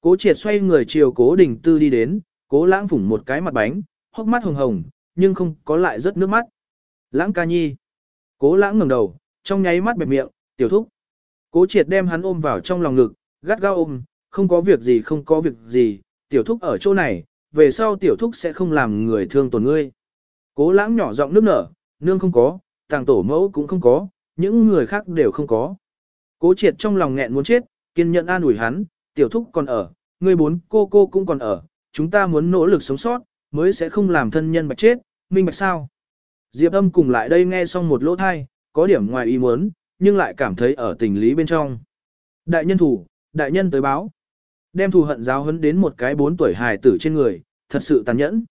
Cố triệt xoay người chiều cố đình tư đi đến, cố lãng phủng một cái mặt bánh, hốc mắt hồng hồng, nhưng không có lại rớt nước mắt. Lãng ca nhi. Cố lãng ngẩng đầu, trong nháy mắt bẹp miệng, tiểu thúc. Cố triệt đem hắn ôm vào trong lòng ngực, gắt gao ôm, không có việc gì không có việc gì, tiểu thúc ở chỗ này, về sau tiểu thúc sẽ không làm người thương tổn ngươi. Cố lãng nhỏ giọng nước nở, nương không có, tàng tổ mẫu cũng không có, những người khác đều không có. Cố triệt trong lòng nghẹn muốn chết, kiên nhẫn an ủi hắn, tiểu thúc còn ở, ngươi bốn cô cô cũng còn ở, chúng ta muốn nỗ lực sống sót, mới sẽ không làm thân nhân bạch chết, minh bạch sao. Diệp âm cùng lại đây nghe xong một lỗ thai, có điểm ngoài ý muốn, nhưng lại cảm thấy ở tình lý bên trong. Đại nhân thủ, đại nhân tới báo. Đem thù hận giáo hấn đến một cái bốn tuổi hài tử trên người, thật sự tàn nhẫn.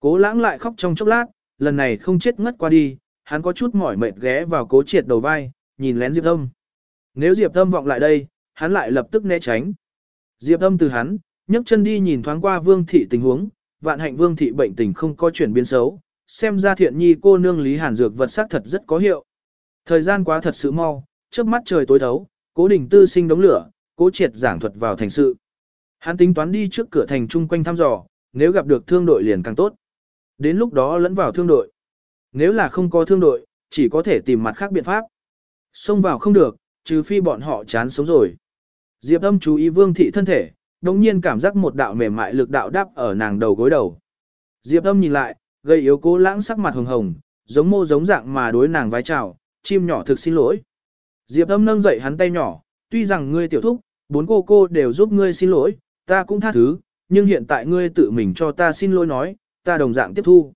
Cố lãng lại khóc trong chốc lát, lần này không chết ngất qua đi, hắn có chút mỏi mệt ghé vào cố triệt đầu vai, nhìn lén Diệp Âm. Nếu Diệp Âm vọng lại đây, hắn lại lập tức né tránh. Diệp Âm từ hắn, nhấc chân đi nhìn thoáng qua Vương thị tình huống, vạn hạnh Vương thị bệnh tình không có chuyển biến xấu, xem ra thiện nhi cô nương Lý Hàn dược vật sắc thật rất có hiệu. Thời gian quá thật sự mau, trước mắt trời tối thấu, cố đình tư sinh đống lửa, cố triệt giảng thuật vào thành sự. Hắn tính toán đi trước cửa thành chung quanh thăm dò, nếu gặp được thương đội liền càng tốt. Đến lúc đó lẫn vào thương đội. Nếu là không có thương đội, chỉ có thể tìm mặt khác biện pháp. Xông vào không được, trừ phi bọn họ chán sống rồi. Diệp âm chú ý vương thị thân thể, đồng nhiên cảm giác một đạo mềm mại lực đạo đắp ở nàng đầu gối đầu. Diệp âm nhìn lại, gây yếu cố lãng sắc mặt hồng hồng, giống mô giống dạng mà đối nàng vái chào, chim nhỏ thực xin lỗi. Diệp âm nâng dậy hắn tay nhỏ, tuy rằng ngươi tiểu thúc, bốn cô cô đều giúp ngươi xin lỗi, ta cũng tha thứ, nhưng hiện tại ngươi tự mình cho ta xin lỗi nói, ta đồng dạng tiếp thu.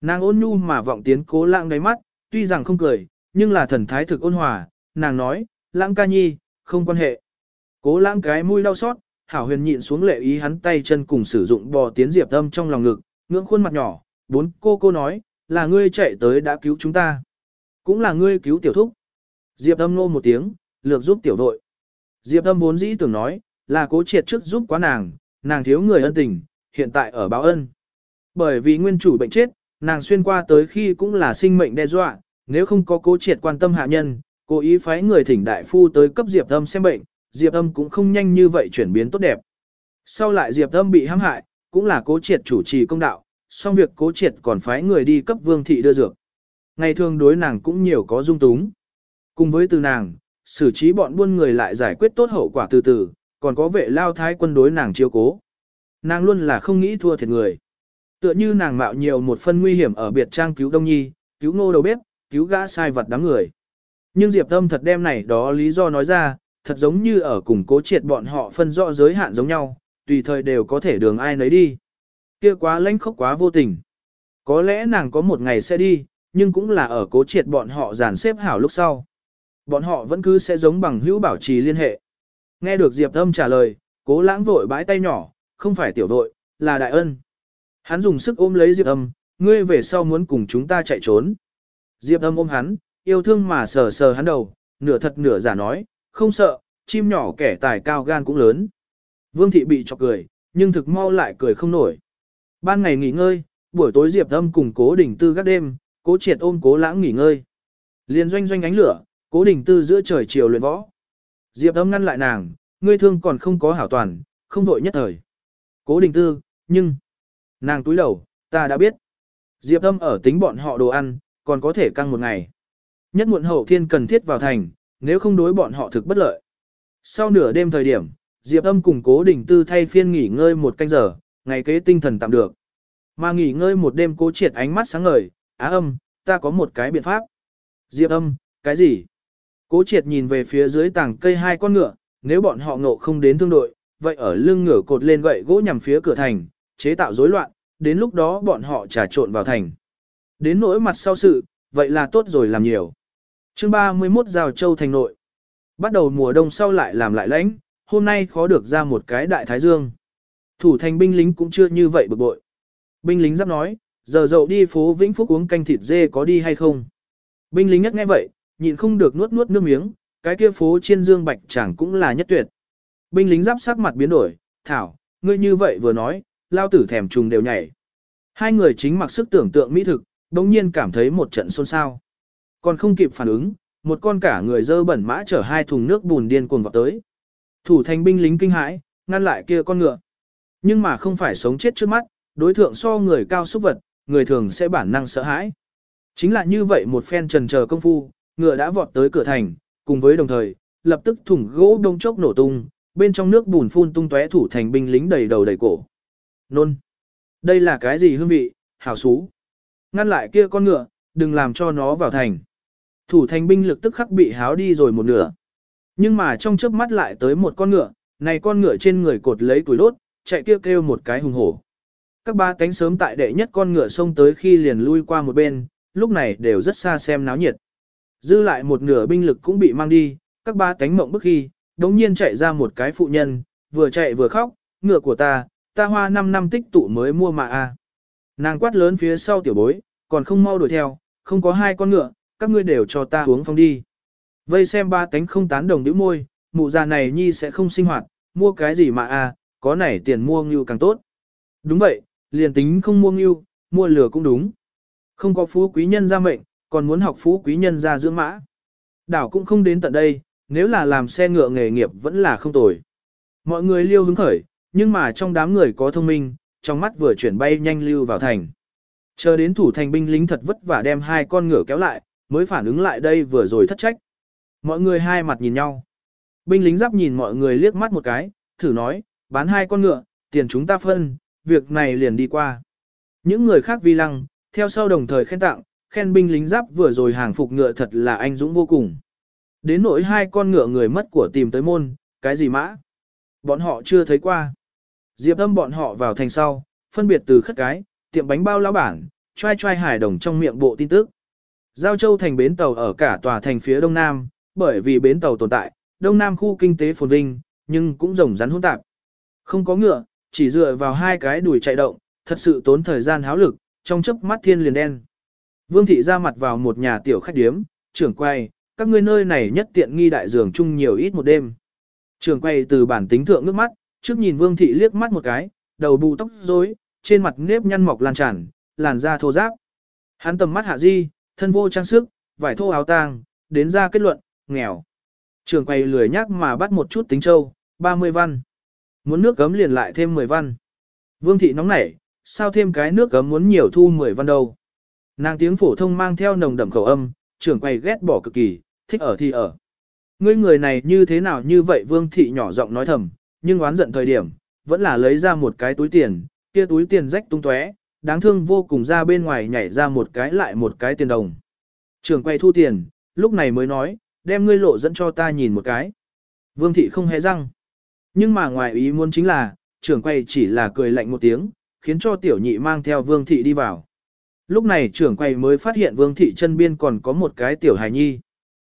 Nàng ôn nhu mà vọng tiến cố lãng đáy mắt, tuy rằng không cười, nhưng là thần thái thực ôn hòa, nàng nói, lãng ca nhi, không quan hệ. Cố lãng cái mũi đau xót, hảo huyền nhịn xuống lệ ý hắn tay chân cùng sử dụng bò tiến diệp âm trong lòng ngực, ngưỡng khuôn mặt nhỏ, bốn cô cô nói, là ngươi chạy tới đã cứu chúng ta. Cũng là ngươi cứu tiểu thúc. Diệp âm nô một tiếng, lược giúp tiểu đội. Diệp âm vốn dĩ tưởng nói, là cố triệt trước giúp quá nàng, nàng thiếu người ân tình, hiện tại ở báo ân. Bởi vì nguyên chủ bệnh chết, nàng xuyên qua tới khi cũng là sinh mệnh đe dọa, nếu không có cố triệt quan tâm hạ nhân, cố ý phái người thỉnh đại phu tới cấp Diệp Âm xem bệnh, Diệp Âm cũng không nhanh như vậy chuyển biến tốt đẹp. Sau lại Diệp Âm bị hãm hại, cũng là cố triệt chủ trì công đạo, song việc cố triệt còn phái người đi cấp vương thị đưa dược. Ngày thường đối nàng cũng nhiều có dung túng. Cùng với từ nàng, xử trí bọn buôn người lại giải quyết tốt hậu quả từ từ, còn có vệ lao thái quân đối nàng chiêu cố. Nàng luôn là không nghĩ thua thiệt người. Tựa như nàng mạo nhiều một phân nguy hiểm ở biệt trang cứu Đông Nhi, cứu ngô đầu bếp, cứu gã sai vật đám người. Nhưng Diệp Tâm thật đem này đó lý do nói ra, thật giống như ở cùng cố triệt bọn họ phân rõ giới hạn giống nhau, tùy thời đều có thể đường ai nấy đi. Kia quá lãnh khốc quá vô tình. Có lẽ nàng có một ngày sẽ đi, nhưng cũng là ở cố triệt bọn họ dàn xếp hảo lúc sau. Bọn họ vẫn cứ sẽ giống bằng hữu bảo trì liên hệ. Nghe được Diệp Âm trả lời, cố lãng vội bãi tay nhỏ, không phải tiểu vội, là đại ân. Hắn dùng sức ôm lấy Diệp Âm, ngươi về sau muốn cùng chúng ta chạy trốn. Diệp Âm ôm hắn, yêu thương mà sờ sờ hắn đầu, nửa thật nửa giả nói, không sợ, chim nhỏ kẻ tài cao gan cũng lớn. Vương thị bị chọc cười, nhưng thực mau lại cười không nổi. Ban ngày nghỉ ngơi, buổi tối Diệp Âm cùng Cố Đình Tư gác đêm, Cố Triệt ôm Cố Lãng nghỉ ngơi. Liên doanh doanh ánh lửa, Cố Đình Tư giữa trời chiều luyện võ. Diệp Âm ngăn lại nàng, ngươi thương còn không có hảo toàn, không vội nhất thời. Cố Đình Tư, nhưng Nàng túi đầu, ta đã biết. Diệp âm ở tính bọn họ đồ ăn, còn có thể căng một ngày. Nhất muộn hậu thiên cần thiết vào thành, nếu không đối bọn họ thực bất lợi. Sau nửa đêm thời điểm, Diệp âm cùng cố đình tư thay phiên nghỉ ngơi một canh giờ, ngày kế tinh thần tạm được. Mà nghỉ ngơi một đêm cố triệt ánh mắt sáng ngời, á âm, ta có một cái biện pháp. Diệp âm, cái gì? Cố triệt nhìn về phía dưới tảng cây hai con ngựa, nếu bọn họ ngộ không đến thương đội, vậy ở lưng ngựa cột lên gậy gỗ nhằm phía cửa thành, chế tạo rối loạn, đến lúc đó bọn họ trà trộn vào thành. Đến nỗi mặt sau sự, vậy là tốt rồi làm nhiều chương 31 Giao Châu thành nội. Bắt đầu mùa đông sau lại làm lại lãnh, hôm nay khó được ra một cái đại thái dương. Thủ thành binh lính cũng chưa như vậy bực bội. Binh lính giáp nói, giờ dậu đi phố Vĩnh Phúc uống canh thịt dê có đi hay không. Binh lính nhất nghe vậy, nhịn không được nuốt nuốt nước miếng, cái kia phố chiên dương bạch chẳng cũng là nhất tuyệt. Binh lính giáp sắc mặt biến đổi, thảo, ngươi như vậy vừa nói, lao tử thèm trùng đều nhảy. Hai người chính mặc sức tưởng tượng mỹ thực, đồng nhiên cảm thấy một trận xôn xao. Còn không kịp phản ứng, một con cả người dơ bẩn mã chở hai thùng nước bùn điên cuồng vào tới. Thủ thành binh lính kinh hãi, ngăn lại kia con ngựa. Nhưng mà không phải sống chết trước mắt, đối thượng so người cao xúc vật, người thường sẽ bản năng sợ hãi. Chính là như vậy một phen trần chờ công phu, ngựa đã vọt tới cửa thành, cùng với đồng thời, lập tức thủng gỗ đông chốc nổ tung, bên trong nước bùn phun tung tóe thủ thành binh lính đầy đầu đầy cổ. Nôn! Đây là cái gì hương vị, hảo xú? Ngăn lại kia con ngựa, đừng làm cho nó vào thành. Thủ thành binh lực tức khắc bị háo đi rồi một nửa. Nhưng mà trong chớp mắt lại tới một con ngựa, này con ngựa trên người cột lấy tuổi đốt, chạy kêu kêu một cái hùng hổ. Các ba cánh sớm tại đệ nhất con ngựa xông tới khi liền lui qua một bên, lúc này đều rất xa xem náo nhiệt. Dư lại một nửa binh lực cũng bị mang đi, các ba cánh mộng bức khi, đống nhiên chạy ra một cái phụ nhân, vừa chạy vừa khóc, ngựa của ta, ta hoa 5 năm tích tụ mới mua mà a. Nàng quát lớn phía sau tiểu bối, còn không mau đuổi theo, không có hai con ngựa, các ngươi đều cho ta uống phong đi. Vây xem ba tánh không tán đồng đĩu môi, mụ già này nhi sẽ không sinh hoạt, mua cái gì mà a, có này tiền mua ngưu càng tốt. Đúng vậy, liền tính không mua ngưu, mua lửa cũng đúng. Không có phú quý nhân ra mệnh, còn muốn học phú quý nhân ra dưỡng mã. Đảo cũng không đến tận đây, nếu là làm xe ngựa nghề nghiệp vẫn là không tồi. Mọi người liêu hứng khởi, nhưng mà trong đám người có thông minh, trong mắt vừa chuyển bay nhanh lưu vào thành. Chờ đến thủ thành binh lính thật vất vả đem hai con ngựa kéo lại, mới phản ứng lại đây vừa rồi thất trách. Mọi người hai mặt nhìn nhau. Binh lính giáp nhìn mọi người liếc mắt một cái, thử nói, bán hai con ngựa, tiền chúng ta phân, việc này liền đi qua. Những người khác vi lăng, theo sau đồng thời khen tặng, khen binh lính giáp vừa rồi hàng phục ngựa thật là anh dũng vô cùng. Đến nỗi hai con ngựa người mất của tìm tới môn, cái gì mã? Bọn họ chưa thấy qua. Diệp âm bọn họ vào thành sau, phân biệt từ khất cái, tiệm bánh bao lão bản, trai trai hải đồng trong miệng bộ tin tức. Giao Châu thành bến tàu ở cả tòa thành phía đông nam, bởi vì bến tàu tồn tại, đông nam khu kinh tế phồn vinh, nhưng cũng rồng rắn hỗn tạp. Không có ngựa, chỉ dựa vào hai cái đùi chạy động, thật sự tốn thời gian háo lực, trong chớp mắt thiên liền đen. Vương thị ra mặt vào một nhà tiểu khách điếm, trưởng quay, các ngươi nơi này nhất tiện nghi đại giường chung nhiều ít một đêm. Trưởng quay từ bản tính thượng nước mắt, trước nhìn Vương thị liếc mắt một cái, đầu bù tóc rối, trên mặt nếp nhăn mọc lan tràn, làn da thô ráp. Hắn tầm mắt hạ di, thân vô trang sức, vải thô áo tang, đến ra kết luận, nghèo. Trường quầy lười nhắc mà bắt một chút tính châu, 30 văn. Muốn nước cấm liền lại thêm 10 văn. Vương thị nóng nảy, sao thêm cái nước cấm muốn nhiều thu 10 văn đâu. Nàng tiếng phổ thông mang theo nồng đậm khẩu âm, trưởng quầy ghét bỏ cực kỳ, thích ở thì ở. Ngươi người này như thế nào như vậy vương thị nhỏ giọng nói thầm, nhưng oán giận thời điểm, vẫn là lấy ra một cái túi tiền, kia túi tiền rách tung tóe, đáng thương vô cùng ra bên ngoài nhảy ra một cái lại một cái tiền đồng. Trường quay thu tiền, lúc này mới nói, đem ngươi lộ dẫn cho ta nhìn một cái. Vương thị không hề răng. Nhưng mà ngoài ý muốn chính là, trưởng quay chỉ là cười lạnh một tiếng, khiến cho tiểu nhị mang theo vương thị đi vào. Lúc này trưởng quay mới phát hiện vương thị chân biên còn có một cái tiểu hài nhi.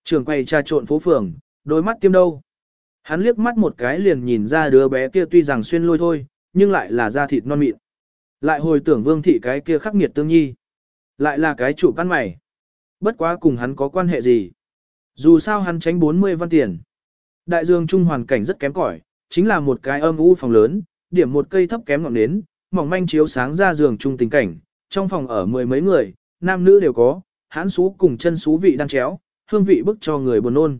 Trưởng quay tra trộn phố phường, đôi mắt tiêm đâu. Hắn liếc mắt một cái liền nhìn ra đứa bé kia tuy rằng xuyên lôi thôi, nhưng lại là da thịt non mịn. Lại hồi tưởng vương thị cái kia khắc nghiệt tương nhi. Lại là cái chủ văn mày. Bất quá cùng hắn có quan hệ gì. Dù sao hắn tránh 40 văn tiền. Đại dương trung hoàn cảnh rất kém cỏi, chính là một cái âm u phòng lớn, điểm một cây thấp kém ngọn nến, mỏng manh chiếu sáng ra giường trung tình cảnh, trong phòng ở mười mấy người, nam nữ đều có, hãn xú cùng chân xú vị đang chéo, hương vị bức cho người buồn nôn.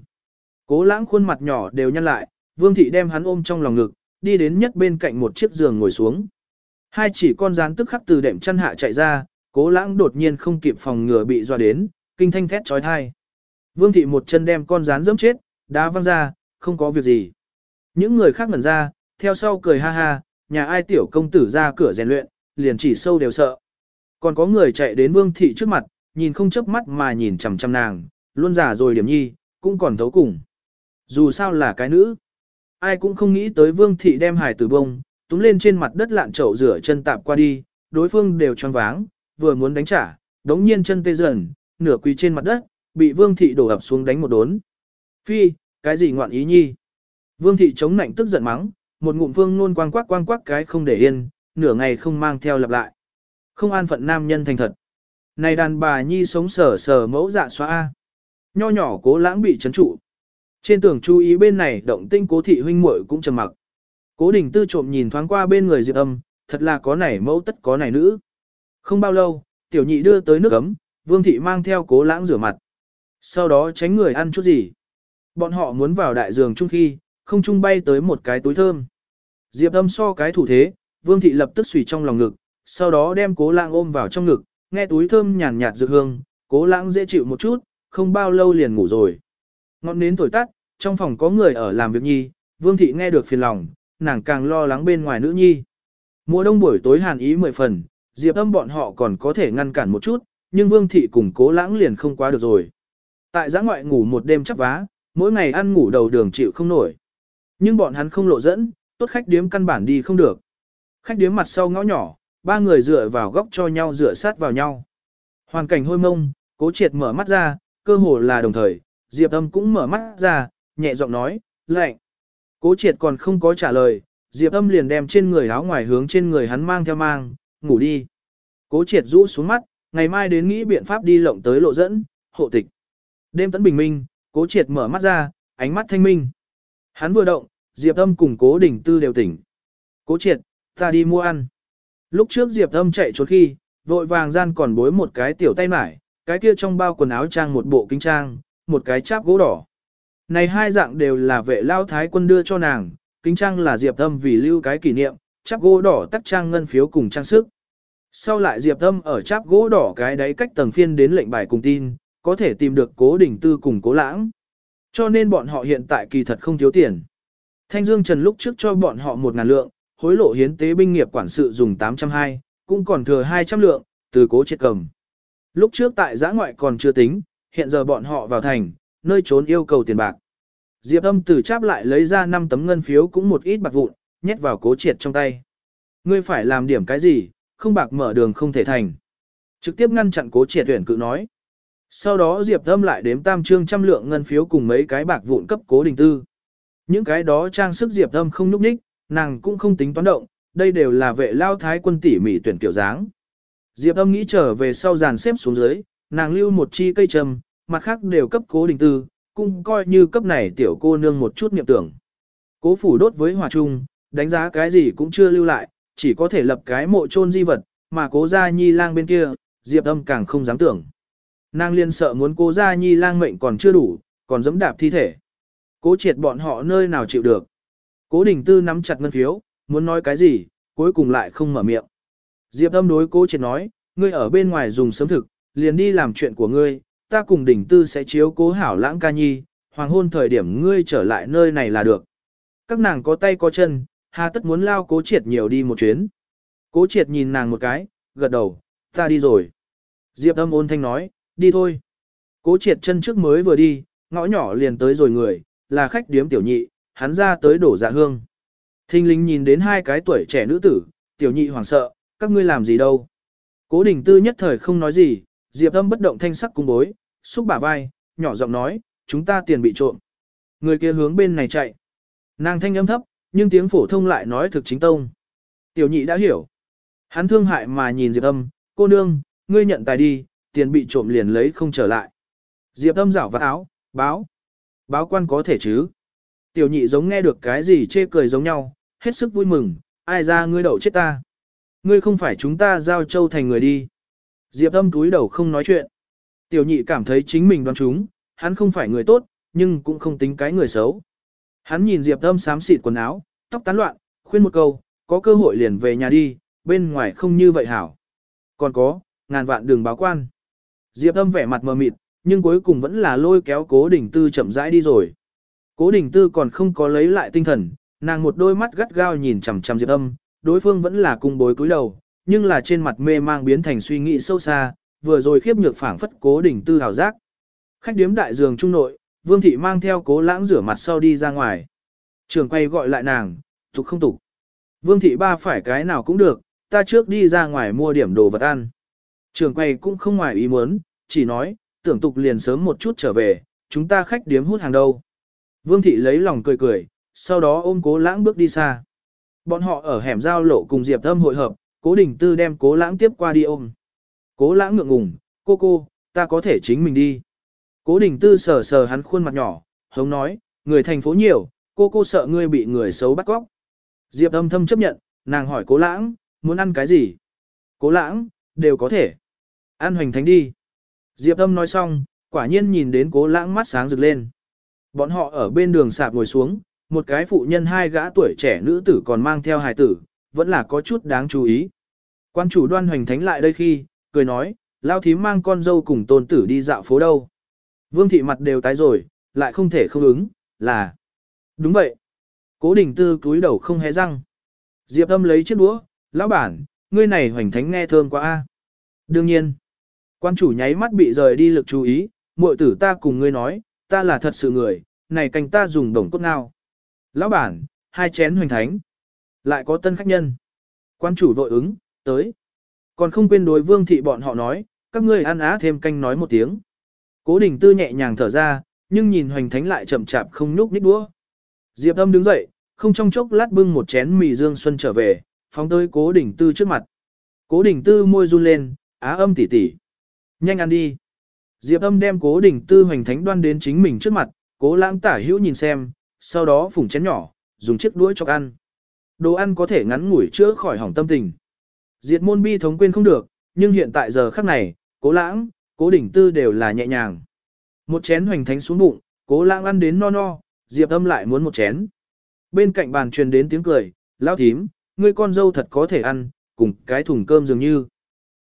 Cố lãng khuôn mặt nhỏ đều nhăn lại, vương thị đem hắn ôm trong lòng ngực, đi đến nhất bên cạnh một chiếc giường ngồi xuống. Hai chỉ con rán tức khắc từ đệm chăn hạ chạy ra, cố lãng đột nhiên không kịp phòng ngừa bị dọa đến, kinh thanh thét trói thai. Vương thị một chân đem con rán dẫm chết, đá văng ra, không có việc gì. Những người khác ngẩn ra, theo sau cười ha ha, nhà ai tiểu công tử ra cửa rèn luyện, liền chỉ sâu đều sợ. Còn có người chạy đến vương thị trước mặt, nhìn không chớp mắt mà nhìn chằm chằm nàng, luôn giả rồi điểm nhi, cũng còn thấu cùng. Dù sao là cái nữ, ai cũng không nghĩ tới vương thị đem hải tử bông, túm lên trên mặt đất lạn chậu rửa chân tạp qua đi, đối phương đều choáng váng, vừa muốn đánh trả, đống nhiên chân tê dần, nửa quỳ trên mặt đất, bị vương thị đổ ập xuống đánh một đốn. Phi, cái gì ngoạn ý nhi? Vương thị chống nạnh tức giận mắng, một ngụm vương nôn quang quắc quang quắc cái không để yên, nửa ngày không mang theo lặp lại. Không an phận nam nhân thành thật. Này đàn bà nhi sống sờ sờ mẫu dạ xóa A. Nho nhỏ cố lãng bị chấn trụ. Trên tường chú ý bên này động tinh cố thị huynh muội cũng trầm mặc. Cố đình tư trộm nhìn thoáng qua bên người diệp âm, thật là có nảy mẫu tất có nảy nữ. Không bao lâu, tiểu nhị đưa tới nước ấm, vương thị mang theo cố lãng rửa mặt. Sau đó tránh người ăn chút gì. Bọn họ muốn vào đại giường chung khi, không chung bay tới một cái túi thơm. Diệp âm so cái thủ thế, vương thị lập tức xùy trong lòng ngực, sau đó đem cố lãng ôm vào trong ngực, nghe túi thơm nhàn nhạt dược hương, cố lãng dễ chịu một chút, không bao lâu liền ngủ rồi. Ngọn nến thổi tắt, trong phòng có người ở làm việc nhi, vương thị nghe được phiền lòng, nàng càng lo lắng bên ngoài nữ nhi. Mùa đông buổi tối hàn ý mười phần, diệp âm bọn họ còn có thể ngăn cản một chút, nhưng vương thị cùng cố lãng liền không qua được rồi. Tại giã ngoại ngủ một đêm chắc vá, mỗi ngày ăn ngủ đầu đường chịu không nổi. Nhưng bọn hắn không lộ dẫn, tốt khách điếm căn bản đi không được. Khách điếm mặt sau ngõ nhỏ, ba người dựa vào góc cho nhau dựa sát vào nhau. Hoàn cảnh hôi mông, cố triệt mở mắt ra, cơ hồ là đồng thời, Diệp âm cũng mở mắt ra, nhẹ giọng nói, lạnh. Cố triệt còn không có trả lời, Diệp âm liền đem trên người áo ngoài hướng trên người hắn mang theo mang, ngủ đi. Cố triệt rũ xuống mắt, ngày mai đến nghĩ biện pháp đi lộng tới lộ dẫn, hộ tịch. Đêm tấn bình minh, cố triệt mở mắt ra, ánh mắt thanh minh. Hắn vừa động, Diệp âm cùng cố đỉnh tư đều tỉnh. Cố triệt, ta đi mua ăn. Lúc trước Diệp âm chạy trốn khi, vội vàng gian còn bối một cái tiểu tay mải, cái kia trong bao quần áo trang một bộ kinh trang, một cái cháp gỗ đỏ. Này hai dạng đều là vệ lao thái quân đưa cho nàng, kính trang là Diệp Âm vì lưu cái kỷ niệm, chắp gỗ đỏ tắc trang ngân phiếu cùng trang sức. Sau lại Diệp Âm ở chắp gỗ đỏ cái đấy cách tầng phiên đến lệnh bài cùng tin, có thể tìm được cố đỉnh tư cùng cố lãng. Cho nên bọn họ hiện tại kỳ thật không thiếu tiền. Thanh Dương Trần lúc trước cho bọn họ một ngàn lượng, hối lộ hiến tế binh nghiệp quản sự dùng 820, cũng còn thừa 200 lượng, từ cố chết cầm. Lúc trước tại giã ngoại còn chưa tính, hiện giờ bọn họ vào thành, nơi trốn yêu cầu tiền bạc. Diệp âm từ cháp lại lấy ra 5 tấm ngân phiếu cũng một ít bạc vụn, nhét vào cố triệt trong tay. Ngươi phải làm điểm cái gì, không bạc mở đường không thể thành. Trực tiếp ngăn chặn cố triệt tuyển cự nói. Sau đó Diệp âm lại đếm tam trương trăm lượng ngân phiếu cùng mấy cái bạc vụn cấp cố đình tư. Những cái đó trang sức Diệp âm không núp ních, nàng cũng không tính toán động, đây đều là vệ lao thái quân tỉ mỉ tuyển kiểu dáng. Diệp âm nghĩ trở về sau dàn xếp xuống dưới, nàng lưu một chi cây trầm, mặt khác đều cấp cố đình tư, cũng coi như cấp này tiểu cô nương một chút niệm tưởng. Cố phủ đốt với hòa trung, đánh giá cái gì cũng chưa lưu lại, chỉ có thể lập cái mộ chôn di vật, mà cố gia nhi lang bên kia, diệp âm càng không dám tưởng. Nàng liên sợ muốn cố gia nhi lang mệnh còn chưa đủ, còn dẫm đạp thi thể. Cố triệt bọn họ nơi nào chịu được. Cố đình tư nắm chặt ngân phiếu, muốn nói cái gì, cuối cùng lại không mở miệng. Diệp âm đối cố triệt nói, ngươi ở bên ngoài dùng sớm thực, liền đi làm chuyện của ngươi, ta cùng đỉnh tư sẽ chiếu cố hảo lãng ca nhi, hoàng hôn thời điểm ngươi trở lại nơi này là được. Các nàng có tay có chân, hà tất muốn lao cố triệt nhiều đi một chuyến. Cố triệt nhìn nàng một cái, gật đầu, ta đi rồi. Diệp âm ôn thanh nói, đi thôi. Cố triệt chân trước mới vừa đi, ngõ nhỏ liền tới rồi người, là khách điếm tiểu nhị, hắn ra tới đổ dạ hương. Thinh linh nhìn đến hai cái tuổi trẻ nữ tử, tiểu nhị hoảng sợ, các ngươi làm gì đâu. Cố đình tư nhất thời không nói gì, Diệp âm bất động thanh sắc cung bối, xúc bả vai, nhỏ giọng nói, chúng ta tiền bị trộm. Người kia hướng bên này chạy. Nàng thanh âm thấp, nhưng tiếng phổ thông lại nói thực chính tông. Tiểu nhị đã hiểu. Hắn thương hại mà nhìn Diệp âm, cô nương, ngươi nhận tài đi, tiền bị trộm liền lấy không trở lại. Diệp âm rảo vắt áo, báo. Báo quan có thể chứ. Tiểu nhị giống nghe được cái gì chê cười giống nhau, hết sức vui mừng, ai ra ngươi đậu chết ta. Ngươi không phải chúng ta giao châu thành người đi. Diệp âm túi đầu không nói chuyện. Tiểu nhị cảm thấy chính mình đoán chúng, hắn không phải người tốt, nhưng cũng không tính cái người xấu. Hắn nhìn Diệp âm xám xịt quần áo, tóc tán loạn, khuyên một câu, có cơ hội liền về nhà đi, bên ngoài không như vậy hảo. Còn có, ngàn vạn đường báo quan. Diệp âm vẻ mặt mờ mịt, nhưng cuối cùng vẫn là lôi kéo cố đình tư chậm rãi đi rồi. Cố đình tư còn không có lấy lại tinh thần, nàng một đôi mắt gắt gao nhìn chằm chằm Diệp âm, đối phương vẫn là cung bối cúi đầu, nhưng là trên mặt mê mang biến thành suy nghĩ sâu xa, vừa rồi khiếp nhược phảng phất cố đỉnh tư hào giác. Khách điếm đại giường trung nội, Vương thị mang theo cố lãng rửa mặt sau đi ra ngoài. Trường quay gọi lại nàng, tục không tục. Vương thị ba phải cái nào cũng được, ta trước đi ra ngoài mua điểm đồ vật ăn. Trường quay cũng không ngoài ý muốn, chỉ nói, tưởng tục liền sớm một chút trở về, chúng ta khách điếm hút hàng đâu. Vương thị lấy lòng cười cười, sau đó ôm cố lãng bước đi xa. Bọn họ ở hẻm giao lộ cùng Diệp Âm hội hợp, cố đình tư đem cố lãng tiếp qua đi ôm. Cố lãng ngượng ngùng, cô cô, ta có thể chính mình đi. Cố đình tư sờ sờ hắn khuôn mặt nhỏ, hống nói, người thành phố nhiều, cô cô sợ ngươi bị người xấu bắt cóc. Diệp âm thâm chấp nhận, nàng hỏi cố lãng, muốn ăn cái gì? Cố lãng, đều có thể. Ăn hoành thánh đi. Diệp âm nói xong, quả nhiên nhìn đến cố lãng mắt sáng rực lên. Bọn họ ở bên đường sạp ngồi xuống, một cái phụ nhân hai gã tuổi trẻ nữ tử còn mang theo hài tử, vẫn là có chút đáng chú ý. Quan chủ đoan hoành thánh lại đây khi, cười nói, lao thím mang con dâu cùng tôn tử đi dạo phố đâu. Vương thị mặt đều tái rồi, lại không thể không ứng, là. Đúng vậy. Cố đình tư cúi đầu không hé răng. Diệp âm lấy chiếc đũa, lão bản, ngươi này hoành thánh nghe thơm quá a. Đương nhiên. Quan chủ nháy mắt bị rời đi lực chú ý, muội tử ta cùng ngươi nói, ta là thật sự người, này canh ta dùng đồng cốt nào, Lão bản, hai chén hoành thánh. Lại có tân khách nhân. Quan chủ vội ứng, tới. Còn không quên đối vương thị bọn họ nói, các ngươi ăn á thêm canh nói một tiếng. Cố đình tư nhẹ nhàng thở ra, nhưng nhìn hoành thánh lại chậm chạp không nhúc nít đũa. Diệp âm đứng dậy, không trong chốc lát bưng một chén mì dương xuân trở về, phóng tới cố đình tư trước mặt. Cố đình tư môi run lên, á âm tỉ tỉ. Nhanh ăn đi. Diệp âm đem cố đình tư hoành thánh đoan đến chính mình trước mặt, cố lãng tả hữu nhìn xem, sau đó phủng chén nhỏ, dùng chiếc đũa cho ăn. Đồ ăn có thể ngắn ngủi chữa khỏi hỏng tâm tình. Diệt môn bi thống quên không được, nhưng hiện tại giờ khắc này, cố lãng, cố đỉnh tư đều là nhẹ nhàng. Một chén hoành thánh xuống bụng, cố lãng ăn đến no no, diệp âm lại muốn một chén. Bên cạnh bàn truyền đến tiếng cười, lão thím, ngươi con dâu thật có thể ăn, cùng cái thùng cơm dường như.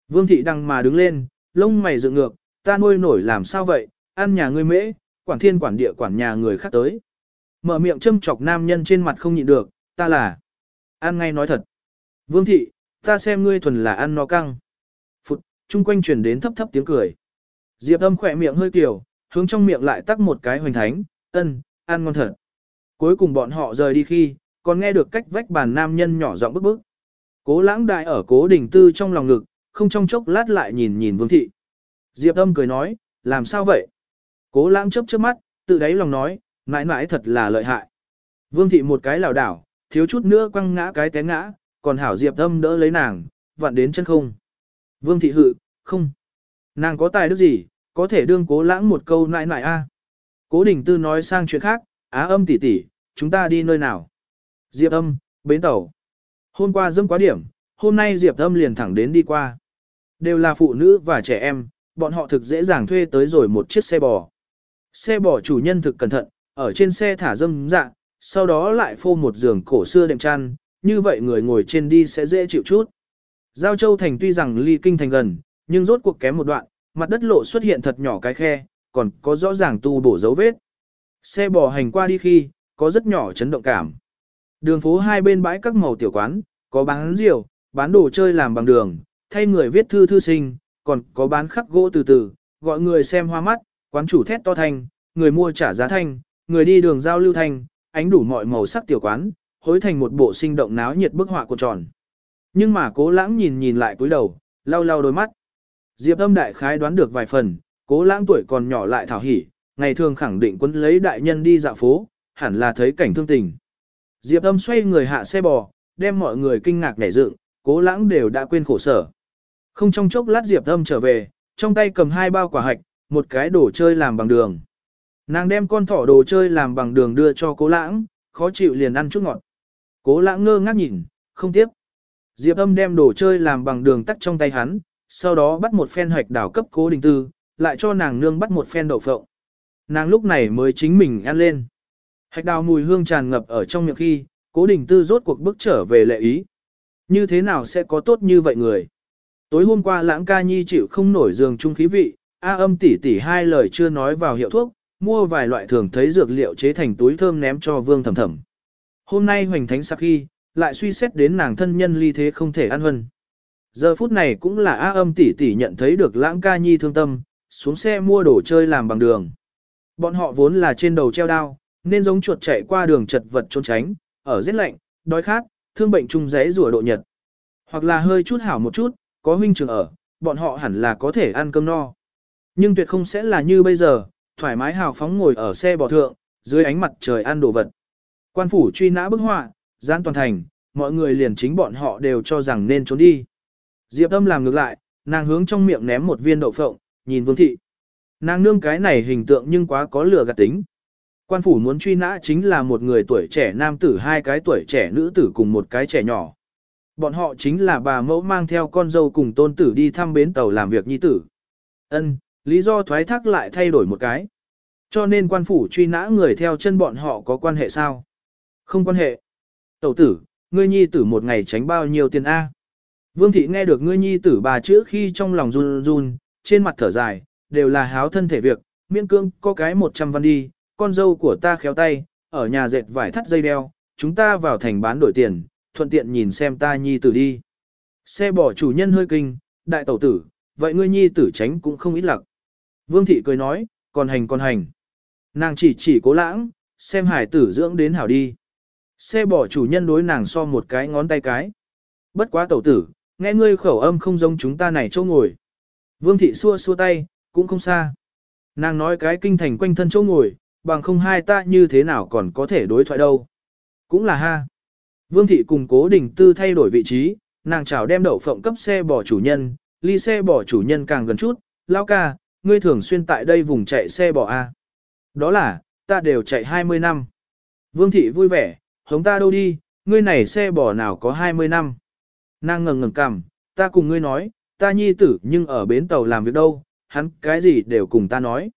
Vương thị đăng mà đứng lên, lông mày dựng ngược, ta nuôi nổi làm sao vậy, ăn nhà ngươi mễ, quản thiên quản địa quản nhà người khác tới. Mở miệng châm chọc nam nhân trên mặt không nhịn được, ta là. Ăn ngay nói thật. Vương thị, ta xem ngươi thuần là ăn no căng. Phụt, chung quanh truyền đến thấp thấp tiếng cười. Diệp âm khỏe miệng hơi kiểu, hướng trong miệng lại tắc một cái hoành thánh, ân, ăn ngon thật. Cuối cùng bọn họ rời đi khi, còn nghe được cách vách bàn nam nhân nhỏ giọng bức bức. Cố lãng đại ở cố đình tư trong lòng ngực, không trong chốc lát lại nhìn nhìn vương thị. Diệp âm cười nói, làm sao vậy? Cố lãng chớp chớp mắt, tự đáy lòng nói, mãi mãi thật là lợi hại. Vương thị một cái lảo đảo, thiếu chút nữa quăng ngã cái té ngã, còn hảo diệp âm đỡ lấy nàng, vặn đến chân không. Vương thị hự, không. Nàng có tài đức gì, có thể đương cố lãng một câu nại nại a. Cố đình tư nói sang chuyện khác, á âm tỷ tỷ, chúng ta đi nơi nào? Diệp âm, bến tàu. Hôm qua dâm quá điểm, hôm nay Diệp âm liền thẳng đến đi qua. Đều là phụ nữ và trẻ em, bọn họ thực dễ dàng thuê tới rồi một chiếc xe bò. Xe bò chủ nhân thực cẩn thận, ở trên xe thả dâm dạ, sau đó lại phô một giường cổ xưa đệm chăn, như vậy người ngồi trên đi sẽ dễ chịu chút. Giao Châu Thành tuy rằng ly kinh thành gần, nhưng rốt cuộc kém một đoạn, mặt đất lộ xuất hiện thật nhỏ cái khe, còn có rõ ràng tu bổ dấu vết. Xe bò hành qua đi khi, có rất nhỏ chấn động cảm. Đường phố hai bên bãi các màu tiểu quán, có bán rượu, bán đồ chơi làm bằng đường, thay người viết thư thư sinh, còn có bán khắc gỗ từ từ, gọi người xem hoa mắt, quán chủ thét to thanh, người mua trả giá thanh, người đi đường giao lưu thanh, ánh đủ mọi màu sắc tiểu quán, hối thành một bộ sinh động náo nhiệt bức họa của tròn. Nhưng mà cố lãng nhìn nhìn lại cúi đầu, lau lau đôi mắt. Diệp âm đại khái đoán được vài phần, cố lãng tuổi còn nhỏ lại thảo hỉ, ngày thường khẳng định quân lấy đại nhân đi dạo phố, hẳn là thấy cảnh thương tình. Diệp âm xoay người hạ xe bò, đem mọi người kinh ngạc nhảy dựng, cố lãng đều đã quên khổ sở. Không trong chốc lát Diệp âm trở về, trong tay cầm hai bao quả hạch, một cái đồ chơi làm bằng đường. Nàng đem con thỏ đồ chơi làm bằng đường đưa cho cố lãng, khó chịu liền ăn chút ngọt. Cố lãng ngơ ngác nhìn, không tiếp. Diệp âm đem đồ chơi làm bằng đường tắt trong tay hắn, sau đó bắt một phen hoạch đảo cấp cố đình tư, lại cho nàng nương bắt một phen đậu phộng. Nàng lúc này mới chính mình ăn lên. Hạch đào mùi hương tràn ngập ở trong miệng khi, cố đình tư rốt cuộc bước trở về lệ ý. Như thế nào sẽ có tốt như vậy người? Tối hôm qua lãng ca nhi chịu không nổi giường trung khí vị, A âm tỷ tỷ hai lời chưa nói vào hiệu thuốc, mua vài loại thường thấy dược liệu chế thành túi thơm ném cho vương thầm thầm. Hôm nay hoành thánh sắp khi, lại suy xét đến nàng thân nhân ly thế không thể ăn huân. Giờ phút này cũng là A âm tỷ tỷ nhận thấy được lãng ca nhi thương tâm, xuống xe mua đồ chơi làm bằng đường. Bọn họ vốn là trên đầu treo đao, nên giống chuột chạy qua đường chật vật trốn tránh, ở rét lạnh, đói khát, thương bệnh chung rẽ rùa độ nhật. Hoặc là hơi chút hảo một chút, có huynh trưởng ở, bọn họ hẳn là có thể ăn cơm no. Nhưng tuyệt không sẽ là như bây giờ, thoải mái hào phóng ngồi ở xe bò thượng, dưới ánh mặt trời ăn đồ vật. Quan phủ truy nã bức họa, gian toàn thành, mọi người liền chính bọn họ đều cho rằng nên trốn đi. Diệp âm làm ngược lại, nàng hướng trong miệng ném một viên đậu phộng, nhìn vương thị. Nàng nương cái này hình tượng nhưng quá có lửa gạt tính. Quan phủ muốn truy nã chính là một người tuổi trẻ nam tử hai cái tuổi trẻ nữ tử cùng một cái trẻ nhỏ. Bọn họ chính là bà mẫu mang theo con dâu cùng tôn tử đi thăm bến tàu làm việc nhi tử. Ân, lý do thoái thác lại thay đổi một cái. Cho nên quan phủ truy nã người theo chân bọn họ có quan hệ sao? Không quan hệ. Tẩu tử, ngươi nhi tử một ngày tránh bao nhiêu tiền A. Vương thị nghe được ngươi nhi tử bà chữ khi trong lòng run run, trên mặt thở dài, đều là háo thân thể việc, miễn cương có cái 100 văn đi, con dâu của ta khéo tay, ở nhà dệt vải thắt dây đeo, chúng ta vào thành bán đổi tiền, thuận tiện nhìn xem ta nhi tử đi. Xe bỏ chủ nhân hơi kinh, đại tẩu tử, vậy ngươi nhi tử tránh cũng không ít lặc. Vương thị cười nói, còn hành còn hành. Nàng chỉ chỉ cố lãng, xem hải tử dưỡng đến hảo đi. Xe bỏ chủ nhân đối nàng so một cái ngón tay cái. Bất quá tẩu tử, nghe ngươi khẩu âm không giống chúng ta này chỗ ngồi. Vương thị xua xua tay, cũng không xa. Nàng nói cái kinh thành quanh thân chỗ ngồi, bằng không hai ta như thế nào còn có thể đối thoại đâu. Cũng là ha. Vương thị cùng cố đình tư thay đổi vị trí, nàng chào đem đậu phộng cấp xe bỏ chủ nhân, ly xe bỏ chủ nhân càng gần chút, lao ca, ngươi thường xuyên tại đây vùng chạy xe bỏ A. Đó là, ta đều chạy 20 năm. Vương thị vui vẻ, hống ta đâu đi, ngươi này xe bỏ nào có 20 năm. Nàng ngẩng ngẩng cằm, ta cùng ngươi nói, ta nhi tử nhưng ở bến tàu làm việc đâu, hắn cái gì đều cùng ta nói.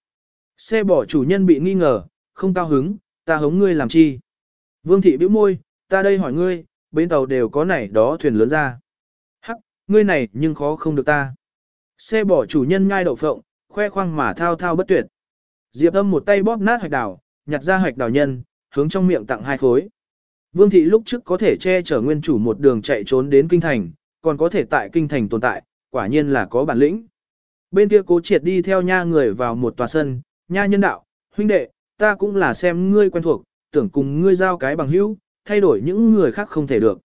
Xe bỏ chủ nhân bị nghi ngờ, không cao hứng, ta hống ngươi làm chi. Vương thị bĩu môi, ta đây hỏi ngươi, bến tàu đều có này đó thuyền lớn ra. Hắc, ngươi này nhưng khó không được ta. Xe bỏ chủ nhân ngai đậu phộng, khoe khoang mà thao thao bất tuyệt. Diệp âm một tay bóp nát hạch đào, nhặt ra hạch đào nhân, hướng trong miệng tặng hai khối. Vương thị lúc trước có thể che chở nguyên chủ một đường chạy trốn đến kinh thành, còn có thể tại kinh thành tồn tại, quả nhiên là có bản lĩnh. Bên kia cố triệt đi theo nha người vào một tòa sân, nha nhân đạo, huynh đệ, ta cũng là xem ngươi quen thuộc, tưởng cùng ngươi giao cái bằng hữu, thay đổi những người khác không thể được.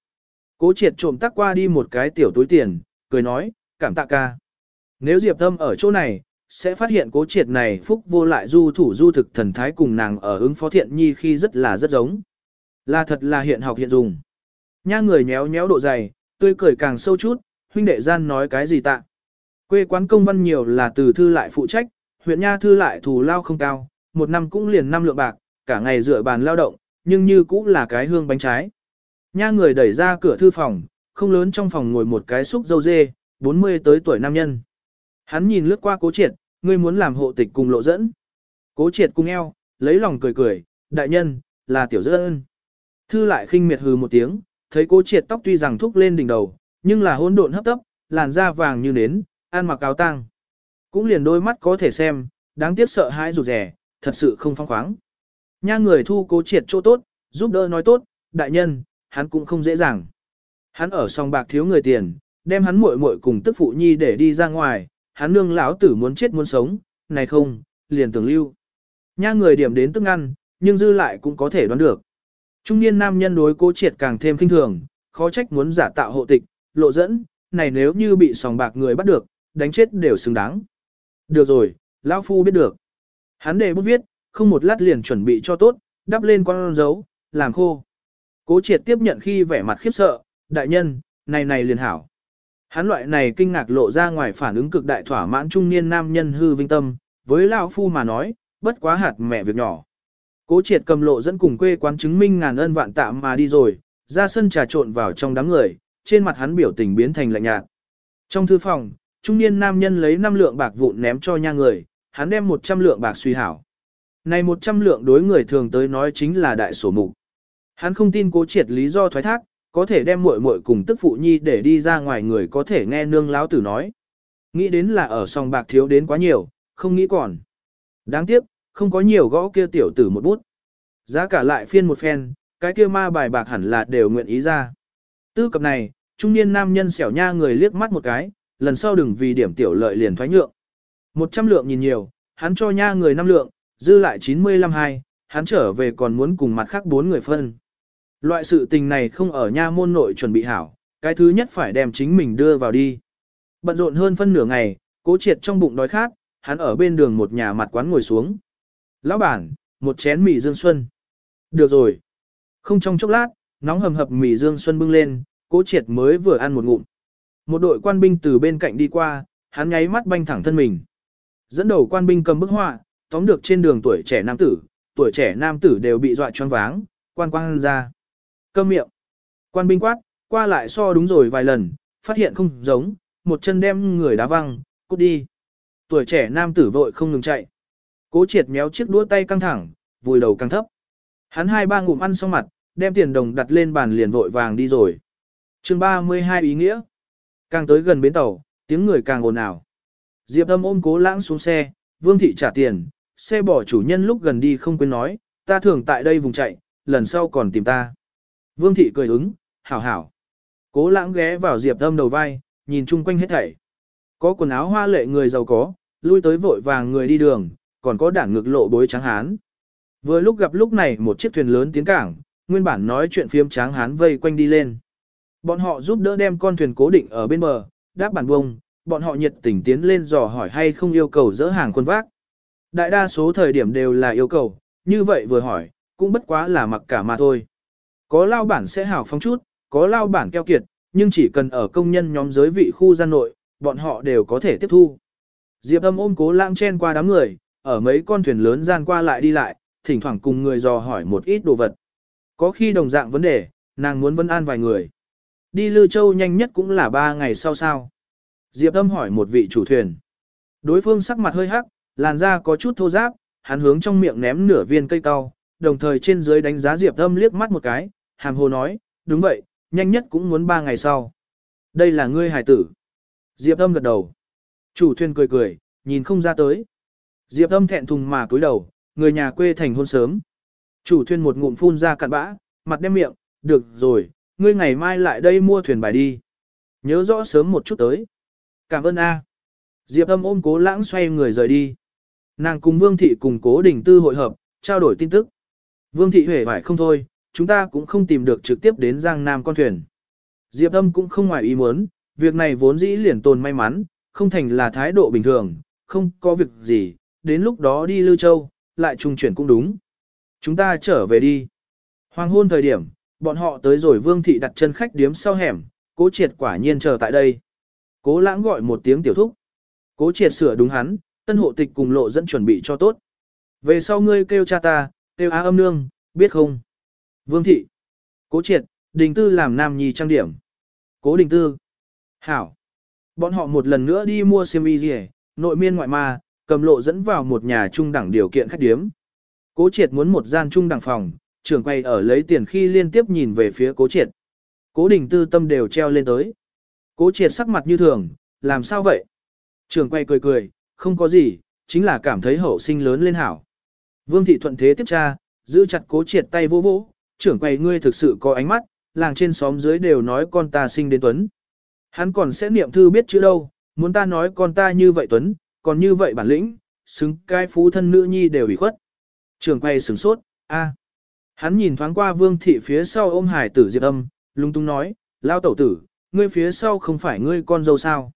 Cố triệt trộm tắc qua đi một cái tiểu túi tiền, cười nói, cảm tạ ca. Nếu Diệp Tâm ở chỗ này, sẽ phát hiện cố triệt này phúc vô lại du thủ du thực thần thái cùng nàng ở ứng phó thiện nhi khi rất là rất giống. Là thật là hiện học hiện dùng. Nha người nhéo nhéo độ dày, tươi cười càng sâu chút, huynh đệ gian nói cái gì tạ. Quê quán công văn nhiều là từ thư lại phụ trách, huyện nha thư lại thù lao không cao, một năm cũng liền năm lượng bạc, cả ngày dựa bàn lao động, nhưng như cũng là cái hương bánh trái. Nha người đẩy ra cửa thư phòng, không lớn trong phòng ngồi một cái xúc dâu dê, 40 tới tuổi nam nhân. Hắn nhìn lướt qua cố triệt, ngươi muốn làm hộ tịch cùng lộ dẫn. Cố triệt cung eo, lấy lòng cười cười, đại nhân, là tiểu dân. Thư lại khinh miệt hừ một tiếng, thấy cố triệt tóc tuy rằng thúc lên đỉnh đầu, nhưng là hỗn độn hấp tấp, làn da vàng như nến, ăn mặc áo tang. Cũng liền đôi mắt có thể xem, đáng tiếc sợ hãi rụt rẻ, thật sự không phong khoáng. Nha người thu cố triệt chỗ tốt, giúp đỡ nói tốt, đại nhân, hắn cũng không dễ dàng. Hắn ở song bạc thiếu người tiền, đem hắn muội muội cùng tức phụ nhi để đi ra ngoài, hắn nương lão tử muốn chết muốn sống, này không, liền tưởng lưu. Nha người điểm đến tức ăn, nhưng dư lại cũng có thể đoán được. Trung niên nam nhân đối cố triệt càng thêm kinh thường, khó trách muốn giả tạo hộ tịch, lộ dẫn, này nếu như bị sòng bạc người bắt được, đánh chết đều xứng đáng. Được rồi, lão phu biết được. Hắn đề bút viết, không một lát liền chuẩn bị cho tốt, đắp lên con dấu, làm khô. Cố triệt tiếp nhận khi vẻ mặt khiếp sợ, đại nhân, này này liền hảo. Hắn loại này kinh ngạc lộ ra ngoài phản ứng cực đại thỏa mãn trung niên nam nhân hư vinh tâm, với lão phu mà nói, bất quá hạt mẹ việc nhỏ. Cố triệt cầm lộ dẫn cùng quê quán chứng minh ngàn ân vạn tạm mà đi rồi, ra sân trà trộn vào trong đám người, trên mặt hắn biểu tình biến thành lạnh nhạt. Trong thư phòng, trung niên nam nhân lấy 5 lượng bạc vụn ném cho nha người, hắn đem 100 lượng bạc suy hảo. Này 100 lượng đối người thường tới nói chính là đại sổ mục. Hắn không tin cố triệt lý do thoái thác, có thể đem muội muội cùng tức phụ nhi để đi ra ngoài người có thể nghe nương láo tử nói. Nghĩ đến là ở sòng bạc thiếu đến quá nhiều, không nghĩ còn. Đáng tiếc, không có nhiều gõ kia tiểu tử một bút. Giá cả lại phiên một phen, cái kia ma bài bạc hẳn là đều nguyện ý ra. Tư cập này, trung niên nam nhân xẻo nha người liếc mắt một cái, lần sau đừng vì điểm tiểu lợi liền thoái nhượng. Một trăm lượng nhìn nhiều, hắn cho nha người năm lượng, dư lại 95 hai, hắn trở về còn muốn cùng mặt khác bốn người phân. Loại sự tình này không ở nha môn nội chuẩn bị hảo, cái thứ nhất phải đem chính mình đưa vào đi. Bận rộn hơn phân nửa ngày, cố triệt trong bụng đói khát, hắn ở bên đường một nhà mặt quán ngồi xuống. Lão bản, một chén mì dương xuân. Được rồi. Không trong chốc lát, nóng hầm hập mì dương xuân bưng lên, cố triệt mới vừa ăn một ngụm. Một đội quan binh từ bên cạnh đi qua, hắn nháy mắt banh thẳng thân mình. Dẫn đầu quan binh cầm bức họa, tóm được trên đường tuổi trẻ nam tử, tuổi trẻ nam tử đều bị dọa choáng váng, quan quang ra. Câm miệng. Quan binh quát, qua lại so đúng rồi vài lần, phát hiện không giống, một chân đem người đá văng, cút đi. Tuổi trẻ nam tử vội không ngừng chạy. Cố triệt méo chiếc đũa tay căng thẳng, vùi đầu căng thấp. Hắn hai ba ngụm ăn xong mặt, đem tiền đồng đặt lên bàn liền vội vàng đi rồi. chương 32 ý nghĩa. Càng tới gần bến tàu, tiếng người càng ồn ào. Diệp âm ôm cố lãng xuống xe, vương thị trả tiền, xe bỏ chủ nhân lúc gần đi không quên nói, ta thường tại đây vùng chạy, lần sau còn tìm ta. Vương thị cười ứng, hảo hảo. Cố lãng ghé vào diệp âm đầu vai, nhìn chung quanh hết thảy. Có quần áo hoa lệ người giàu có, lui tới vội vàng người đi đường, còn có đảng ngực lộ bối tráng hán. Vừa lúc gặp lúc này một chiếc thuyền lớn tiến cảng, nguyên bản nói chuyện phiếm tráng hán vây quanh đi lên. Bọn họ giúp đỡ đem con thuyền cố định ở bên bờ, đáp bản bông, bọn họ nhiệt tình tiến lên dò hỏi hay không yêu cầu dỡ hàng quân vác. Đại đa số thời điểm đều là yêu cầu, như vậy vừa hỏi, cũng bất quá là mặc cả mà thôi. Có lao bản sẽ hào phóng chút, có lao bản keo kiệt, nhưng chỉ cần ở công nhân nhóm giới vị khu gian nội, bọn họ đều có thể tiếp thu. Diệp âm ôm cố lãng chen qua đám người, ở mấy con thuyền lớn gian qua lại đi lại, thỉnh thoảng cùng người dò hỏi một ít đồ vật. Có khi đồng dạng vấn đề, nàng muốn vân an vài người. Đi Lư Châu nhanh nhất cũng là ba ngày sau sao. Diệp âm hỏi một vị chủ thuyền. Đối phương sắc mặt hơi hắc, làn da có chút thô ráp, hắn hướng trong miệng ném nửa viên cây cao, đồng thời trên dưới đánh giá Diệp âm liếc mắt một cái, hàm hồ nói, đúng vậy, nhanh nhất cũng muốn ba ngày sau. Đây là ngươi hải tử. Diệp âm gật đầu. Chủ thuyền cười cười, nhìn không ra tới. Diệp âm thẹn thùng mà cúi đầu, người nhà quê thành hôn sớm. Chủ thuyền một ngụm phun ra cạn bã, mặt đem miệng, được rồi, ngươi ngày mai lại đây mua thuyền bài đi. Nhớ rõ sớm một chút tới. Cảm ơn A. Diệp âm ôm cố lãng xoay người rời đi. Nàng cùng Vương Thị cùng cố đình tư hội hợp, trao đổi tin tức. Vương Thị hề phải không thôi, chúng ta cũng không tìm được trực tiếp đến Giang Nam con thuyền. Diệp âm cũng không ngoài ý muốn, việc này vốn dĩ liền tồn may mắn, không thành là thái độ bình thường, không có việc gì, đến lúc đó đi Lưu Châu, lại trùng chuyển cũng đúng. Chúng ta trở về đi. Hoàng hôn thời điểm, bọn họ tới rồi Vương Thị đặt chân khách điếm sau hẻm, cố triệt quả nhiên chờ tại đây. Cố lãng gọi một tiếng tiểu thúc. Cố triệt sửa đúng hắn, tân hộ tịch cùng lộ dẫn chuẩn bị cho tốt. Về sau ngươi kêu cha ta, kêu á âm nương, biết không? Vương thị. Cố triệt, đình tư làm nam nhi trang điểm. Cố đình tư. Hảo. Bọn họ một lần nữa đi mua xiêm y gì nội miên ngoại ma, cầm lộ dẫn vào một nhà trung đẳng điều kiện khách điếm. Cố triệt muốn một gian trung đẳng phòng, trưởng quay ở lấy tiền khi liên tiếp nhìn về phía cố triệt. Cố đình tư tâm đều treo lên tới. Cố triệt sắc mặt như thường, làm sao vậy? Trưởng quay cười cười, không có gì, chính là cảm thấy hậu sinh lớn lên hảo. Vương thị thuận thế tiếp tra, giữ chặt cố triệt tay vô vỗ, trưởng quay ngươi thực sự có ánh mắt, làng trên xóm dưới đều nói con ta sinh đến tuấn. Hắn còn sẽ niệm thư biết chữ đâu, muốn ta nói con ta như vậy tuấn, còn như vậy bản lĩnh, xứng cái phú thân nữ nhi đều bị khuất. Trường quay sửng sốt, a. Hắn nhìn thoáng qua vương thị phía sau ôm hải tử diệp âm, lung tung nói, lao tẩu tử, ngươi phía sau không phải ngươi con dâu sao.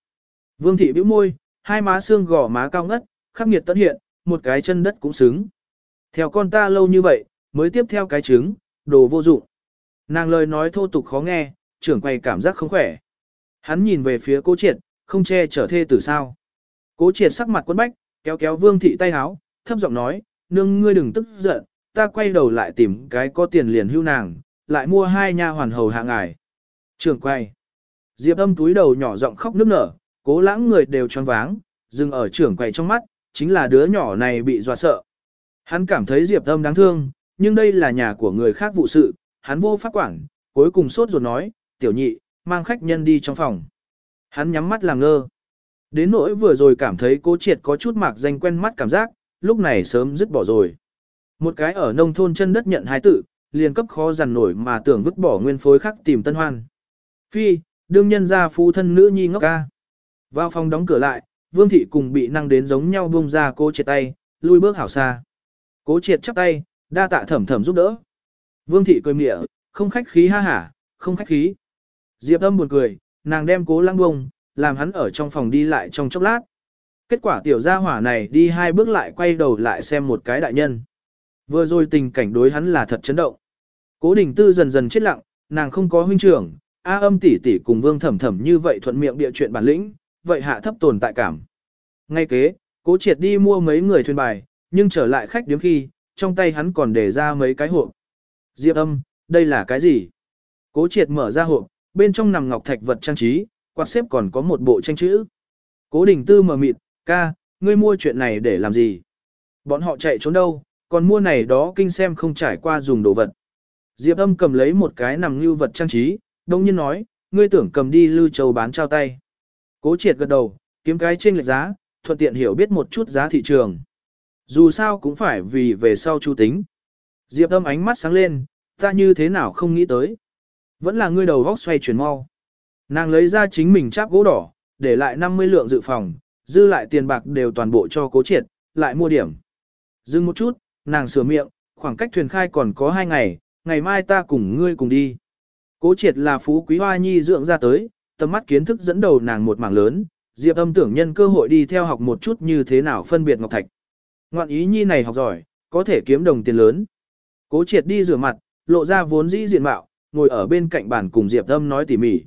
Vương thị bĩu môi, hai má xương gò má cao ngất, khắc nghiệt tận hiện, một cái chân đất cũng xứng. Theo con ta lâu như vậy, mới tiếp theo cái trứng, đồ vô dụng. Nàng lời nói thô tục khó nghe, trưởng quay cảm giác không khỏe. Hắn nhìn về phía cố triệt, không che chở thê tử sao. Cố triệt sắc mặt quấn bách, kéo kéo vương thị tay háo, thấp giọng nói, nương ngươi đừng tức giận, ta quay đầu lại tìm cái có tiền liền hưu nàng, lại mua hai nha hoàn hầu hạ ngài. Trường quay. Diệp âm túi đầu nhỏ giọng khóc nức nở, cố lãng người đều choáng váng, dừng ở trưởng quầy trong mắt, chính là đứa nhỏ này bị dọa sợ. Hắn cảm thấy Diệp âm đáng thương, nhưng đây là nhà của người khác vụ sự, hắn vô pháp quản, cuối cùng sốt ruột nói, tiểu nhị, mang khách nhân đi trong phòng. Hắn nhắm mắt làm ngơ. Đến nỗi vừa rồi cảm thấy cố triệt có chút mạc danh quen mắt cảm giác, lúc này sớm dứt bỏ rồi. Một cái ở nông thôn chân đất nhận hai tự, liền cấp khó dằn nổi mà tưởng vứt bỏ nguyên phối khác tìm tân hoan. Phi, đương nhân ra phu thân nữ nhi ngốc ca. Vào phòng đóng cửa lại, vương thị cùng bị năng đến giống nhau buông ra cố triệt tay, lui bước hảo xa. Cố triệt chắp tay, đa tạ thẩm thẩm giúp đỡ. Vương thị cười mỉa, không khách khí ha hả, không khách khí. Diệp âm buồn cười, nàng đem cố lăng bông, làm hắn ở trong phòng đi lại trong chốc lát. Kết quả tiểu gia hỏa này đi hai bước lại quay đầu lại xem một cái đại nhân. Vừa rồi tình cảnh đối hắn là thật chấn động. Cố đình tư dần dần chết lặng, nàng không có huynh trưởng, A âm tỷ tỷ cùng vương thẩm thẩm như vậy thuận miệng địa chuyện bản lĩnh, vậy hạ thấp tồn tại cảm. Ngay kế, cố triệt đi mua mấy người thuyền bài, nhưng trở lại khách điếm khi, trong tay hắn còn để ra mấy cái hộp. Diệp âm, đây là cái gì? Cố triệt mở ra hộp, bên trong nằm ngọc thạch vật trang trí, quạt xếp còn có một bộ tranh chữ. Cố đình tư mở mịt, ca, ngươi mua chuyện này để làm gì? Bọn họ chạy trốn đâu, còn mua này đó kinh xem không trải qua dùng đồ vật. Diệp âm cầm lấy một cái nằm như vật trang trí, đông nhiên nói, ngươi tưởng cầm đi lưu châu bán trao tay. Cố triệt gật đầu, kiếm cái trên lệch giá, thuận tiện hiểu biết một chút giá thị trường. Dù sao cũng phải vì về sau chu tính. Diệp âm ánh mắt sáng lên, ta như thế nào không nghĩ tới. Vẫn là ngươi đầu vóc xoay chuyển mau. Nàng lấy ra chính mình cháp gỗ đỏ, để lại 50 lượng dự phòng, dư lại tiền bạc đều toàn bộ cho cố triệt, lại mua điểm. Dừng một chút, nàng sửa miệng, khoảng cách thuyền khai còn có 2 ngày, ngày mai ta cùng ngươi cùng đi. Cố triệt là phú quý hoa nhi dưỡng ra tới, tầm mắt kiến thức dẫn đầu nàng một mảng lớn, Diệp âm tưởng nhân cơ hội đi theo học một chút như thế nào phân biệt ngọc thạch. Ngoạn ý nhi này học giỏi, có thể kiếm đồng tiền lớn. Cố triệt đi rửa mặt, lộ ra vốn dĩ diện mạo, ngồi ở bên cạnh bàn cùng Diệp âm nói tỉ mỉ.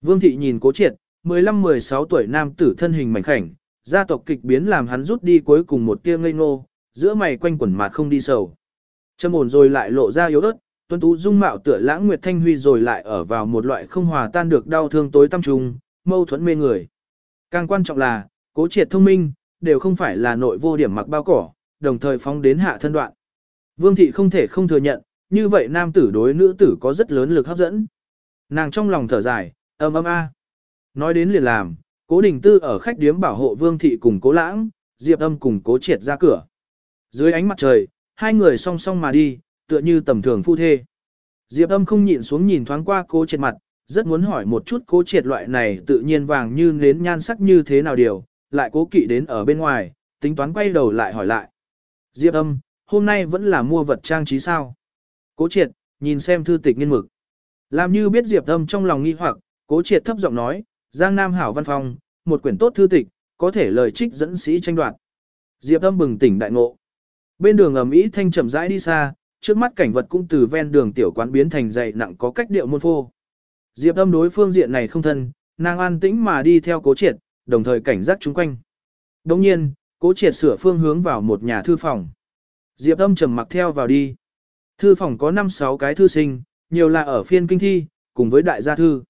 Vương thị nhìn cố triệt, 15-16 tuổi nam tử thân hình mảnh khảnh, gia tộc kịch biến làm hắn rút đi cuối cùng một tia ngây ngô, giữa mày quanh quẩn mà không đi sầu. Châm ổn rồi lại lộ ra yếu ớt, tuân tú dung mạo tựa lãng nguyệt thanh huy rồi lại ở vào một loại không hòa tan được đau thương tối tâm trùng, mâu thuẫn mê người. Càng quan trọng là, cố triệt thông minh, đều không phải là nội vô điểm mặc bao cỏ, đồng thời phóng đến hạ thân đoạn. Vương thị không thể không thừa nhận, như vậy nam tử đối nữ tử có rất lớn lực hấp dẫn. Nàng trong lòng thở dài, âm âm a. Nói đến liền làm, cố đình tư ở khách điếm bảo hộ vương thị cùng cố lãng, diệp âm cùng cố triệt ra cửa. Dưới ánh mặt trời, hai người song song mà đi, tựa như tầm thường phu thê. Diệp âm không nhịn xuống nhìn thoáng qua cố triệt mặt, rất muốn hỏi một chút cố triệt loại này tự nhiên vàng như nến nhan sắc như thế nào điều, lại cố kỵ đến ở bên ngoài, tính toán quay đầu lại hỏi lại. Diệp âm, hôm nay vẫn là mua vật trang trí sao? Cố triệt, nhìn xem thư tịch nghiên mực. Làm như biết Diệp âm trong lòng nghi hoặc, cố triệt thấp giọng nói, Giang Nam Hảo Văn Phong, một quyển tốt thư tịch, có thể lời trích dẫn sĩ tranh đoạt. Diệp âm bừng tỉnh đại ngộ. Bên đường ầm ĩ thanh chậm rãi đi xa, trước mắt cảnh vật cũng từ ven đường tiểu quán biến thành dày nặng có cách điệu môn phô. Diệp âm đối phương diện này không thân, nàng an tĩnh mà đi theo cố triệt, đồng thời cảnh giác chung quanh. Đồng nhiên, cố triệt sửa phương hướng vào một nhà thư phòng. Diệp âm trầm mặc theo vào đi. Thư phòng có 5-6 cái thư sinh, nhiều là ở phiên kinh thi, cùng với đại gia thư.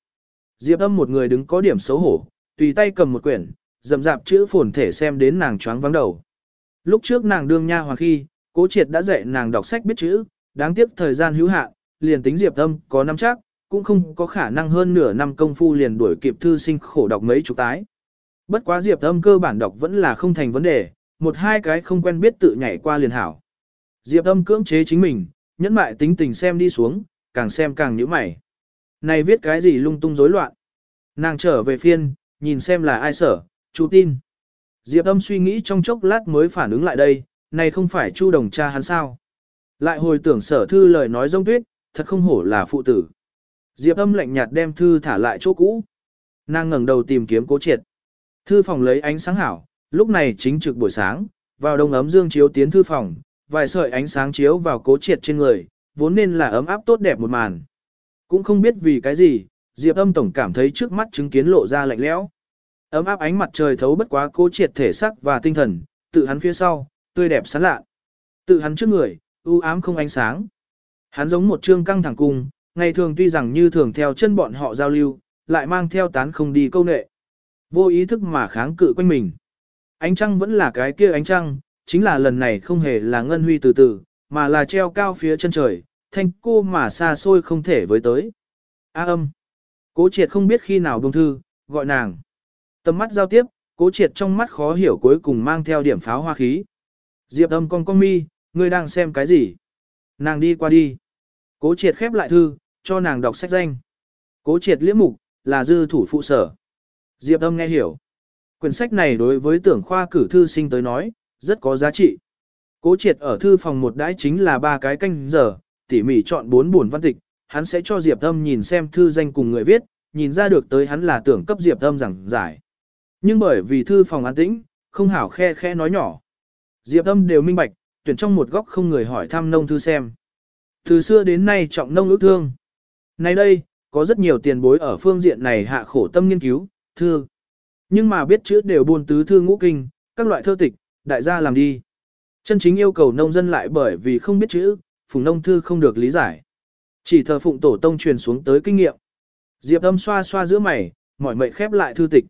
Diệp âm một người đứng có điểm xấu hổ, tùy tay cầm một quyển, dầm dạp chữ phồn thể xem đến nàng choáng vắng đầu. Lúc trước nàng đương nha hoàng khi, cố triệt đã dạy nàng đọc sách biết chữ, đáng tiếc thời gian hữu hạn, liền tính Diệp âm có năm chắc, cũng không có khả năng hơn nửa năm công phu liền đuổi kịp thư sinh khổ đọc mấy chục tái. Bất quá Diệp âm cơ bản đọc vẫn là không thành vấn đề, một hai cái không quen biết tự nhảy qua liền hảo. Diệp âm cưỡng chế chính mình, nhẫn mại tính tình xem đi xuống, càng xem càng nhíu mày. Này viết cái gì lung tung rối loạn. Nàng trở về phiên, nhìn xem là ai sở, chú tin. Diệp âm suy nghĩ trong chốc lát mới phản ứng lại đây, này không phải chu đồng cha hắn sao. Lại hồi tưởng sở thư lời nói rông tuyết, thật không hổ là phụ tử. Diệp âm lạnh nhạt đem thư thả lại chỗ cũ. Nàng ngẩng đầu tìm kiếm cố triệt. Thư phòng lấy ánh sáng hảo, lúc này chính trực buổi sáng, vào đông ấm dương chiếu tiến thư phòng, vài sợi ánh sáng chiếu vào cố triệt trên người, vốn nên là ấm áp tốt đẹp một màn. Cũng không biết vì cái gì, Diệp âm tổng cảm thấy trước mắt chứng kiến lộ ra lạnh lẽo. Ấm áp ánh mặt trời thấu bất quá cố triệt thể sắc và tinh thần, tự hắn phía sau, tươi đẹp sáng lạ. Tự hắn trước người, u ám không ánh sáng. Hắn giống một trương căng thẳng cung, ngày thường tuy rằng như thường theo chân bọn họ giao lưu, lại mang theo tán không đi câu nệ. Vô ý thức mà kháng cự quanh mình. Ánh trăng vẫn là cái kia ánh trăng, chính là lần này không hề là ngân huy từ từ, mà là treo cao phía chân trời, thanh cô mà xa xôi không thể với tới. A âm. Cố triệt không biết khi nào bông thư, gọi nàng. Tầm mắt giao tiếp, cố triệt trong mắt khó hiểu cuối cùng mang theo điểm pháo hoa khí. Diệp âm con con mi, ngươi đang xem cái gì? Nàng đi qua đi. Cố triệt khép lại thư, cho nàng đọc sách danh. Cố triệt liễm mục, là dư thủ phụ sở. Diệp âm nghe hiểu. Quyển sách này đối với tưởng khoa cử thư sinh tới nói, rất có giá trị. Cố triệt ở thư phòng một đãi chính là ba cái canh giờ, tỉ mỉ chọn bốn buồn văn tịch, hắn sẽ cho Diệp âm nhìn xem thư danh cùng người viết, nhìn ra được tới hắn là tưởng cấp Diệp âm giảng giải. Nhưng bởi vì thư phòng an tĩnh, không hảo khe khe nói nhỏ. Diệp âm đều minh bạch, tuyển trong một góc không người hỏi thăm nông thư xem. Từ xưa đến nay trọng nông ước thương. Nay đây, có rất nhiều tiền bối ở phương diện này hạ khổ tâm nghiên cứu, thư. Nhưng mà biết chữ đều buôn tứ thư ngũ kinh, các loại thơ tịch, đại gia làm đi. Chân chính yêu cầu nông dân lại bởi vì không biết chữ, phùng nông thư không được lý giải. Chỉ thờ phụng tổ tông truyền xuống tới kinh nghiệm. Diệp âm xoa xoa giữa mày, mỏi mệt khép lại thư tịch.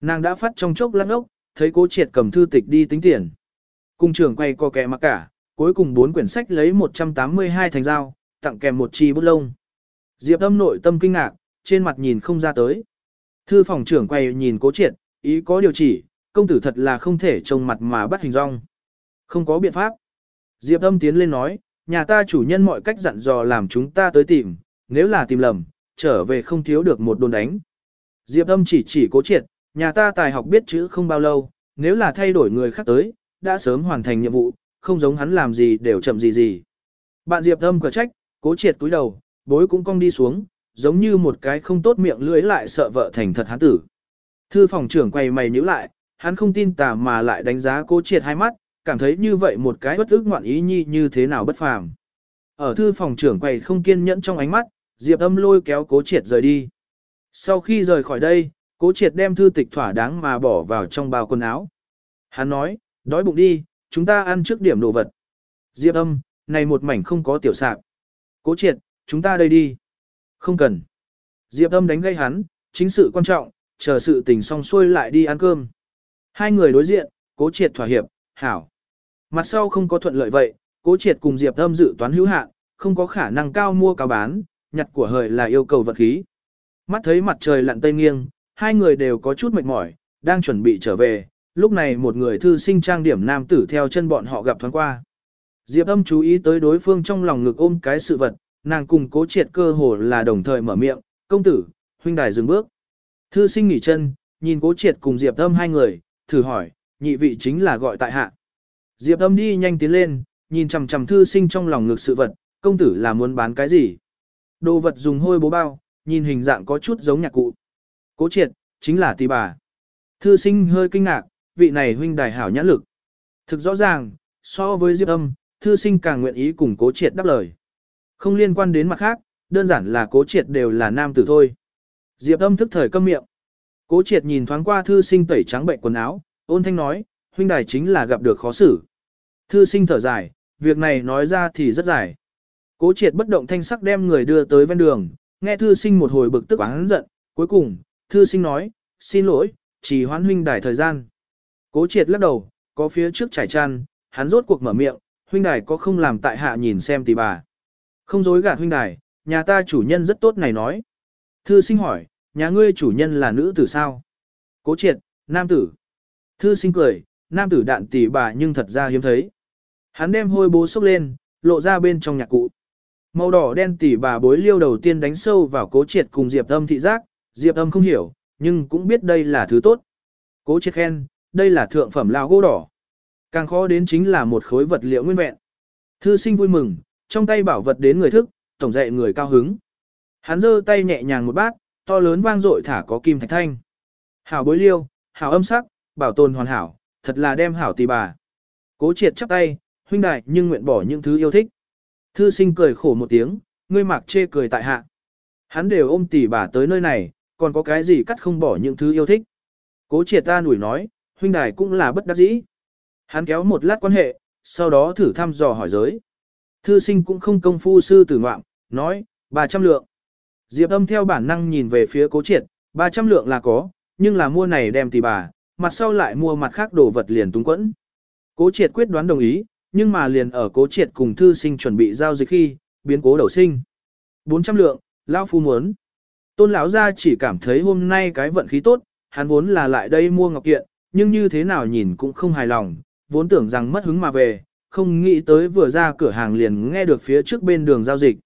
Nàng đã phát trong chốc lăn ốc, thấy cố triệt cầm thư tịch đi tính tiền. Cung trưởng quay co kẻ mặc cả, cuối cùng bốn quyển sách lấy 182 thành dao, tặng kèm một chi bút lông. Diệp âm nội tâm kinh ngạc, trên mặt nhìn không ra tới. Thư phòng trưởng quay nhìn cố triệt, ý có điều chỉ, công tử thật là không thể trông mặt mà bắt hình rong. Không có biện pháp. Diệp âm tiến lên nói, nhà ta chủ nhân mọi cách dặn dò làm chúng ta tới tìm, nếu là tìm lầm, trở về không thiếu được một đồn đánh. Diệp âm chỉ chỉ cố triệt, nhà ta tài học biết chữ không bao lâu, nếu là thay đổi người khác tới, đã sớm hoàn thành nhiệm vụ, không giống hắn làm gì đều chậm gì gì. Bạn Diệp âm cửa trách, cố triệt túi đầu, bối cũng cong đi xuống, giống như một cái không tốt miệng lưỡi lại sợ vợ thành thật hắn tử. Thư phòng trưởng quay mày nhíu lại, hắn không tin tà mà lại đánh giá cố triệt hai mắt, cảm thấy như vậy một cái bất ức ngoạn ý nhi như thế nào bất phàm. Ở thư phòng trưởng quầy không kiên nhẫn trong ánh mắt, Diệp âm lôi kéo cố triệt rời đi. Sau khi rời khỏi đây, cố triệt đem thư tịch thỏa đáng mà bỏ vào trong bao quần áo. Hắn nói, đói bụng đi, chúng ta ăn trước điểm đồ vật. Diệp âm, này một mảnh không có tiểu sạp. Cố triệt, chúng ta đây đi. Không cần. Diệp âm đánh gây hắn, chính sự quan trọng, chờ sự tình xong xuôi lại đi ăn cơm. Hai người đối diện, cố triệt thỏa hiệp, hảo. Mặt sau không có thuận lợi vậy, cố triệt cùng Diệp âm dự toán hữu hạn, không có khả năng cao mua cao bán, nhặt của hời là yêu cầu vật khí. Mắt thấy mặt trời lặn tây nghiêng, hai người đều có chút mệt mỏi, đang chuẩn bị trở về, lúc này một người thư sinh trang điểm nam tử theo chân bọn họ gặp thoáng qua. Diệp âm chú ý tới đối phương trong lòng ngực ôm cái sự vật, nàng cùng cố triệt cơ hồ là đồng thời mở miệng, công tử, huynh đài dừng bước. Thư sinh nghỉ chân, nhìn cố triệt cùng Diệp âm hai người, thử hỏi, nhị vị chính là gọi tại hạ. Diệp âm đi nhanh tiến lên, nhìn chằm chằm thư sinh trong lòng ngực sự vật, công tử là muốn bán cái gì? Đồ vật dùng hôi bố bao, nhìn hình dạng có chút giống nhạc cụ. Cố triệt, chính là tỷ bà. Thư sinh hơi kinh ngạc, vị này huynh đài hảo nhãn lực. Thực rõ ràng, so với Diệp âm, thư sinh càng nguyện ý cùng cố triệt đáp lời. Không liên quan đến mặt khác, đơn giản là cố triệt đều là nam tử thôi. Diệp âm thức thời câm miệng. Cố triệt nhìn thoáng qua thư sinh tẩy trắng bệnh quần áo, ôn thanh nói, huynh đài chính là gặp được khó xử. Thư sinh thở dài, việc này nói ra thì rất dài. Cố triệt bất động thanh sắc đem người đưa tới ven đường, nghe thư sinh một hồi bực tức oán giận, cuối cùng, thư sinh nói, xin lỗi, chỉ hoãn huynh đài thời gian. Cố triệt lắc đầu, có phía trước trải chăn, hắn rốt cuộc mở miệng, huynh đài có không làm tại hạ nhìn xem tỷ bà. Không dối gạt huynh đài, nhà ta chủ nhân rất tốt này nói. Thư sinh hỏi, nhà ngươi chủ nhân là nữ tử sao? Cố triệt, nam tử. Thư sinh cười, nam tử đạn tỷ bà nhưng thật ra hiếm thấy. Hắn đem hôi bố xốc lên, lộ ra bên trong nhạc cụ. Màu đỏ đen tỷ bà bối liêu đầu tiên đánh sâu vào cố triệt cùng Diệp Âm thị giác, Diệp Âm không hiểu, nhưng cũng biết đây là thứ tốt. Cố triệt khen, đây là thượng phẩm lao gỗ đỏ. Càng khó đến chính là một khối vật liệu nguyên vẹn. Thư sinh vui mừng, trong tay bảo vật đến người thức, tổng dạy người cao hứng. Hắn giơ tay nhẹ nhàng một bát, to lớn vang dội thả có kim thạch thanh. Hảo bối liêu, hảo âm sắc, bảo tồn hoàn hảo, thật là đem hảo tỷ bà. Cố triệt chắp tay, huynh đại nhưng nguyện bỏ những thứ yêu thích. Thư sinh cười khổ một tiếng, ngươi mạc chê cười tại hạ. Hắn đều ôm tỷ bà tới nơi này, còn có cái gì cắt không bỏ những thứ yêu thích. Cố triệt ta nủi nói, huynh đài cũng là bất đắc dĩ. Hắn kéo một lát quan hệ, sau đó thử thăm dò hỏi giới. Thư sinh cũng không công phu sư tử ngoạm, nói, 300 lượng. Diệp âm theo bản năng nhìn về phía cố triệt, 300 lượng là có, nhưng là mua này đem tỷ bà, mặt sau lại mua mặt khác đồ vật liền túng quẫn. Cố triệt quyết đoán đồng ý, nhưng mà liền ở cố triệt cùng thư sinh chuẩn bị giao dịch khi, biến cố đầu sinh. 400 lượng, lão phu muốn. Tôn lão gia chỉ cảm thấy hôm nay cái vận khí tốt, hắn vốn là lại đây mua ngọc kiện, nhưng như thế nào nhìn cũng không hài lòng, vốn tưởng rằng mất hứng mà về, không nghĩ tới vừa ra cửa hàng liền nghe được phía trước bên đường giao dịch.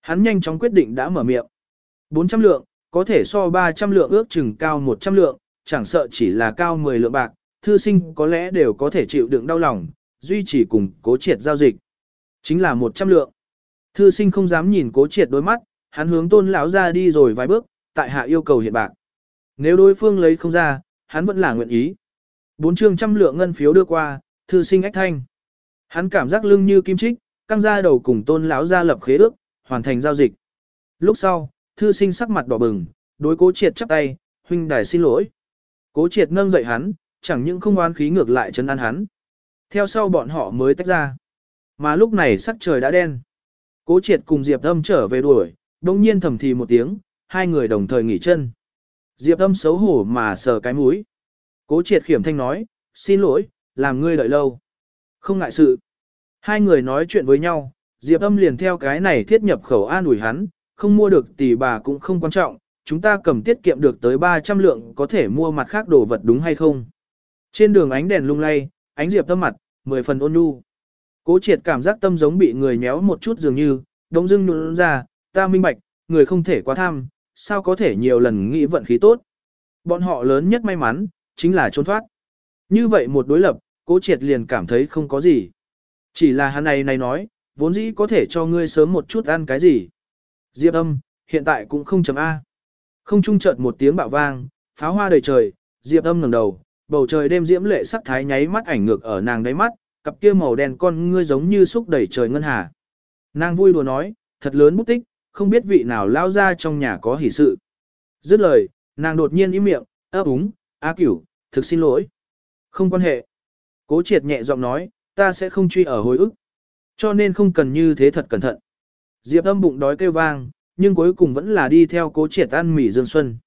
Hắn nhanh chóng quyết định đã mở miệng. 400 lượng, có thể so 300 lượng ước chừng cao 100 lượng, chẳng sợ chỉ là cao 10 lượng bạc, thư sinh có lẽ đều có thể chịu đựng đau lòng, duy trì cùng cố triệt giao dịch. Chính là 100 lượng. Thư sinh không dám nhìn cố triệt đôi mắt, hắn hướng tôn lão ra đi rồi vài bước, tại hạ yêu cầu hiện bạc. Nếu đối phương lấy không ra, hắn vẫn là nguyện ý. Bốn chương trăm lượng ngân phiếu đưa qua, thư sinh ách thanh. Hắn cảm giác lưng như kim trích, căng ra đầu cùng tôn lão ra lập khế ước, hoàn thành giao dịch. Lúc sau, thư sinh sắc mặt đỏ bừng, đối cố triệt chắp tay, huynh đài xin lỗi. Cố triệt nâng dậy hắn, chẳng những không oán khí ngược lại chấn an hắn. Theo sau bọn họ mới tách ra. Mà lúc này sắc trời đã đen. Cố triệt cùng Diệp Âm trở về đuổi, đồng nhiên thầm thì một tiếng, hai người đồng thời nghỉ chân. Diệp Âm xấu hổ mà sờ cái mũi. Cố triệt khiểm thanh nói, xin lỗi, làm ngươi đợi lâu. Không ngại sự. Hai người nói chuyện với nhau, Diệp âm liền theo cái này thiết nhập khẩu an ủi hắn, không mua được tỷ bà cũng không quan trọng, chúng ta cầm tiết kiệm được tới 300 lượng có thể mua mặt khác đồ vật đúng hay không. Trên đường ánh đèn lung lay, ánh Diệp tâm mặt, 10 phần ôn nhu. Cố triệt cảm giác tâm giống bị người nhéo một chút dường như, đống dưng nhuận ra, ta minh bạch, người không thể quá tham, sao có thể nhiều lần nghĩ vận khí tốt. Bọn họ lớn nhất may mắn, chính là trốn thoát. Như vậy một đối lập, cố triệt liền cảm thấy không có gì. Chỉ là hắn này này nói, vốn dĩ có thể cho ngươi sớm một chút ăn cái gì. Diệp âm, hiện tại cũng không chấm A. Không trung chợt một tiếng bạo vang, pháo hoa đầy trời, Diệp âm ngẩng đầu, bầu trời đêm diễm lệ sắc thái nháy mắt ảnh ngược ở nàng đáy mắt, cặp kia màu đen con ngươi giống như xúc đẩy trời ngân hà. Nàng vui đùa nói, thật lớn bút tích, không biết vị nào lao ra trong nhà có hỷ sự. Dứt lời, nàng đột nhiên im miệng, ấp úng, á cửu, thực xin lỗi. Không quan hệ. Cố triệt nhẹ giọng nói, ta sẽ không truy ở hồi ức. Cho nên không cần như thế thật cẩn thận. Diệp âm bụng đói kêu vang, nhưng cuối cùng vẫn là đi theo cố triệt ăn mỉ dương xuân.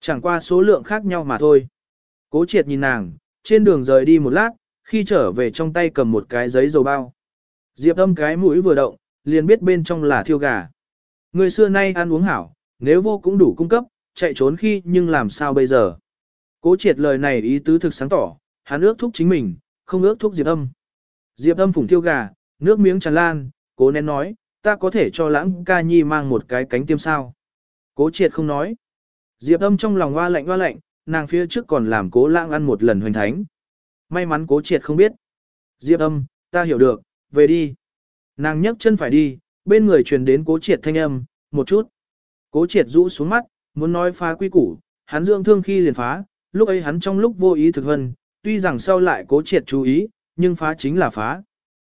Chẳng qua số lượng khác nhau mà thôi. Cố triệt nhìn nàng, trên đường rời đi một lát, khi trở về trong tay cầm một cái giấy dầu bao. Diệp âm cái mũi vừa động, liền biết bên trong là thiêu gà. Người xưa nay ăn uống hảo, nếu vô cũng đủ cung cấp, chạy trốn khi nhưng làm sao bây giờ. Cố triệt lời này ý tứ thực sáng tỏ, hắn ước thúc chính mình, không ước thúc Diệp âm. Diệp âm phủng thiêu gà, nước miếng tràn lan, cố nén nói, ta có thể cho lãng ca nhi mang một cái cánh tiêm sao. Cố triệt không nói. Diệp âm trong lòng hoa lạnh hoa lạnh, nàng phía trước còn làm cố lãng ăn một lần hoành thánh. May mắn cố triệt không biết. Diệp âm, ta hiểu được, về đi. Nàng nhấc chân phải đi, bên người truyền đến cố triệt thanh âm, một chút. Cố triệt rũ xuống mắt, muốn nói phá quy củ, hắn dưỡng thương khi liền phá, lúc ấy hắn trong lúc vô ý thực hân, tuy rằng sau lại cố triệt chú ý, nhưng phá chính là phá.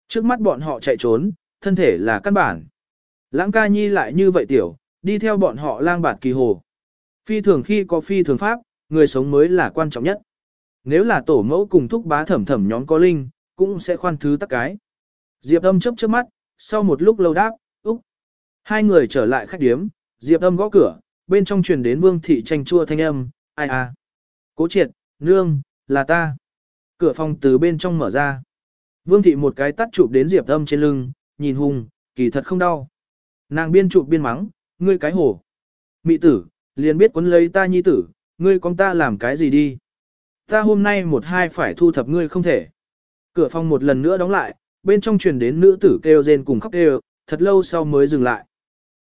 Trước mắt bọn họ chạy trốn, thân thể là căn bản. Lãng ca nhi lại như vậy tiểu, đi theo bọn họ lang bạt kỳ hồ. Phi thường khi có phi thường pháp, người sống mới là quan trọng nhất. Nếu là tổ mẫu cùng thúc bá thẩm thẩm nhóm có linh, cũng sẽ khoan thứ tắc cái. Diệp âm chớp chớp mắt, sau một lúc lâu đáp, úc. Hai người trở lại khách điếm, Diệp âm gõ cửa, bên trong truyền đến vương thị tranh chua thanh âm, ai à. Cố triệt, nương, là ta. Cửa phòng từ bên trong mở ra. Vương thị một cái tắt chụp đến Diệp âm trên lưng, nhìn hùng, kỳ thật không đau. Nàng biên chụp biên mắng, ngươi cái hổ. Mị tử, liền biết quấn lấy ta nhi tử, ngươi con ta làm cái gì đi. Ta hôm nay một hai phải thu thập ngươi không thể. Cửa phòng một lần nữa đóng lại, bên trong truyền đến nữ tử kêu rên cùng khóc kêu, thật lâu sau mới dừng lại.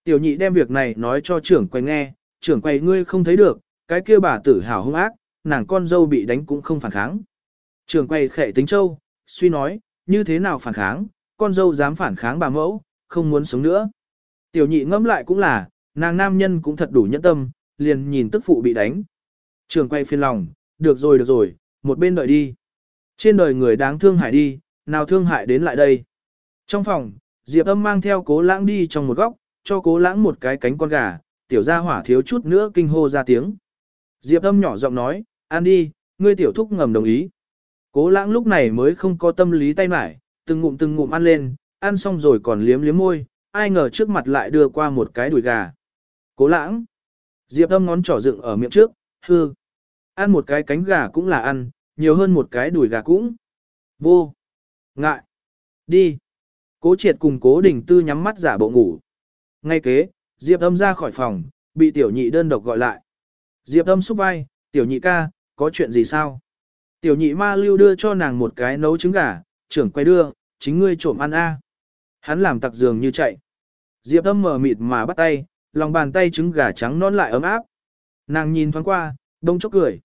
Tiểu nhị đem việc này nói cho trưởng quay nghe, trưởng quay ngươi không thấy được, cái kia bà tử hào hung ác, nàng con dâu bị đánh cũng không phản kháng. Trưởng quay khệ tính châu, suy nói, như thế nào phản kháng, con dâu dám phản kháng bà mẫu, không muốn sống nữa. Tiểu nhị ngẫm lại cũng là, nàng nam nhân cũng thật đủ nhẫn tâm, liền nhìn tức phụ bị đánh. Trường quay phiền lòng, được rồi được rồi, một bên đợi đi. Trên đời người đáng thương hại đi, nào thương hại đến lại đây. Trong phòng, Diệp âm mang theo cố lãng đi trong một góc, cho cố lãng một cái cánh con gà, tiểu gia hỏa thiếu chút nữa kinh hô ra tiếng. Diệp âm nhỏ giọng nói, ăn đi, ngươi tiểu thúc ngầm đồng ý. Cố lãng lúc này mới không có tâm lý tay mải, từng ngụm từng ngụm ăn lên, ăn xong rồi còn liếm liếm môi, ai ngờ trước mặt lại đưa qua một cái đùi gà. Cố lãng. Diệp âm ngón trỏ dựng ở miệng trước, hư. Ăn một cái cánh gà cũng là ăn, nhiều hơn một cái đùi gà cũng. Vô. Ngại. Đi. Cố triệt cùng cố đình tư nhắm mắt giả bộ ngủ. Ngay kế, Diệp âm ra khỏi phòng, bị tiểu nhị đơn độc gọi lại. Diệp âm xúc vai, tiểu nhị ca, có chuyện gì sao? Tiểu nhị ma lưu đưa cho nàng một cái nấu trứng gà, trưởng quay đưa, chính ngươi trộm ăn a. Hắn làm tặc giường như chạy. Diệp âm mở mịt mà bắt tay, lòng bàn tay trứng gà trắng non lại ấm áp. Nàng nhìn thoáng qua, đông chốc cười.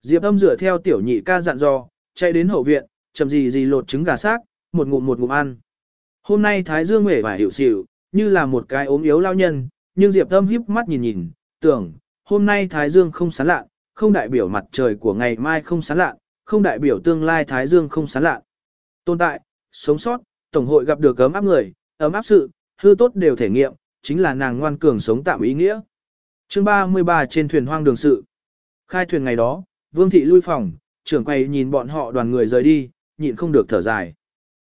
Diệp âm dựa theo tiểu nhị ca dặn dò, chạy đến hậu viện, chậm gì gì lột trứng gà xác, một ngụm một ngụm ăn. Hôm nay Thái Dương mể và hiểu xỉu, như là một cái ốm yếu lao nhân, nhưng Diệp âm híp mắt nhìn nhìn, tưởng, hôm nay Thái Dương không sáng lạ, không đại biểu mặt trời của ngày mai không sáng lạ, không đại biểu tương lai Thái Dương không sáng lạ. Tồn tại, sống sót, Tổng hội gặp được ấm áp người, ấm áp sự, hư tốt đều thể nghiệm, chính là nàng ngoan cường sống tạm ý nghĩa chương 33 trên thuyền hoang đường sự. Khai thuyền ngày đó, Vương Thị lui phòng, trưởng quay nhìn bọn họ đoàn người rời đi, nhịn không được thở dài.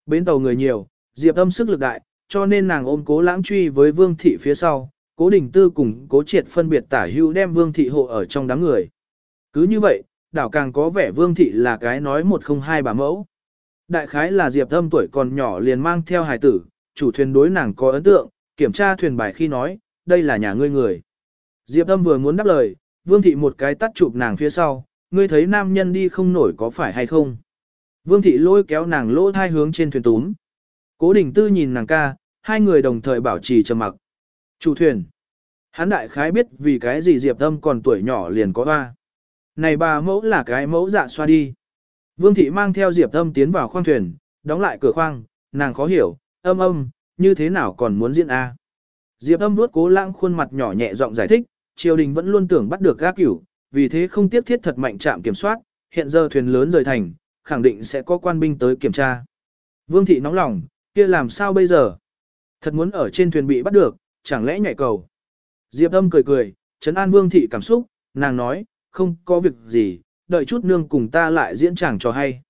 Bến tàu người nhiều, Diệp âm sức lực đại, cho nên nàng ôm cố lãng truy với Vương Thị phía sau, cố đình tư cùng cố triệt phân biệt tả hưu đem Vương Thị hộ ở trong đám người. Cứ như vậy, đảo càng có vẻ Vương Thị là cái nói một không hai bà mẫu. Đại khái là Diệp âm tuổi còn nhỏ liền mang theo hài tử, chủ thuyền đối nàng có ấn tượng, kiểm tra thuyền bài khi nói, đây là nhà ngươi người. Diệp Âm vừa muốn đáp lời, Vương Thị một cái tắt chụp nàng phía sau, ngươi thấy nam nhân đi không nổi có phải hay không. Vương Thị lôi kéo nàng lỗ thai hướng trên thuyền túm. Cố Đình Tư nhìn nàng ca, hai người đồng thời bảo trì trầm mặc. Chủ thuyền. Hắn đại khái biết vì cái gì Diệp Âm còn tuổi nhỏ liền có hoa. Này bà mẫu là cái mẫu dạ xoa đi. Vương Thị mang theo Diệp Âm tiến vào khoang thuyền, đóng lại cửa khoang, nàng khó hiểu, âm âm, như thế nào còn muốn diễn A. Diệp âm vuốt cố lãng khuôn mặt nhỏ nhẹ giọng giải thích, triều đình vẫn luôn tưởng bắt được gác cửu, vì thế không tiếp thiết thật mạnh trạm kiểm soát, hiện giờ thuyền lớn rời thành, khẳng định sẽ có quan binh tới kiểm tra. Vương thị nóng lòng, kia làm sao bây giờ? Thật muốn ở trên thuyền bị bắt được, chẳng lẽ nhảy cầu? Diệp âm cười cười, trấn an vương thị cảm xúc, nàng nói, không có việc gì, đợi chút nương cùng ta lại diễn chẳng cho hay.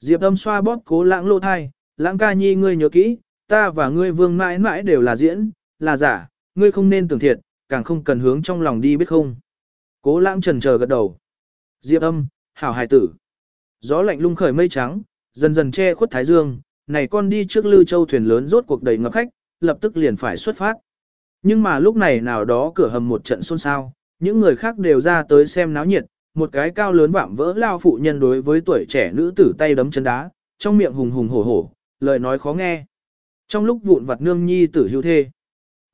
Diệp âm xoa bóp cố lãng lộ thai, lãng ca nhi ngươi nhớ kỹ, ta và ngươi vương mãi mãi đều là diễn, là giả, ngươi không nên tưởng thiệt, càng không cần hướng trong lòng đi biết không. Cố lãng trần chờ gật đầu. Diệp âm, hảo hài tử. Gió lạnh lung khởi mây trắng, dần dần che khuất thái dương, này con đi trước lưu châu thuyền lớn rốt cuộc đầy ngập khách, lập tức liền phải xuất phát. Nhưng mà lúc này nào đó cửa hầm một trận xôn xao, những người khác đều ra tới xem náo nhiệt, một cái cao lớn vạm vỡ lao phụ nhân đối với tuổi trẻ nữ tử tay đấm chân đá, trong miệng hùng hùng hổ hổ, lời nói khó nghe. Trong lúc vụn vặt nương nhi tử hưu thê,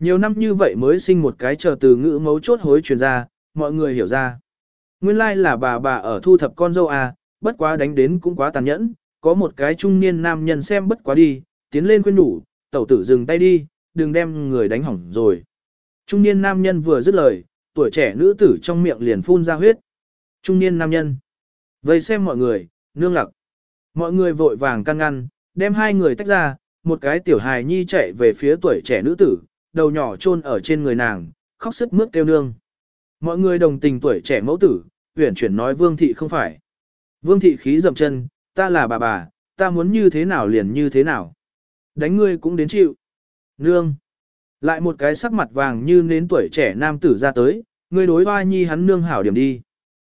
nhiều năm như vậy mới sinh một cái chờ từ ngữ mấu chốt hối truyền ra, mọi người hiểu ra. Nguyên lai là bà bà ở thu thập con dâu à, bất quá đánh đến cũng quá tàn nhẫn, có một cái trung niên nam nhân xem bất quá đi, tiến lên khuyên nhủ, tẩu tử dừng tay đi, đừng đem người đánh hỏng rồi. Trung niên nam nhân vừa dứt lời, tuổi trẻ nữ tử trong miệng liền phun ra huyết. Trung niên nam nhân. Vây xem mọi người, nương lặc. Mọi người vội vàng căn ngăn, đem hai người tách ra, một cái tiểu hài nhi chạy về phía tuổi trẻ nữ tử, đầu nhỏ chôn ở trên người nàng, khóc sức mướt kêu nương. Mọi người đồng tình tuổi trẻ mẫu tử, huyển chuyển nói vương thị không phải. Vương thị khí dậm chân, ta là bà bà, ta muốn như thế nào liền như thế nào. Đánh ngươi cũng đến chịu. Nương. Lại một cái sắc mặt vàng như nến tuổi trẻ nam tử ra tới, ngươi đối hoa nhi hắn nương hảo điểm đi.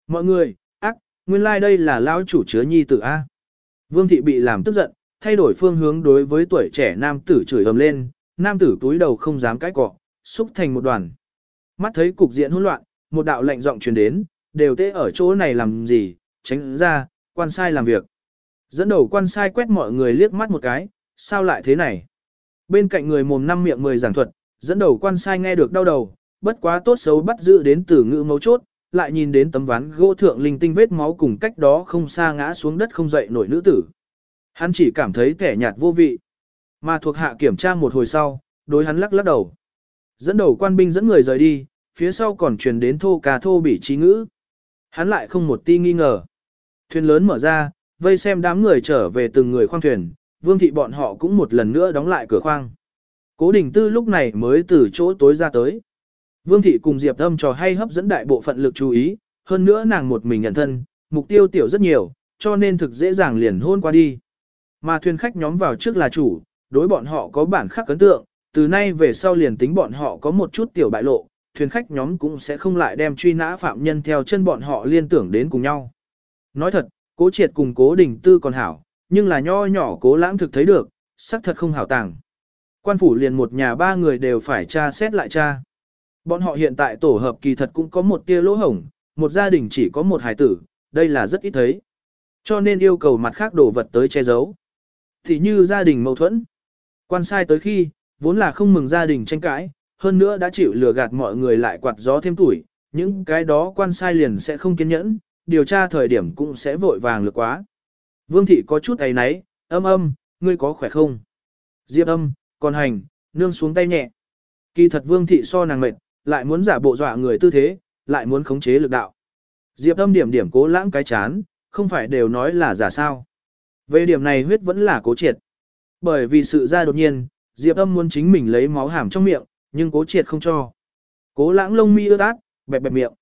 Mọi người, ác, nguyên lai like đây là lão chủ chứa nhi tử A. Vương thị bị làm tức giận, thay đổi phương hướng đối với tuổi trẻ nam tử chửi ầm lên, nam tử túi đầu không dám cãi cọ, xúc thành một đoàn. Mắt thấy cục diện hỗn loạn, một đạo lệnh giọng truyền đến, đều tê ở chỗ này làm gì, tránh ra, quan sai làm việc. Dẫn đầu quan sai quét mọi người liếc mắt một cái, sao lại thế này? Bên cạnh người mồm năm miệng mười giảng thuật, dẫn đầu quan sai nghe được đau đầu, bất quá tốt xấu bắt giữ đến từ ngữ mấu chốt, lại nhìn đến tấm ván gỗ thượng linh tinh vết máu cùng cách đó không xa ngã xuống đất không dậy nổi nữ tử. Hắn chỉ cảm thấy kẻ nhạt vô vị. Mà thuộc hạ kiểm tra một hồi sau, đối hắn lắc lắc đầu. Dẫn đầu quan binh dẫn người rời đi, phía sau còn truyền đến thô cà thô bị trí ngữ. Hắn lại không một ti nghi ngờ. Thuyền lớn mở ra, vây xem đám người trở về từng người khoang thuyền, vương thị bọn họ cũng một lần nữa đóng lại cửa khoang. Cố đình tư lúc này mới từ chỗ tối ra tới. Vương thị cùng Diệp Âm trò hay hấp dẫn đại bộ phận lực chú ý, hơn nữa nàng một mình nhận thân, mục tiêu tiểu rất nhiều, cho nên thực dễ dàng liền hôn qua đi. Mà thuyền khách nhóm vào trước là chủ, đối bọn họ có bản khắc ấn tượng, từ nay về sau liền tính bọn họ có một chút tiểu bại lộ, thuyền khách nhóm cũng sẽ không lại đem truy nã phạm nhân theo chân bọn họ liên tưởng đến cùng nhau. Nói thật, cố triệt cùng cố đình tư còn hảo, nhưng là nho nhỏ cố lãng thực thấy được, xác thật không hảo tàng. Quan phủ liền một nhà ba người đều phải tra xét lại tra. Bọn họ hiện tại tổ hợp kỳ thật cũng có một tia lỗ hổng, một gia đình chỉ có một hài tử, đây là rất ít thấy. Cho nên yêu cầu mặt khác đồ vật tới che giấu. Thì như gia đình mâu thuẫn. Quan sai tới khi, vốn là không mừng gia đình tranh cãi, hơn nữa đã chịu lừa gạt mọi người lại quạt gió thêm tuổi, những cái đó quan sai liền sẽ không kiên nhẫn, điều tra thời điểm cũng sẽ vội vàng lược quá. Vương thị có chút ấy náy, âm âm, ngươi có khỏe không? Diệp âm, còn hành, nương xuống tay nhẹ. Kỳ thật vương thị so nàng mệt, lại muốn giả bộ dọa người tư thế, lại muốn khống chế lực đạo. Diệp âm điểm điểm cố lãng cái chán, không phải đều nói là giả sao. Về điểm này huyết vẫn là cố triệt. Bởi vì sự ra đột nhiên, Diệp âm muốn chính mình lấy máu hàm trong miệng, nhưng cố triệt không cho. Cố lãng lông mi ướt át, bẹp bẹp miệng.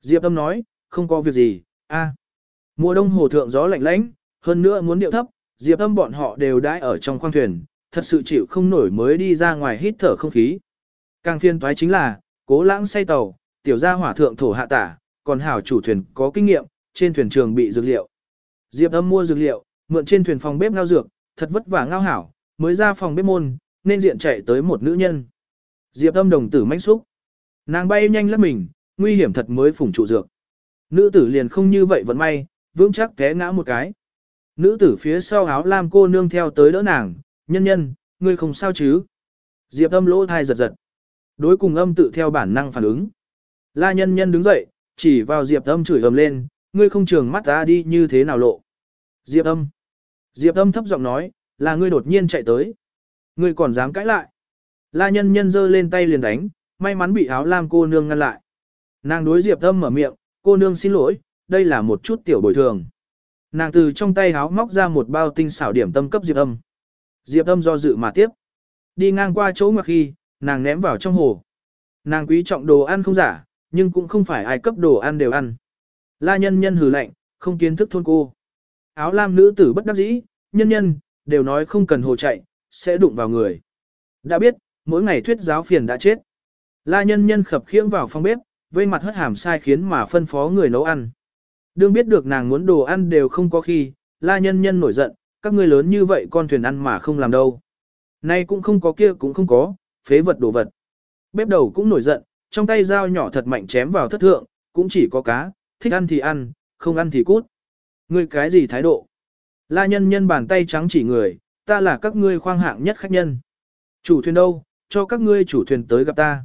Diệp âm nói, không có việc gì, a. Mùa đông hồ thượng gió lạnh lãnh, hơn nữa muốn điệu thấp, Diệp âm bọn họ đều đãi ở trong khoang thuyền, thật sự chịu không nổi mới đi ra ngoài hít thở không khí. Càng phiên toái chính là, cố lãng say tàu, tiểu gia hỏa thượng thổ hạ tả, còn hảo chủ thuyền có kinh nghiệm, trên thuyền trường bị dược liệu. Diệp âm mua dược liệu, mượn trên thuyền phòng bếp ngao dược, thật vất vả ngao hảo, mới ra phòng bếp môn, nên diện chạy tới một nữ nhân. Diệp âm đồng tử manh xúc. Nàng bay nhanh lấp mình, nguy hiểm thật mới phủng trụ dược. Nữ tử liền không như vậy vẫn may, vững chắc té ngã một cái. Nữ tử phía sau áo lam cô nương theo tới đỡ nàng, nhân nhân, ngươi không sao chứ. Diệp âm lỗ thai giật giật. Đối cùng âm tự theo bản năng phản ứng. La nhân nhân đứng dậy, chỉ vào diệp âm chửi ầm lên, ngươi không trường mắt ta đi như thế nào lộ. Diệp âm. Diệp âm thấp giọng nói, là ngươi đột nhiên chạy tới. Ngươi còn dám cãi lại. La nhân nhân giơ lên tay liền đánh, may mắn bị áo lam cô nương ngăn lại. Nàng đối diệp âm mở miệng, cô nương xin lỗi, đây là một chút tiểu bồi thường. Nàng từ trong tay áo móc ra một bao tinh xảo điểm tâm cấp diệp âm. Diệp âm do dự mà tiếp. Đi ngang qua chỗ ngoặc khi, nàng ném vào trong hồ. Nàng quý trọng đồ ăn không giả, nhưng cũng không phải ai cấp đồ ăn đều ăn. La nhân nhân hừ lạnh, không kiến thức thôn cô. Áo lam nữ tử bất đắc dĩ, nhân nhân, đều nói không cần hồ chạy, sẽ đụng vào người. Đã biết, mỗi ngày thuyết giáo phiền đã chết. La nhân nhân khập khiễng vào phòng bếp, vây mặt hất hàm sai khiến mà phân phó người nấu ăn. Đương biết được nàng muốn đồ ăn đều không có khi, la nhân nhân nổi giận, các ngươi lớn như vậy con thuyền ăn mà không làm đâu. Nay cũng không có kia cũng không có, phế vật đồ vật. Bếp đầu cũng nổi giận, trong tay dao nhỏ thật mạnh chém vào thất thượng, cũng chỉ có cá, thích ăn thì ăn, không ăn thì cút. Ngươi cái gì thái độ? La nhân nhân bàn tay trắng chỉ người, ta là các ngươi khoang hạng nhất khách nhân. Chủ thuyền đâu, cho các ngươi chủ thuyền tới gặp ta.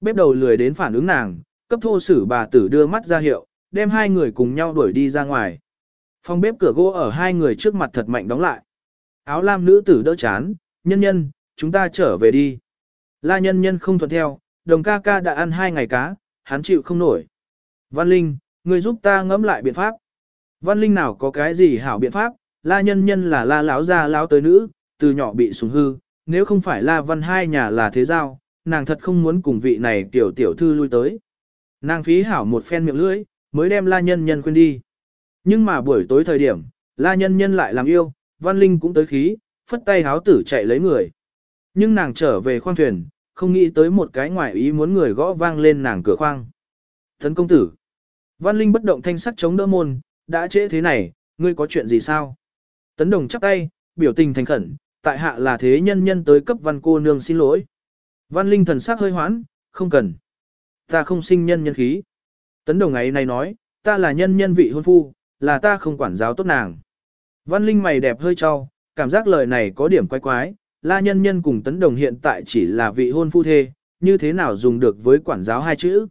Bếp đầu lười đến phản ứng nàng, cấp thô sử bà tử đưa mắt ra hiệu, đem hai người cùng nhau đuổi đi ra ngoài. Phòng bếp cửa gỗ ở hai người trước mặt thật mạnh đóng lại. Áo lam nữ tử đỡ chán, nhân nhân, chúng ta trở về đi. La nhân nhân không thuận theo, đồng ca ca đã ăn hai ngày cá, hắn chịu không nổi. Văn Linh, người giúp ta ngẫm lại biện pháp. Văn Linh nào có cái gì hảo biện pháp, la nhân nhân là la Lão ra lão tới nữ, từ nhỏ bị sủng hư, nếu không phải la văn hai nhà là thế giao, nàng thật không muốn cùng vị này tiểu tiểu thư lui tới. Nàng phí hảo một phen miệng lưỡi, mới đem la nhân nhân quên đi. Nhưng mà buổi tối thời điểm, la nhân nhân lại làm yêu, văn linh cũng tới khí, phất tay háo tử chạy lấy người. Nhưng nàng trở về khoang thuyền, không nghĩ tới một cái ngoại ý muốn người gõ vang lên nàng cửa khoang. Tấn công tử. Văn linh bất động thanh sắc chống đỡ môn, đã trễ thế này, ngươi có chuyện gì sao? Tấn đồng chắp tay, biểu tình thành khẩn, tại hạ là thế nhân nhân tới cấp văn cô nương xin lỗi. Văn linh thần sắc hơi hoãn, không cần. Ta không sinh nhân nhân khí. Tấn đồng ấy này nói, ta là nhân nhân vị hôn phu, là ta không quản giáo tốt nàng. Văn linh mày đẹp hơi cho, cảm giác lời này có điểm quái quái, la nhân nhân cùng tấn đồng hiện tại chỉ là vị hôn phu thê, như thế nào dùng được với quản giáo hai chữ.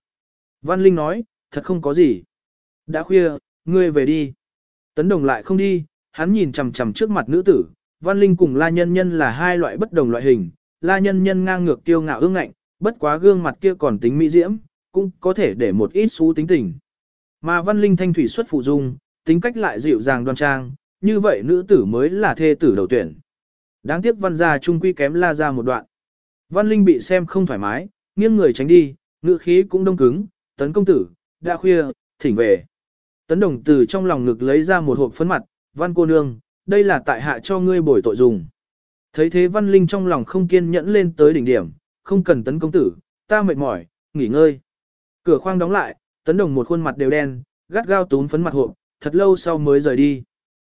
Văn linh nói, thật không có gì. Đã khuya, ngươi về đi. Tấn đồng lại không đi, hắn nhìn chằm chằm trước mặt nữ tử, văn linh cùng la nhân nhân là hai loại bất đồng loại hình, la nhân nhân ngang ngược tiêu ngạo ương ngạnh, bất quá gương mặt kia còn tính mỹ diễm, cũng có thể để một ít xú tính tình. Mà văn linh thanh thủy xuất phụ dung, tính cách lại dịu dàng đoan trang, như vậy nữ tử mới là thê tử đầu tuyển. Đáng tiếc văn gia trung quy kém la gia một đoạn. Văn linh bị xem không thoải mái, nghiêng người tránh đi, ngữ khí cũng đông cứng, tấn công tử, đã khuya, thỉnh về. Tấn đồng từ trong lòng ngực lấy ra một hộp phấn mặt, văn cô nương, đây là tại hạ cho ngươi bồi tội dùng. Thấy thế văn linh trong lòng không kiên nhẫn lên tới đỉnh điểm, không cần tấn công tử, ta mệt mỏi, nghỉ ngơi. Cửa khoang đóng lại, tấn đồng một khuôn mặt đều đen, gắt gao túm phấn mặt hộp, thật lâu sau mới rời đi.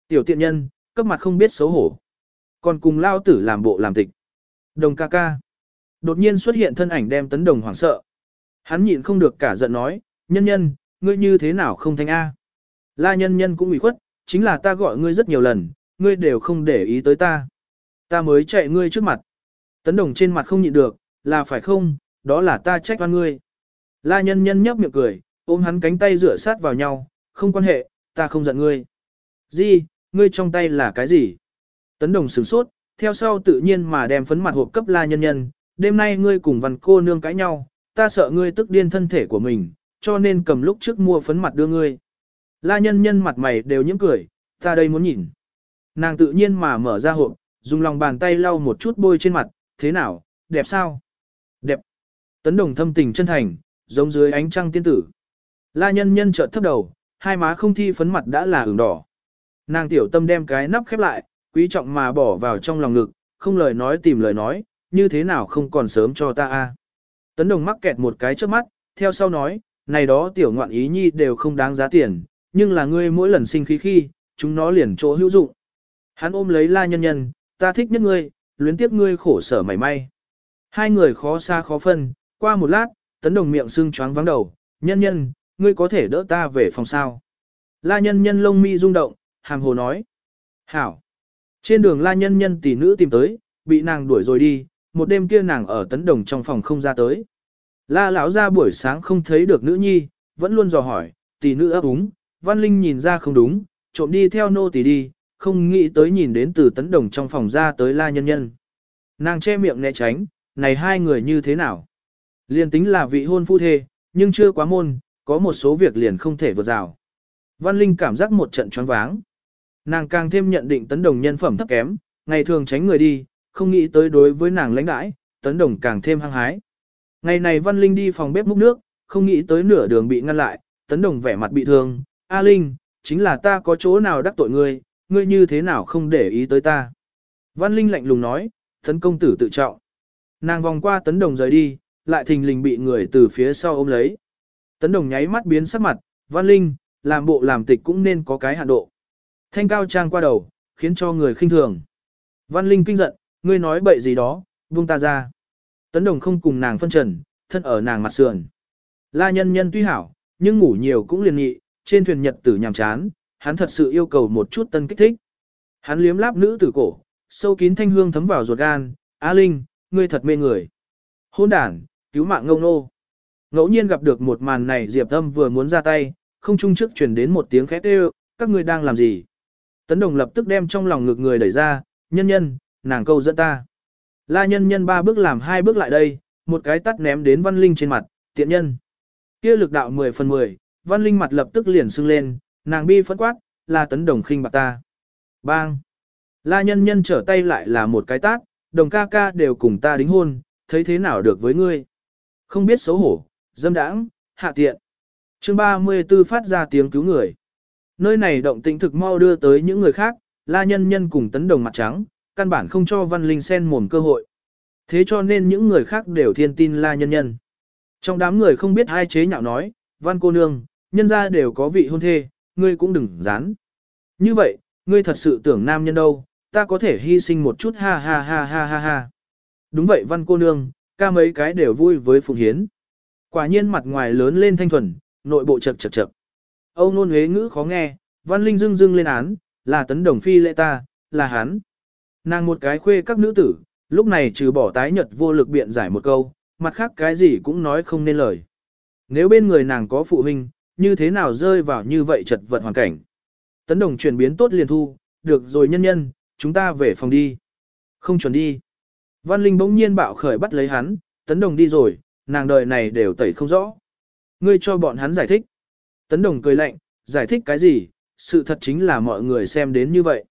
Tiểu tiện nhân, cấp mặt không biết xấu hổ. Còn cùng lao tử làm bộ làm tịch. Đồng ca ca. Đột nhiên xuất hiện thân ảnh đem tấn đồng hoảng sợ. Hắn nhịn không được cả giận nói, nhân nhân, ngươi như thế nào không thanh A. La nhân nhân cũng ủy khuất, chính là ta gọi ngươi rất nhiều lần, ngươi đều không để ý tới ta. Ta mới chạy ngươi trước mặt. Tấn đồng trên mặt không nhịn được, là phải không, đó là ta trách oan ngươi. La nhân nhân nhấp miệng cười, ôm hắn cánh tay rửa sát vào nhau, không quan hệ, ta không giận ngươi. Gì, ngươi trong tay là cái gì? Tấn đồng sửng sốt, theo sau tự nhiên mà đem phấn mặt hộp cấp la nhân nhân, đêm nay ngươi cùng văn cô nương cãi nhau, ta sợ ngươi tức điên thân thể của mình, cho nên cầm lúc trước mua phấn mặt đưa ngươi. La nhân nhân mặt mày đều nhiễm cười, ta đây muốn nhìn. Nàng tự nhiên mà mở ra hộp, dùng lòng bàn tay lau một chút bôi trên mặt, thế nào, đẹp sao? Đẹp. Tấn đồng thâm tình chân thành, giống dưới ánh trăng tiên tử. La nhân nhân chợt thấp đầu, hai má không thi phấn mặt đã là ửng đỏ. Nàng tiểu tâm đem cái nắp khép lại, quý trọng mà bỏ vào trong lòng ngực, không lời nói tìm lời nói, như thế nào không còn sớm cho ta a. Tấn đồng mắc kẹt một cái trước mắt, theo sau nói, này đó tiểu ngoạn ý nhi đều không đáng giá tiền, nhưng là ngươi mỗi lần sinh khí khi, chúng nó liền chỗ hữu dụng. Hắn ôm lấy la nhân nhân, ta thích nhất ngươi, luyến tiếp ngươi khổ sở mảy may. Hai người khó xa khó phân, qua một lát, tấn đồng miệng sưng choáng vắng đầu, nhân nhân, ngươi có thể đỡ ta về phòng sao. La nhân nhân lông mi rung động, hàm hồ nói. Hảo. Trên đường la nhân nhân tỷ nữ tìm tới, bị nàng đuổi rồi đi, một đêm kia nàng ở tấn đồng trong phòng không ra tới. La lão ra buổi sáng không thấy được nữ nhi, vẫn luôn dò hỏi, tỷ nữ ấp úng, văn linh nhìn ra không đúng, trộm đi theo nô tỳ đi, không nghĩ tới nhìn đến từ tấn đồng trong phòng ra tới la nhân nhân. Nàng che miệng né tránh, này hai người như thế nào? Liên tính là vị hôn phu thê, nhưng chưa quá môn, có một số việc liền không thể vượt rào. Văn Linh cảm giác một trận choáng váng. Nàng càng thêm nhận định tấn đồng nhân phẩm thấp kém, ngày thường tránh người đi, không nghĩ tới đối với nàng lãnh đãi, tấn đồng càng thêm hăng hái. Ngày này Văn Linh đi phòng bếp múc nước, không nghĩ tới nửa đường bị ngăn lại, tấn đồng vẻ mặt bị thương. A Linh, chính là ta có chỗ nào đắc tội ngươi, ngươi như thế nào không để ý tới ta. Văn Linh lạnh lùng nói, tấn công tử tự trọng. Nàng vòng qua tấn đồng rời đi, lại thình lình bị người từ phía sau ôm lấy. Tấn đồng nháy mắt biến sắc mặt, Văn Linh, làm bộ làm tịch cũng nên có cái hạn độ. Thanh cao trang qua đầu, khiến cho người khinh thường. Văn Linh kinh giận, ngươi nói bậy gì đó, buông ta ra. Tấn đồng không cùng nàng phân trần, thân ở nàng mặt sườn. La nhân nhân tuy hảo, nhưng ngủ nhiều cũng liền nghị, trên thuyền nhật tử nhàm chán, hắn thật sự yêu cầu một chút tân kích thích. Hắn liếm láp nữ tử cổ, sâu kín thanh hương thấm vào ruột gan, A Linh, ngươi thật mê người. Hôn đản, cứu mạng ngông nô. Ngẫu nhiên gặp được một màn này Diệp Âm vừa muốn ra tay, không trung trước truyền đến một tiếng khét kêu, các ngươi đang làm gì? Tấn Đồng lập tức đem trong lòng ngực người đẩy ra, nhân nhân, nàng câu dẫn ta. La nhân nhân ba bước làm hai bước lại đây, một cái tắt ném đến Văn Linh trên mặt, tiện nhân. Kia lực đạo 10 phần 10, Văn Linh mặt lập tức liền sưng lên, nàng bi phẫn quát, là Tấn Đồng khinh bạc ta. Bang! La nhân nhân trở tay lại là một cái tát, đồng ca ca đều cùng ta đính hôn, thấy thế nào được với ngươi. Không biết xấu hổ, dâm đãng, hạ tiện. chương 34 phát ra tiếng cứu người. Nơi này động tĩnh thực mau đưa tới những người khác, la nhân nhân cùng tấn đồng mặt trắng, căn bản không cho văn linh sen mồm cơ hội. Thế cho nên những người khác đều thiên tin la nhân nhân. Trong đám người không biết hai chế nhạo nói, văn cô nương, nhân ra đều có vị hôn thê, ngươi cũng đừng dán. Như vậy, ngươi thật sự tưởng nam nhân đâu, ta có thể hy sinh một chút ha ha ha ha ha ha. Đúng vậy văn cô nương, ca mấy cái đều vui với Phùng Hiến. Quả nhiên mặt ngoài lớn lên thanh thuần, nội bộ chật chật chật. Âu nôn huế ngữ khó nghe, văn linh dưng dưng lên án, là tấn đồng phi lệ ta, là hắn. Nàng một cái khuê các nữ tử, lúc này trừ bỏ tái nhật vô lực biện giải một câu, mặt khác cái gì cũng nói không nên lời. Nếu bên người nàng có phụ huynh, như thế nào rơi vào như vậy chật vật hoàn cảnh. Tấn đồng chuyển biến tốt liền thu, được rồi nhân nhân, chúng ta về phòng đi. Không chuẩn đi. Văn Linh bỗng nhiên bạo khởi bắt lấy hắn, tấn đồng đi rồi, nàng đời này đều tẩy không rõ. Ngươi cho bọn hắn giải thích. Tấn đồng cười lạnh, giải thích cái gì, sự thật chính là mọi người xem đến như vậy.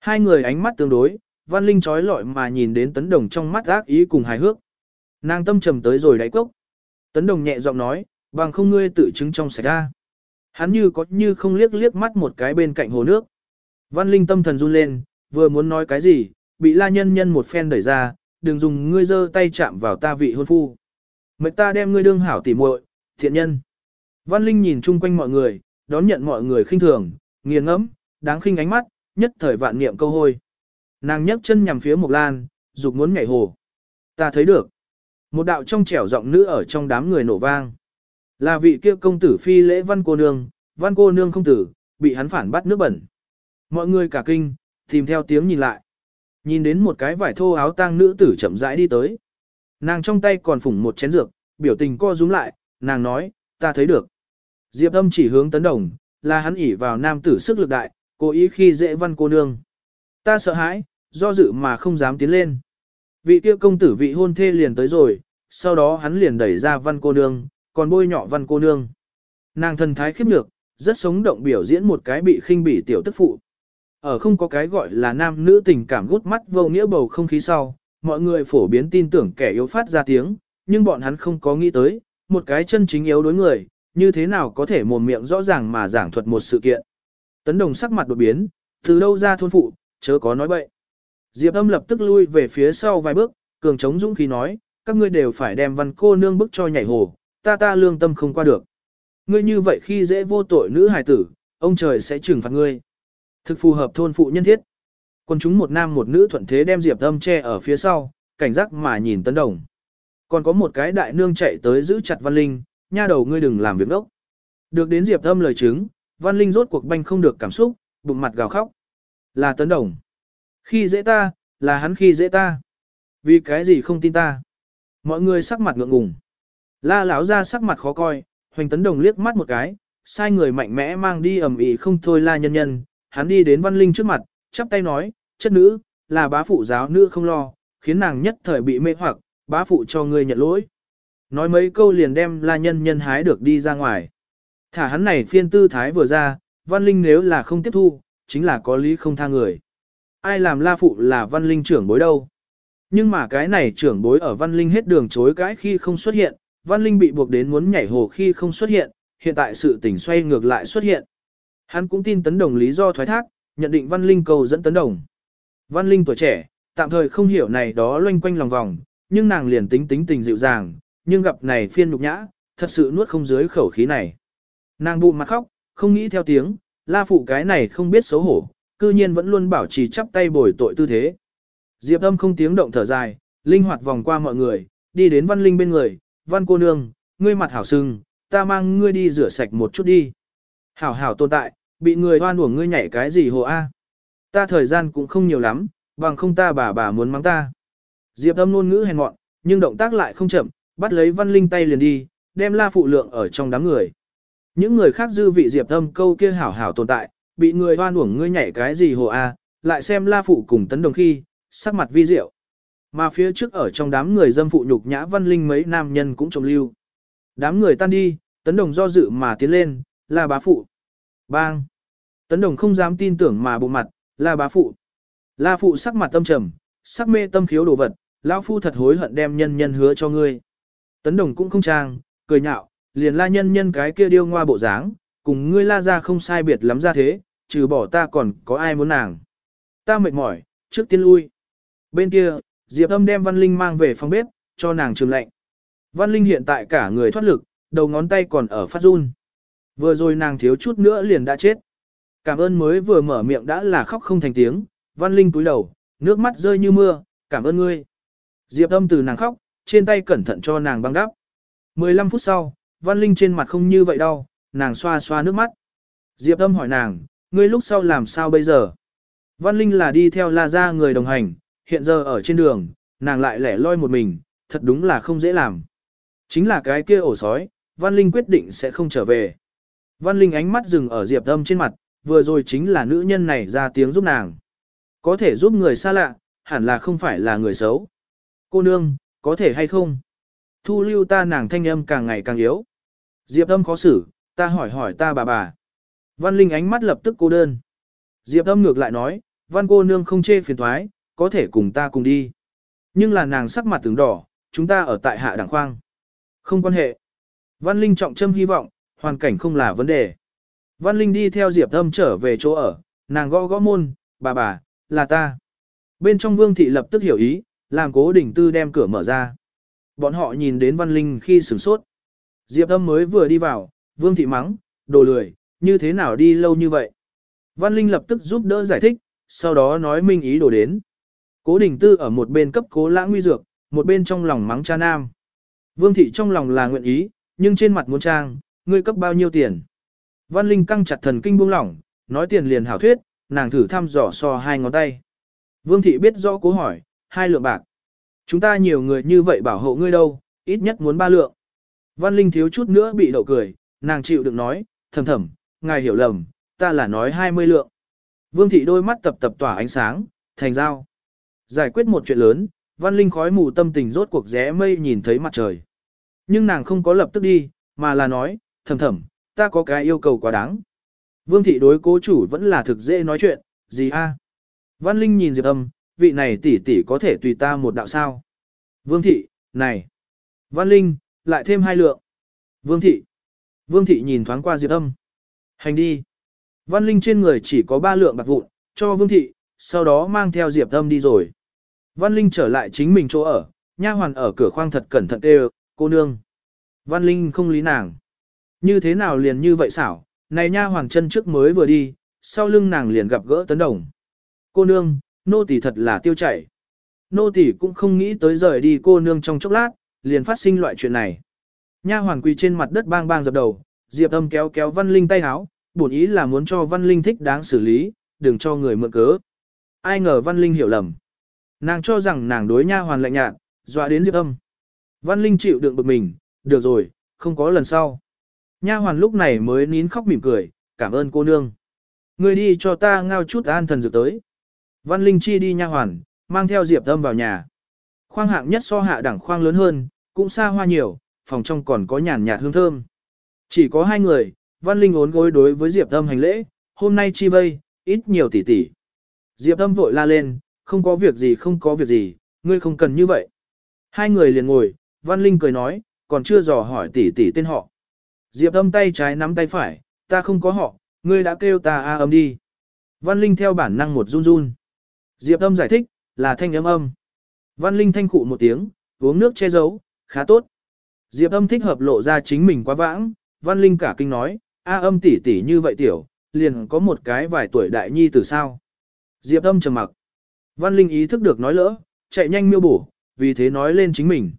Hai người ánh mắt tương đối, Văn Linh trói lọi mà nhìn đến tấn đồng trong mắt ác ý cùng hài hước. Nàng tâm trầm tới rồi đáy cốc. Tấn đồng nhẹ giọng nói, bằng không ngươi tự chứng trong sạch ra. Hắn như có như không liếc liếc mắt một cái bên cạnh hồ nước. Văn Linh tâm thần run lên, vừa muốn nói cái gì, bị la nhân nhân một phen đẩy ra, đừng dùng ngươi giơ tay chạm vào ta vị hôn phu. Mệnh ta đem ngươi đương hảo tỉ muội, thiện nhân. Văn Linh nhìn chung quanh mọi người, đón nhận mọi người khinh thường, nghiền ngẫm, đáng khinh ánh mắt, nhất thời vạn niệm câu hôi. Nàng nhấc chân nhằm phía Mộc Lan, dục muốn nhảy hồ. Ta thấy được. Một đạo trong trẻo giọng nữ ở trong đám người nổ vang. Là vị kia công tử phi lễ văn cô nương, văn cô nương không tử, bị hắn phản bắt nước bẩn. Mọi người cả kinh, tìm theo tiếng nhìn lại. Nhìn đến một cái vải thô áo tang nữ tử chậm rãi đi tới. Nàng trong tay còn phủng một chén dược, biểu tình co rúm lại, nàng nói, ta thấy được. Diệp âm chỉ hướng tấn đồng, là hắn ỉ vào nam tử sức lực đại, cố ý khi dễ văn cô nương. Ta sợ hãi, do dự mà không dám tiến lên. Vị kia công tử vị hôn thê liền tới rồi, sau đó hắn liền đẩy ra văn cô nương, còn bôi nhỏ văn cô nương. Nàng thần thái khiếp nhược, rất sống động biểu diễn một cái bị khinh bỉ tiểu tức phụ. Ở không có cái gọi là nam nữ tình cảm gút mắt vô nghĩa bầu không khí sau, mọi người phổ biến tin tưởng kẻ yếu phát ra tiếng, nhưng bọn hắn không có nghĩ tới, một cái chân chính yếu đối người, như thế nào có thể mồm miệng rõ ràng mà giảng thuật một sự kiện. Tấn đồng sắc mặt đột biến, từ đâu ra thôn phụ, chớ có nói bậy. Diệp âm lập tức lui về phía sau vài bước, cường chống dũng khí nói, các ngươi đều phải đem văn cô nương bức cho nhảy hồ, ta ta lương tâm không qua được. Ngươi như vậy khi dễ vô tội nữ hài tử, ông trời sẽ trừng phạt ngươi. Thực phù hợp thôn phụ nhân thiết. Quân chúng một nam một nữ thuận thế đem Diệp Âm che ở phía sau, cảnh giác mà nhìn Tấn Đồng. Còn có một cái đại nương chạy tới giữ chặt Văn Linh, nha đầu ngươi đừng làm việc đốc. Được đến Diệp Âm lời chứng, Văn Linh rốt cuộc banh không được cảm xúc, bụng mặt gào khóc. Là Tấn Đồng. Khi dễ ta, là hắn khi dễ ta. Vì cái gì không tin ta? Mọi người sắc mặt ngượng ngùng. La lão ra sắc mặt khó coi, Hoành Tấn Đồng liếc mắt một cái, sai người mạnh mẽ mang đi ẩm ĩ không thôi la nhân nhân, hắn đi đến Văn Linh trước mặt, chắp tay nói, chất nữ, là bá phụ giáo nữ không lo, khiến nàng nhất thời bị mê hoặc, bá phụ cho ngươi nhận lỗi. Nói mấy câu liền đem la nhân nhân hái được đi ra ngoài. Thả hắn này phiên tư thái vừa ra, Văn Linh nếu là không tiếp thu, chính là có lý không tha người. Ai làm la phụ là Văn Linh trưởng bối đâu. Nhưng mà cái này trưởng bối ở Văn Linh hết đường chối cãi khi không xuất hiện, Văn Linh bị buộc đến muốn nhảy hồ khi không xuất hiện, hiện tại sự tình xoay ngược lại xuất hiện. Hắn cũng tin tấn đồng lý do thoái thác, nhận định Văn Linh cầu dẫn tấn đồng. Văn Linh tuổi trẻ, tạm thời không hiểu này đó loanh quanh lòng vòng, nhưng nàng liền tính tính tình dịu dàng, nhưng gặp này phiên nhục nhã, thật sự nuốt không dưới khẩu khí này. Nàng bụng mặt khóc, không nghĩ theo tiếng, la phụ cái này không biết xấu hổ, cư nhiên vẫn luôn bảo trì chắp tay bồi tội tư thế. Diệp âm không tiếng động thở dài, linh hoạt vòng qua mọi người, đi đến văn linh bên người, văn cô nương, ngươi mặt hảo sưng, ta mang ngươi đi rửa sạch một chút đi. Hảo hảo tồn tại, bị người hoan uổng ngươi nhảy cái gì hồ a? Ta thời gian cũng không nhiều lắm, bằng không ta bà bà muốn mắng ta. Diệp âm ngôn ngữ hèn mọn, nhưng động tác lại không chậm, bắt lấy văn linh tay liền đi, đem la phụ lượng ở trong đám người. Những người khác dư vị diệp âm câu kia hảo hảo tồn tại, bị người hoan uổng ngươi nhảy cái gì hồ a, lại xem la phụ cùng tấn đồng khi, sắc mặt vi diệu. Mà phía trước ở trong đám người dâm phụ nhục nhã văn linh mấy nam nhân cũng trông lưu. Đám người tan đi, tấn đồng do dự mà tiến lên, là bá phụ. Bang! Tấn đồng không dám tin tưởng mà bộ mặt, là bá phụ. La phụ sắc mặt tâm trầm, sắc mê tâm khiếu đồ vật, lão phu thật hối hận đem nhân nhân hứa cho ngươi. Tấn đồng cũng không trang, cười nhạo, liền la nhân nhân cái kia điêu ngoa bộ dáng, cùng ngươi la ra không sai biệt lắm ra thế, trừ bỏ ta còn có ai muốn nàng. Ta mệt mỏi, trước tiên lui. Bên kia, Diệp âm đem Văn Linh mang về phòng bếp, cho nàng trường lạnh. Văn Linh hiện tại cả người thoát lực, đầu ngón tay còn ở phát run. Vừa rồi nàng thiếu chút nữa liền đã chết. Cảm ơn mới vừa mở miệng đã là khóc không thành tiếng, Văn Linh cúi đầu, nước mắt rơi như mưa, cảm ơn ngươi. Diệp âm từ nàng khóc, trên tay cẩn thận cho nàng băng đắp. 15 phút sau, Văn Linh trên mặt không như vậy đâu, nàng xoa xoa nước mắt. Diệp âm hỏi nàng, ngươi lúc sau làm sao bây giờ? Văn Linh là đi theo La Gia người đồng hành, hiện giờ ở trên đường, nàng lại lẻ loi một mình, thật đúng là không dễ làm. Chính là cái kia ổ sói, Văn Linh quyết định sẽ không trở về. Văn Linh ánh mắt dừng ở Diệp âm trên mặt, vừa rồi chính là nữ nhân này ra tiếng giúp nàng. Có thể giúp người xa lạ, hẳn là không phải là người xấu. Cô nương, có thể hay không? Thu lưu ta nàng thanh âm càng ngày càng yếu. Diệp âm khó xử, ta hỏi hỏi ta bà bà. Văn Linh ánh mắt lập tức cô đơn. Diệp âm ngược lại nói, văn cô nương không chê phiền thoái, có thể cùng ta cùng đi. Nhưng là nàng sắc mặt tướng đỏ, chúng ta ở tại hạ đẳng khoang. Không quan hệ. Văn Linh trọng châm hy vọng, hoàn cảnh không là vấn đề. Văn Linh đi theo Diệp âm trở về chỗ ở, nàng gõ gõ môn, bà bà, là ta. Bên trong vương thị lập tức hiểu ý, làm cố đình tư đem cửa mở ra. Bọn họ nhìn đến Văn Linh khi sửng sốt. Diệp âm mới vừa đi vào, vương thị mắng, đồ lười, như thế nào đi lâu như vậy. Văn Linh lập tức giúp đỡ giải thích, sau đó nói minh ý đồ đến. Cố đình tư ở một bên cấp cố lãng nguy dược, một bên trong lòng mắng cha nam. Vương thị trong lòng là nguyện ý, nhưng trên mặt muốn trang, ngươi cấp bao nhiêu tiền. Văn Linh căng chặt thần kinh buông lỏng, nói tiền liền hảo thuyết, nàng thử thăm dò so hai ngón tay. Vương thị biết rõ cố hỏi, hai lượng bạc. Chúng ta nhiều người như vậy bảo hộ ngươi đâu, ít nhất muốn ba lượng. Văn Linh thiếu chút nữa bị đậu cười, nàng chịu đựng nói, thầm thầm, ngài hiểu lầm, ta là nói hai mươi lượng. Vương thị đôi mắt tập tập tỏa ánh sáng, thành giao. Giải quyết một chuyện lớn, Văn Linh khói mù tâm tình rốt cuộc rẽ mây nhìn thấy mặt trời. Nhưng nàng không có lập tức đi, mà là nói, thầm thầm, ta có cái yêu cầu quá đáng. Vương thị đối cố chủ vẫn là thực dễ nói chuyện, gì a? Văn Linh nhìn Diệp âm, vị này tỷ tỷ có thể tùy ta một đạo sao. Vương thị, này. Văn Linh, lại thêm hai lượng. Vương thị. Vương thị nhìn thoáng qua Diệp âm. Hành đi. Văn Linh trên người chỉ có ba lượng bạc vụn, cho Vương thị, sau đó mang theo Diệp âm đi rồi. Văn Linh trở lại chính mình chỗ ở, nha hoàn ở cửa khoang thật cẩn thận đều, cô nương. Văn Linh không lý nàng. Như thế nào liền như vậy xảo, này nha hoàng chân trước mới vừa đi, sau lưng nàng liền gặp gỡ tấn đồng. Cô nương, Nô tỳ thật là tiêu chảy. Nô tỳ cũng không nghĩ tới rời đi cô nương trong chốc lát, liền phát sinh loại chuyện này. Nha hoàn quỳ trên mặt đất bang bang dập đầu, Diệp Âm kéo kéo Văn Linh tay háo, bổn ý là muốn cho Văn Linh thích đáng xử lý, đừng cho người mượn cớ. Ai ngờ Văn Linh hiểu lầm. Nàng cho rằng nàng đối nha hoàn lạnh nhạt, dọa đến Diệp Âm. Văn Linh chịu đựng bực mình, được rồi, không có lần sau. Nha hoàn lúc này mới nín khóc mỉm cười, cảm ơn cô nương. Người đi cho ta ngao chút an thần dược tới. Văn Linh chi đi nha hoàn, mang theo Diệp Âm vào nhà. Khoang hạng nhất so hạ đẳng khoang lớn hơn, cũng xa hoa nhiều, phòng trong còn có nhàn nhạt hương thơm. Chỉ có hai người, Văn Linh ốn gối đối với Diệp Âm hành lễ, hôm nay chi vây, ít nhiều tỉ tỉ. Diệp Âm vội la lên, không có việc gì không có việc gì, ngươi không cần như vậy. Hai người liền ngồi, Văn Linh cười nói, còn chưa dò hỏi tỷ tỷ tên họ. Diệp Âm tay trái nắm tay phải, ta không có họ, ngươi đã kêu ta a âm đi. Văn Linh theo bản năng một run run. Diệp Âm giải thích, là thanh âm âm. Văn Linh thanh khụ một tiếng, uống nước che giấu, khá tốt. Diệp Âm thích hợp lộ ra chính mình quá vãng, Văn Linh cả kinh nói, a âm tỷ tỷ như vậy tiểu, liền có một cái vài tuổi đại nhi từ sao. Diệp Âm trầm mặc. Văn Linh ý thức được nói lỡ, chạy nhanh miêu bổ, vì thế nói lên chính mình.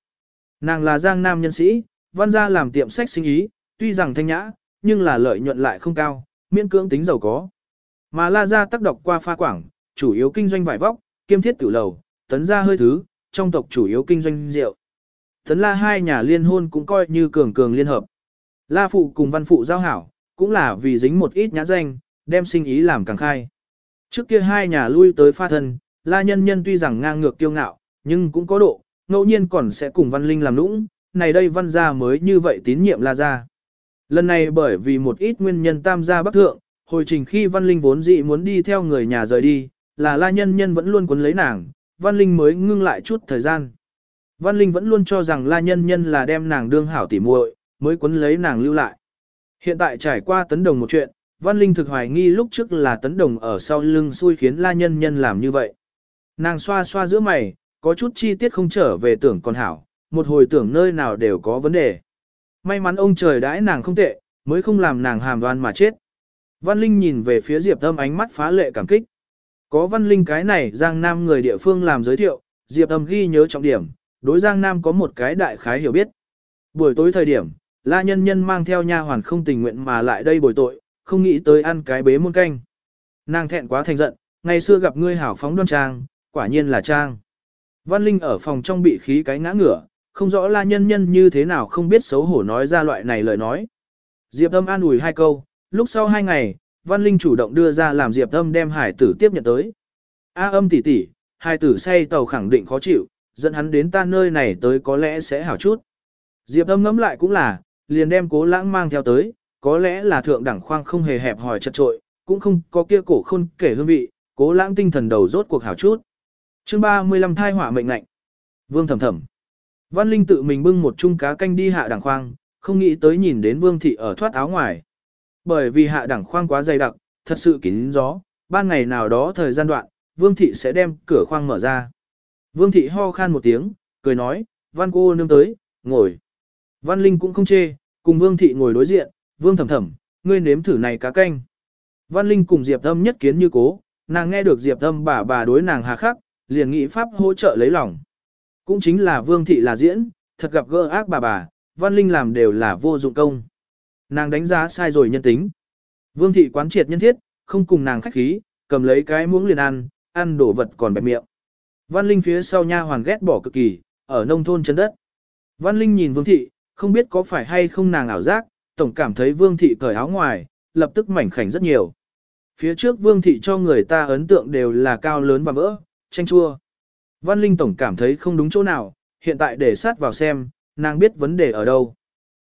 Nàng là giang nam nhân sĩ, văn gia làm tiệm sách sinh ý, tuy rằng thanh nhã, nhưng là lợi nhuận lại không cao, miễn cưỡng tính giàu có. Mà La Gia tác độc qua pha quảng, chủ yếu kinh doanh vải vóc, kiêm thiết tử lầu, tấn gia hơi thứ, trong tộc chủ yếu kinh doanh rượu. Tấn La hai nhà liên hôn cũng coi như cường cường liên hợp. La phụ cùng văn phụ giao hảo, cũng là vì dính một ít nhã danh, đem sinh ý làm càng khai. Trước kia hai nhà lui tới pha thân, La nhân nhân tuy rằng ngang ngược kiêu ngạo, nhưng cũng có độ, ngẫu nhiên còn sẽ cùng văn linh làm nũng, này đây văn gia mới như vậy tín nhiệm La gia. Lần này bởi vì một ít nguyên nhân tam gia bắc thượng, hồi trình khi văn linh vốn dị muốn đi theo người nhà rời đi, là La nhân nhân vẫn luôn quấn lấy nàng, văn linh mới ngưng lại chút thời gian. Văn linh vẫn luôn cho rằng La nhân nhân là đem nàng đương hảo tỉ muội, mới quấn lấy nàng lưu lại. Hiện tại trải qua tấn đồng một chuyện, Văn Linh thực hoài nghi lúc trước là tấn đồng ở sau lưng xui khiến la nhân nhân làm như vậy. Nàng xoa xoa giữa mày, có chút chi tiết không trở về tưởng còn hảo, một hồi tưởng nơi nào đều có vấn đề. May mắn ông trời đãi nàng không tệ, mới không làm nàng hàm đoan mà chết. Văn Linh nhìn về phía Diệp Âm ánh mắt phá lệ cảm kích. Có Văn Linh cái này Giang Nam người địa phương làm giới thiệu, Diệp Âm ghi nhớ trọng điểm, đối Giang Nam có một cái đại khái hiểu biết. Buổi tối thời điểm, La Nhân Nhân mang theo nha hoàn không tình nguyện mà lại đây bồi tội, không nghĩ tới ăn cái bế muôn canh. Nàng thẹn quá thành giận, ngày xưa gặp ngươi hảo phóng đoan trang, quả nhiên là trang. Văn Linh ở phòng trong bị khí cái ngã ngửa, không rõ la nhân nhân như thế nào không biết xấu hổ nói ra loại này lời nói. Diệp Âm an ủi hai câu, lúc sau hai ngày, Văn Linh chủ động đưa ra làm Diệp Âm đem hải tử tiếp nhận tới. A à, âm tỷ tỷ, hải tử say tàu khẳng định khó chịu, dẫn hắn đến ta nơi này tới có lẽ sẽ hảo chút. Diệp Âm ngẫm lại cũng là, liền đem cố lãng mang theo tới, có lẽ là thượng đẳng khoang không hề hẹp hòi chật trội, cũng không có kia cổ khôn kể hương vị, cố lãng tinh thần đầu rốt cuộc hảo chút. chương 35 thai hỏa mệnh lạnh. Vương thầm thầm. Văn Linh tự mình bưng một chung cá canh đi hạ đẳng khoang, không nghĩ tới nhìn đến Vương Thị ở thoát áo ngoài. Bởi vì hạ đẳng khoang quá dày đặc, thật sự kín gió, ban ngày nào đó thời gian đoạn, Vương Thị sẽ đem cửa khoang mở ra. Vương Thị ho khan một tiếng, cười nói, Văn cô nương tới, ngồi. Văn Linh cũng không chê, cùng Vương Thị ngồi đối diện, Vương thầm thầm, ngươi nếm thử này cá canh. Văn Linh cùng Diệp Âm nhất kiến như cố, nàng nghe được Diệp Âm bà bà đối nàng hà khắc, liền nghĩ pháp hỗ trợ lấy lòng. Cũng chính là Vương Thị là diễn, thật gặp gỡ ác bà bà, Văn Linh làm đều là vô dụng công. Nàng đánh giá sai rồi nhân tính. Vương Thị quán triệt nhân thiết, không cùng nàng khách khí, cầm lấy cái muỗng liền ăn, ăn đổ vật còn bẹp miệng. Văn Linh phía sau nha hoàn ghét bỏ cực kỳ, ở nông thôn chân đất. Văn Linh nhìn Vương Thị, không biết có phải hay không nàng ảo giác, tổng cảm thấy Vương Thị cởi áo ngoài, lập tức mảnh khảnh rất nhiều. Phía trước Vương Thị cho người ta ấn tượng đều là cao lớn và vỡ, tranh chua. Văn Linh tổng cảm thấy không đúng chỗ nào, hiện tại để sát vào xem, nàng biết vấn đề ở đâu.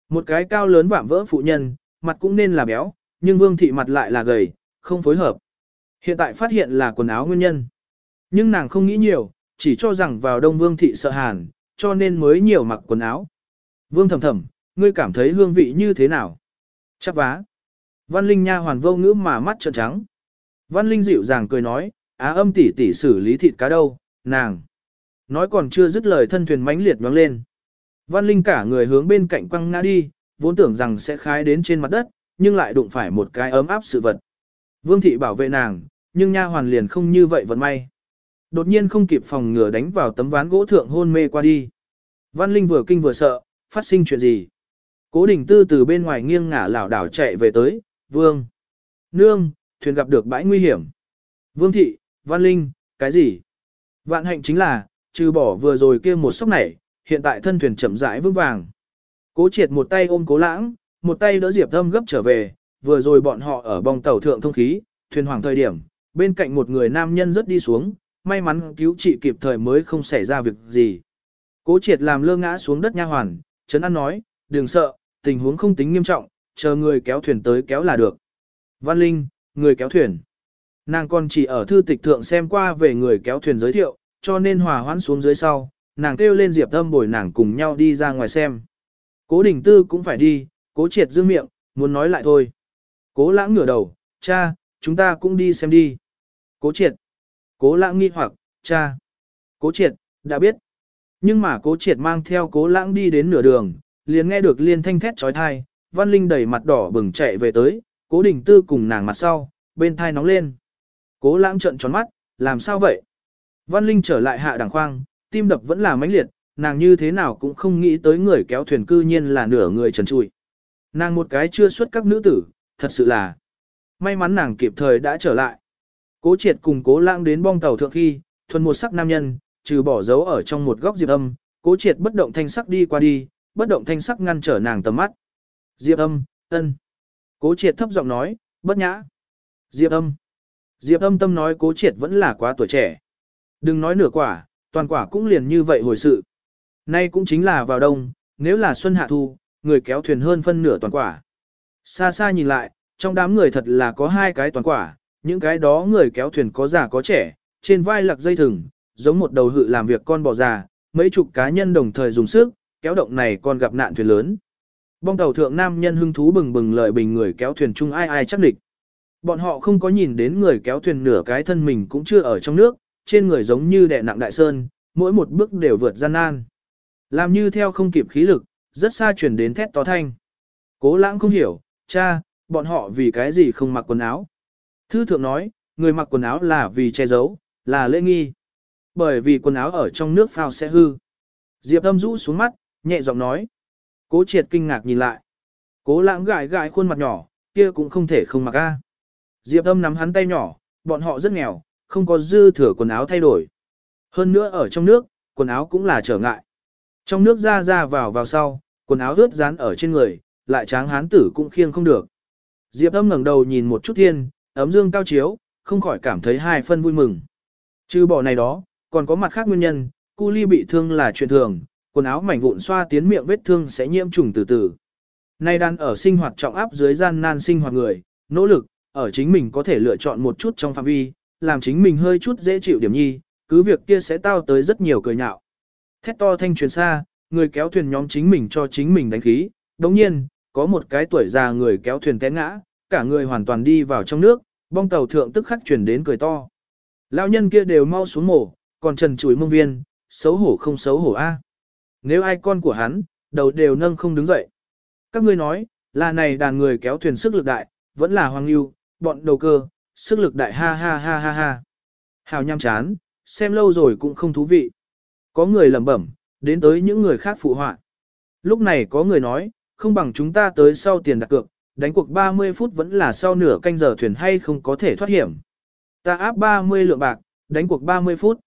Một cái cao lớn vạm vỡ phụ nhân, mặt cũng nên là béo, nhưng Vương Thị mặt lại là gầy, không phối hợp. Hiện tại phát hiện là quần áo nguyên nhân. Nhưng nàng không nghĩ nhiều, chỉ cho rằng vào đông Vương Thị sợ hàn, cho nên mới nhiều mặc quần áo. Vương thầm thầm, ngươi cảm thấy hương vị như thế nào? Chắc vá. Văn Linh nha hoàn vô ngữ mà mắt trợn trắng. Văn Linh dịu dàng cười nói, á âm tỷ tỷ xử lý thịt cá đâu, nàng. Nói còn chưa dứt lời thân thuyền mãnh liệt nhoáng lên. Văn Linh cả người hướng bên cạnh quăng ngã đi, vốn tưởng rằng sẽ khái đến trên mặt đất, nhưng lại đụng phải một cái ấm áp sự vật. Vương thị bảo vệ nàng, nhưng nha hoàn liền không như vậy vận may. Đột nhiên không kịp phòng ngừa đánh vào tấm ván gỗ thượng hôn mê qua đi. Văn Linh vừa kinh vừa sợ, phát sinh chuyện gì? Cố đình tư từ bên ngoài nghiêng ngả lảo đảo chạy về tới, vương. Nương, thuyền gặp được bãi nguy hiểm. Vương thị, Văn Linh, cái gì? Vạn hạnh chính là, trừ bỏ vừa rồi kia một sốc này, hiện tại thân thuyền chậm rãi vững vàng. Cố triệt một tay ôm cố lãng, một tay đỡ Diệp Thâm gấp trở về, vừa rồi bọn họ ở bong tàu thượng thông khí, thuyền hoàng thời điểm, bên cạnh một người nam nhân rất đi xuống, may mắn cứu trị kịp thời mới không xảy ra việc gì. Cố triệt làm lơ ngã xuống đất nha hoàn, Trấn An nói, đừng sợ, tình huống không tính nghiêm trọng, chờ người kéo thuyền tới kéo là được. Văn Linh, người kéo thuyền. Nàng còn chỉ ở thư tịch thượng xem qua về người kéo thuyền giới thiệu, cho nên hòa hoãn xuống dưới sau, nàng kêu lên Diệp Tâm bồi nàng cùng nhau đi ra ngoài xem. Cố Đình Tư cũng phải đi, cố triệt dương miệng, muốn nói lại thôi. Cố lãng ngửa đầu, cha, chúng ta cũng đi xem đi. Cố triệt. Cố lãng nghi hoặc, cha. Cố triệt, đã biết. Nhưng mà cố triệt mang theo cố lãng đi đến nửa đường, liền nghe được liên thanh thét trói thai, văn linh đẩy mặt đỏ bừng chạy về tới, cố đình tư cùng nàng mặt sau, bên thai nóng lên. Cố lãng trận tròn mắt, làm sao vậy? Văn linh trở lại hạ đẳng khoang, tim đập vẫn là mãnh liệt, nàng như thế nào cũng không nghĩ tới người kéo thuyền cư nhiên là nửa người trần trụi. Nàng một cái chưa xuất các nữ tử, thật sự là may mắn nàng kịp thời đã trở lại. Cố triệt cùng cố lãng đến bong tàu thượng khi, thuần một sắc nam nhân, trừ bỏ dấu ở trong một góc diệp âm, cố triệt bất động thanh sắc đi qua đi, bất động thanh sắc ngăn trở nàng tầm mắt. Diệp âm, ân. Cố triệt thấp giọng nói, bất nhã. Diệp âm. Diệp âm tâm nói cố triệt vẫn là quá tuổi trẻ. Đừng nói nửa quả, toàn quả cũng liền như vậy hồi sự. Nay cũng chính là vào đông, nếu là xuân hạ thu, người kéo thuyền hơn phân nửa toàn quả. Xa xa nhìn lại, trong đám người thật là có hai cái toàn quả, những cái đó người kéo thuyền có già có trẻ, trên vai lặc dây thừng, giống một đầu hự làm việc con bò già, mấy chục cá nhân đồng thời dùng sức, kéo động này còn gặp nạn thuyền lớn. Bong tàu thượng nam nhân hưng thú bừng bừng lợi bình người kéo thuyền chung ai ai chắc địch. Bọn họ không có nhìn đến người kéo thuyền nửa cái thân mình cũng chưa ở trong nước, trên người giống như đè nặng đại sơn, mỗi một bước đều vượt gian nan. Làm như theo không kịp khí lực, rất xa chuyển đến thét to thanh. Cố lãng không hiểu, cha, bọn họ vì cái gì không mặc quần áo. Thư thượng nói, người mặc quần áo là vì che giấu, là lễ nghi. Bởi vì quần áo ở trong nước phao sẽ hư. Diệp âm rũ xuống mắt, nhẹ giọng nói. Cố triệt kinh ngạc nhìn lại. Cố lãng gãi gãi khuôn mặt nhỏ, kia cũng không thể không mặc a. Diệp âm nắm hắn tay nhỏ, bọn họ rất nghèo, không có dư thừa quần áo thay đổi. Hơn nữa ở trong nước, quần áo cũng là trở ngại. Trong nước ra ra vào vào sau, quần áo ướt dán ở trên người, lại tráng hán tử cũng khiêng không được. Diệp âm ngẩng đầu nhìn một chút thiên, ấm dương cao chiếu, không khỏi cảm thấy hai phân vui mừng. Trừ bỏ này đó, còn có mặt khác nguyên nhân, cu ly bị thương là chuyện thường, quần áo mảnh vụn xoa tiến miệng vết thương sẽ nhiễm trùng từ từ. Nay đang ở sinh hoạt trọng áp dưới gian nan sinh hoạt người, nỗ lực, ở chính mình có thể lựa chọn một chút trong phạm vi, làm chính mình hơi chút dễ chịu điểm nhi, cứ việc kia sẽ tao tới rất nhiều cười nhạo. Thét to thanh truyền xa, người kéo thuyền nhóm chính mình cho chính mình đánh khí, đồng nhiên, có một cái tuổi già người kéo thuyền té ngã, cả người hoàn toàn đi vào trong nước, bong tàu thượng tức khắc truyền đến cười to. Lão nhân kia đều mau xuống mổ, còn trần Chuối mông viên, xấu hổ không xấu hổ a. Nếu ai con của hắn, đầu đều nâng không đứng dậy. Các ngươi nói, là này đàn người kéo thuyền sức lực đại, vẫn là hoang lưu, bọn đầu cơ, sức lực đại ha ha ha ha ha. Hào nham chán, xem lâu rồi cũng không thú vị. Có người lẩm bẩm, đến tới những người khác phụ họa. Lúc này có người nói, không bằng chúng ta tới sau tiền đặt cược, đánh cuộc 30 phút vẫn là sau nửa canh giờ thuyền hay không có thể thoát hiểm. Ta áp 30 lượng bạc, đánh cuộc 30 phút.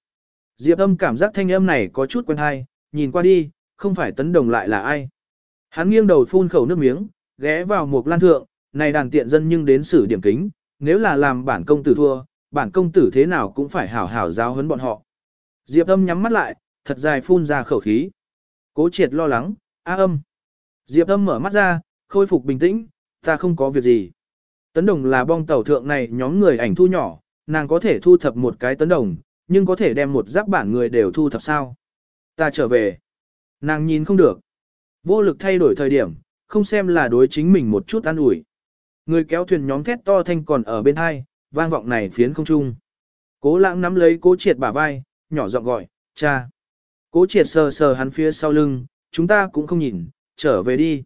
Diệp âm cảm giác thanh âm này có chút quen hay, nhìn qua đi, không phải tấn đồng lại là ai. Hắn nghiêng đầu phun khẩu nước miếng, ghé vào một lan thượng, này đàn tiện dân nhưng đến xử điểm kính, nếu là làm bản công tử thua, bản công tử thế nào cũng phải hảo hảo giáo huấn bọn họ. Diệp âm nhắm mắt lại, thật dài phun ra khẩu khí. Cố triệt lo lắng, a âm. Diệp âm mở mắt ra, khôi phục bình tĩnh, ta không có việc gì. Tấn đồng là bong tàu thượng này nhóm người ảnh thu nhỏ, nàng có thể thu thập một cái tấn đồng, nhưng có thể đem một giáp bản người đều thu thập sao. Ta trở về. Nàng nhìn không được. Vô lực thay đổi thời điểm, không xem là đối chính mình một chút an ủi. Người kéo thuyền nhóm thét to thanh còn ở bên hai, vang vọng này phiến không trung. Cố lãng nắm lấy cố triệt bả vai, nhỏ giọng gọi, cha. Cố triệt sờ sờ hắn phía sau lưng, chúng ta cũng không nhìn, trở về đi.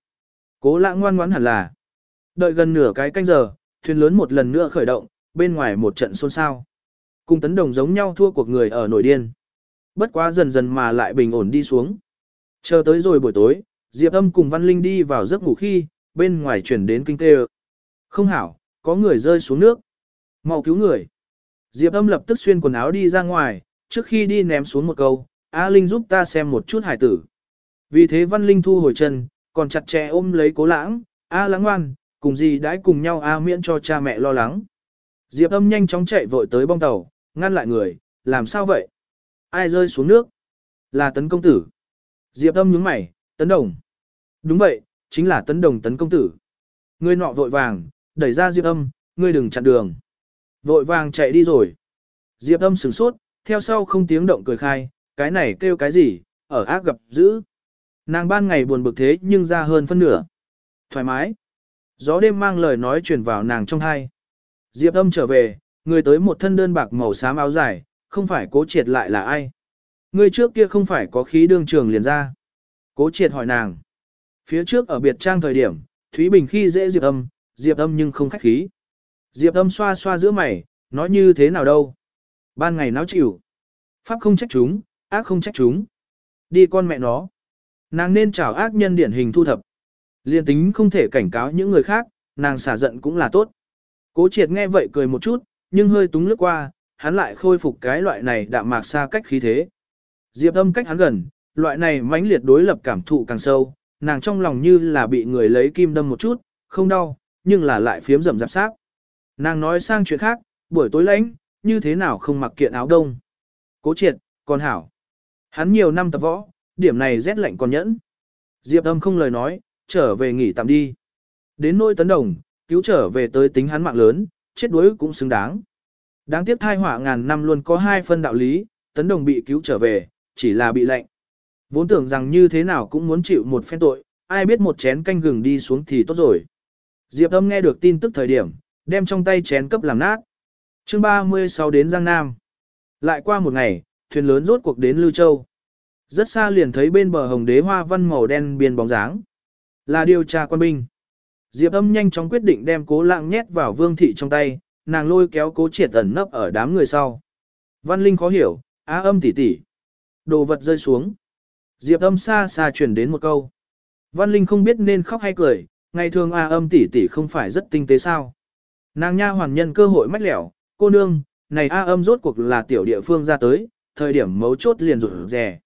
Cố lãng ngoan ngoãn hẳn là. Đợi gần nửa cái canh giờ, thuyền lớn một lần nữa khởi động, bên ngoài một trận xôn xao. Cùng tấn đồng giống nhau thua cuộc người ở nổi điên. Bất quá dần dần mà lại bình ổn đi xuống. Chờ tới rồi buổi tối, Diệp Âm cùng Văn Linh đi vào giấc ngủ khi, bên ngoài chuyển đến kinh tê Không hảo, có người rơi xuống nước. mau cứu người. Diệp Âm lập tức xuyên quần áo đi ra ngoài, trước khi đi ném xuống một câu, A Linh giúp ta xem một chút hải tử. Vì thế Văn Linh thu hồi chân, còn chặt chẽ ôm lấy cố lãng, A lãng ngoan, cùng gì đãi cùng nhau A miễn cho cha mẹ lo lắng. Diệp âm nhanh chóng chạy vội tới bong tàu, ngăn lại người, làm sao vậy? Ai rơi xuống nước? Là tấn công tử. Diệp âm nhướng mày, tấn đồng. Đúng vậy, chính là tấn đồng tấn công tử. Người nọ vội vàng, đẩy ra Diệp âm, ngươi đừng chặn đường. Vội vàng chạy đi rồi. Diệp âm sửng sốt, theo sau không tiếng động cười khai, cái này kêu cái gì, ở ác gặp dữ. Nàng ban ngày buồn bực thế nhưng ra hơn phân nửa. Thoải mái. Gió đêm mang lời nói truyền vào nàng trong hai. Diệp âm trở về, người tới một thân đơn bạc màu xám áo dài, không phải cố triệt lại là ai. Người trước kia không phải có khí đương trường liền ra. Cố triệt hỏi nàng. Phía trước ở biệt trang thời điểm, Thúy Bình khi dễ Diệp âm, Diệp âm nhưng không khách khí. Diệp âm xoa xoa giữa mày, nói như thế nào đâu. Ban ngày náo chịu. Pháp không trách chúng, ác không trách chúng. Đi con mẹ nó. Nàng nên chào ác nhân điển hình thu thập. Liên tính không thể cảnh cáo những người khác, nàng xả giận cũng là tốt. Cố triệt nghe vậy cười một chút, nhưng hơi túng lướt qua, hắn lại khôi phục cái loại này đạm mạc xa cách khí thế. Diệp âm cách hắn gần, loại này mãnh liệt đối lập cảm thụ càng sâu, nàng trong lòng như là bị người lấy kim đâm một chút, không đau, nhưng là lại phiếm rầm rạp sát. Nàng nói sang chuyện khác, buổi tối lạnh, như thế nào không mặc kiện áo đông. Cố triệt, còn hảo. Hắn nhiều năm tập võ, điểm này rét lạnh còn nhẫn. Diệp âm không lời nói, trở về nghỉ tạm đi. Đến nỗi tấn đồng, cứu trở về tới tính hắn mạng lớn, chết đuối cũng xứng đáng. Đáng tiếc thai họa ngàn năm luôn có hai phân đạo lý, tấn đồng bị cứu trở về, chỉ là bị lệnh. Vốn tưởng rằng như thế nào cũng muốn chịu một phen tội, ai biết một chén canh gừng đi xuống thì tốt rồi. Diệp âm nghe được tin tức thời điểm, đem trong tay chén cấp làm nát. chương 36 đến Giang Nam. Lại qua một ngày, thuyền lớn rốt cuộc đến Lưu Châu. Rất xa liền thấy bên bờ hồng đế hoa văn màu đen biên bóng dáng. Là điều tra quan binh. Diệp âm nhanh chóng quyết định đem cố lạng nhét vào vương thị trong tay, nàng lôi kéo cố triệt ẩn nấp ở đám người sau. Văn Linh khó hiểu, á âm tỉ tỉ. Đồ vật rơi xuống. Diệp âm xa xa chuyển đến một câu. Văn Linh không biết nên khóc hay cười, ngày thường á âm tỉ tỉ không phải rất tinh tế sao. Nàng nha hoàn nhân cơ hội mách lẻo, cô nương, này A âm rốt cuộc là tiểu địa phương ra tới, thời điểm mấu chốt liền rụt rè.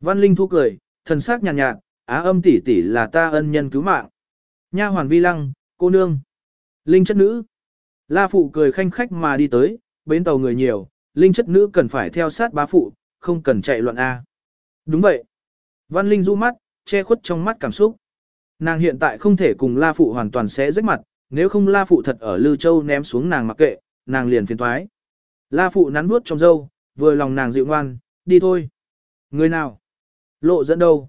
Văn Linh thu cười, thần sắc nhàn nhạt, nhạt, á âm tỷ tỷ là ta ân nhân cứu mạng. Nha hoàn vi lăng, cô nương. Linh chất nữ. La phụ cười khanh khách mà đi tới, bến tàu người nhiều, linh chất nữ cần phải theo sát bá phụ, không cần chạy loạn A. Đúng vậy. Văn Linh du mắt, che khuất trong mắt cảm xúc. Nàng hiện tại không thể cùng La phụ hoàn toàn sẽ rách mặt, nếu không La phụ thật ở Lư Châu ném xuống nàng mặc kệ, nàng liền phiền thoái. La phụ nắn bước trong dâu, vừa lòng nàng dịu ngoan, đi thôi. Người nào? Lộ dẫn đâu?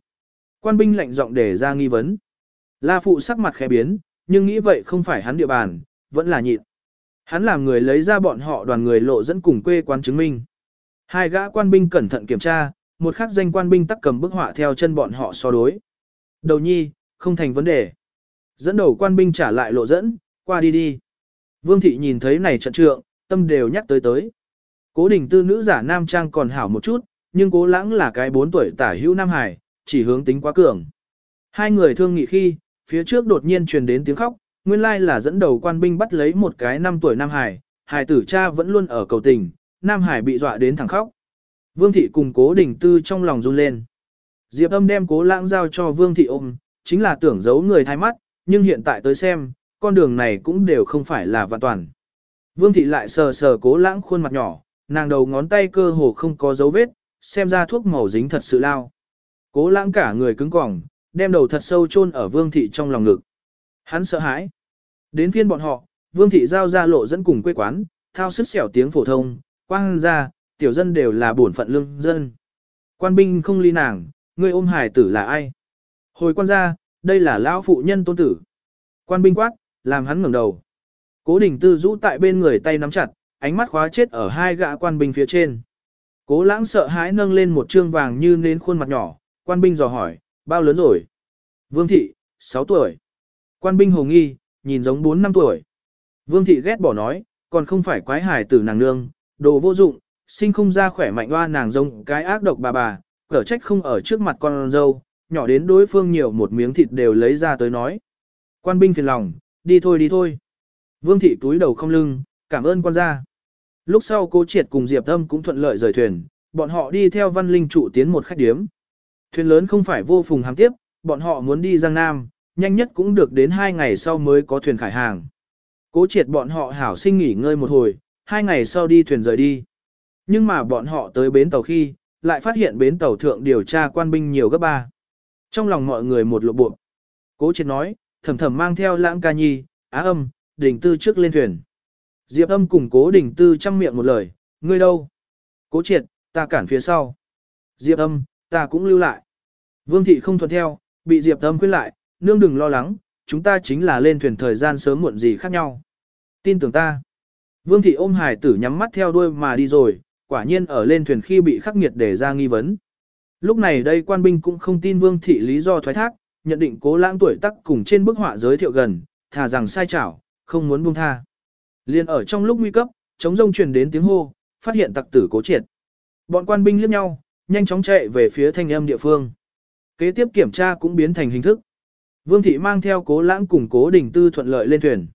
Quan binh lạnh giọng để ra nghi vấn. La phụ sắc mặt khẽ biến, nhưng nghĩ vậy không phải hắn địa bàn, vẫn là nhịn. Hắn làm người lấy ra bọn họ đoàn người lộ dẫn cùng quê quán chứng minh. Hai gã quan binh cẩn thận kiểm tra, một khắc danh quan binh tắc cầm bức họa theo chân bọn họ so đối. Đầu nhi, không thành vấn đề. Dẫn đầu quan binh trả lại lộ dẫn, qua đi đi. Vương thị nhìn thấy này trận trượng, tâm đều nhắc tới tới. Cố đình tư nữ giả nam trang còn hảo một chút, nhưng cố lãng là cái 4 tuổi tả hữu Nam Hải, chỉ hướng tính quá cường. Hai người thương nghị khi, phía trước đột nhiên truyền đến tiếng khóc, nguyên lai là dẫn đầu quan binh bắt lấy một cái năm tuổi Nam Hải, Hải tử cha vẫn luôn ở cầu tình, Nam Hải bị dọa đến thẳng khóc. Vương thị cùng cố đình tư trong lòng run lên. Diệp âm đem cố lãng giao cho Vương thị ôm, chính là tưởng giấu người thay mắt, nhưng hiện tại tới xem, con đường này cũng đều không phải là vạn toàn. Vương thị lại sờ sờ cố lãng khuôn mặt nhỏ, nàng đầu ngón tay cơ hồ không có dấu vết, xem ra thuốc màu dính thật sự lao. Cố lãng cả người cứng cỏng, đem đầu thật sâu chôn ở vương thị trong lòng ngực. Hắn sợ hãi. Đến phiên bọn họ, vương thị giao ra lộ dẫn cùng quê quán, thao sức xẻo tiếng phổ thông, quang ra, tiểu dân đều là bổn phận lương dân. Quan binh không ly nàng, người ôm hải tử là ai? Hồi quan ra, đây là lão phụ nhân tôn tử. Quan binh quát, làm hắn ngẩng đầu. Cố đình tư rũ tại bên người tay nắm chặt, ánh mắt khóa chết ở hai gã quan binh phía trên. Cố lãng sợ hãi nâng lên một trương vàng như nến khuôn mặt nhỏ, quan binh dò hỏi, bao lớn rồi? Vương thị, 6 tuổi. Quan binh hồ nghi, nhìn giống 4 năm tuổi. Vương thị ghét bỏ nói, còn không phải quái hải tử nàng nương, đồ vô dụng, sinh không ra khỏe mạnh hoa nàng rông cái ác độc bà bà, cở trách không ở trước mặt con dâu, nhỏ đến đối phương nhiều một miếng thịt đều lấy ra tới nói. Quan binh phiền lòng, đi thôi đi thôi. Vương thị túi đầu không lưng, cảm ơn quan gia. Lúc sau cố triệt cùng Diệp Âm cũng thuận lợi rời thuyền, bọn họ đi theo văn linh trụ tiến một khách điếm. Thuyền lớn không phải vô phùng hàm tiếp, bọn họ muốn đi Giang Nam, nhanh nhất cũng được đến hai ngày sau mới có thuyền khải hàng. Cố triệt bọn họ hảo sinh nghỉ ngơi một hồi, hai ngày sau đi thuyền rời đi. Nhưng mà bọn họ tới bến tàu khi, lại phát hiện bến tàu thượng điều tra quan binh nhiều gấp ba. Trong lòng mọi người một lộ bộ. Cố triệt nói, thầm thầm mang theo lãng ca nhi, á âm, đình tư trước lên thuyền. Diệp âm cùng cố đình tư chăm miệng một lời, ngươi đâu? Cố triệt, ta cản phía sau. Diệp âm, ta cũng lưu lại. Vương thị không thuận theo, bị Diệp âm khuyên lại, nương đừng lo lắng, chúng ta chính là lên thuyền thời gian sớm muộn gì khác nhau. Tin tưởng ta. Vương thị ôm hải tử nhắm mắt theo đuôi mà đi rồi, quả nhiên ở lên thuyền khi bị khắc nghiệt để ra nghi vấn. Lúc này đây quan binh cũng không tin vương thị lý do thoái thác, nhận định cố lãng tuổi tác cùng trên bức họa giới thiệu gần, thà rằng sai chảo, không muốn buông tha. Liên ở trong lúc nguy cấp, chống rông truyền đến tiếng hô, phát hiện tặc tử cố triệt. Bọn quan binh liếc nhau, nhanh chóng chạy về phía thanh âm địa phương. Kế tiếp kiểm tra cũng biến thành hình thức. Vương thị mang theo cố lãng cùng cố đình tư thuận lợi lên thuyền.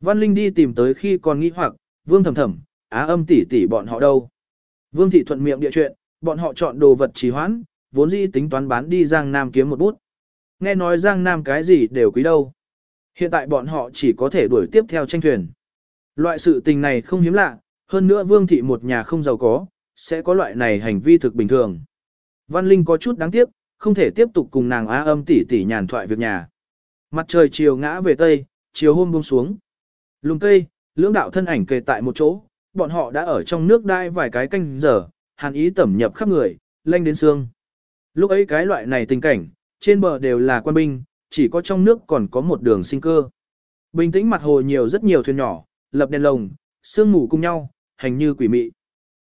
Văn Linh đi tìm tới khi còn nghĩ hoặc, vương thầm thầm, á âm tỷ tỷ bọn họ đâu. Vương thị thuận miệng địa chuyện, bọn họ chọn đồ vật trì hoãn, vốn dĩ tính toán bán đi Giang Nam kiếm một bút. Nghe nói Giang Nam cái gì đều quý đâu. Hiện tại bọn họ chỉ có thể đuổi tiếp theo tranh thuyền. Loại sự tình này không hiếm lạ, hơn nữa Vương thị một nhà không giàu có, sẽ có loại này hành vi thực bình thường. Văn Linh có chút đáng tiếc, không thể tiếp tục cùng nàng á âm tỷ tỷ nhàn thoại việc nhà. Mặt trời chiều ngã về tây, chiều hôm buông xuống. Lùng cây, lưỡng đạo thân ảnh kề tại một chỗ, bọn họ đã ở trong nước đai vài cái canh giờ, hàn ý tẩm nhập khắp người, lanh đến xương. Lúc ấy cái loại này tình cảnh, trên bờ đều là quân binh, chỉ có trong nước còn có một đường sinh cơ. Bình tĩnh mặt hồ nhiều rất nhiều thuyền nhỏ, lập đèn lồng, sương mù cùng nhau, hành như quỷ mị.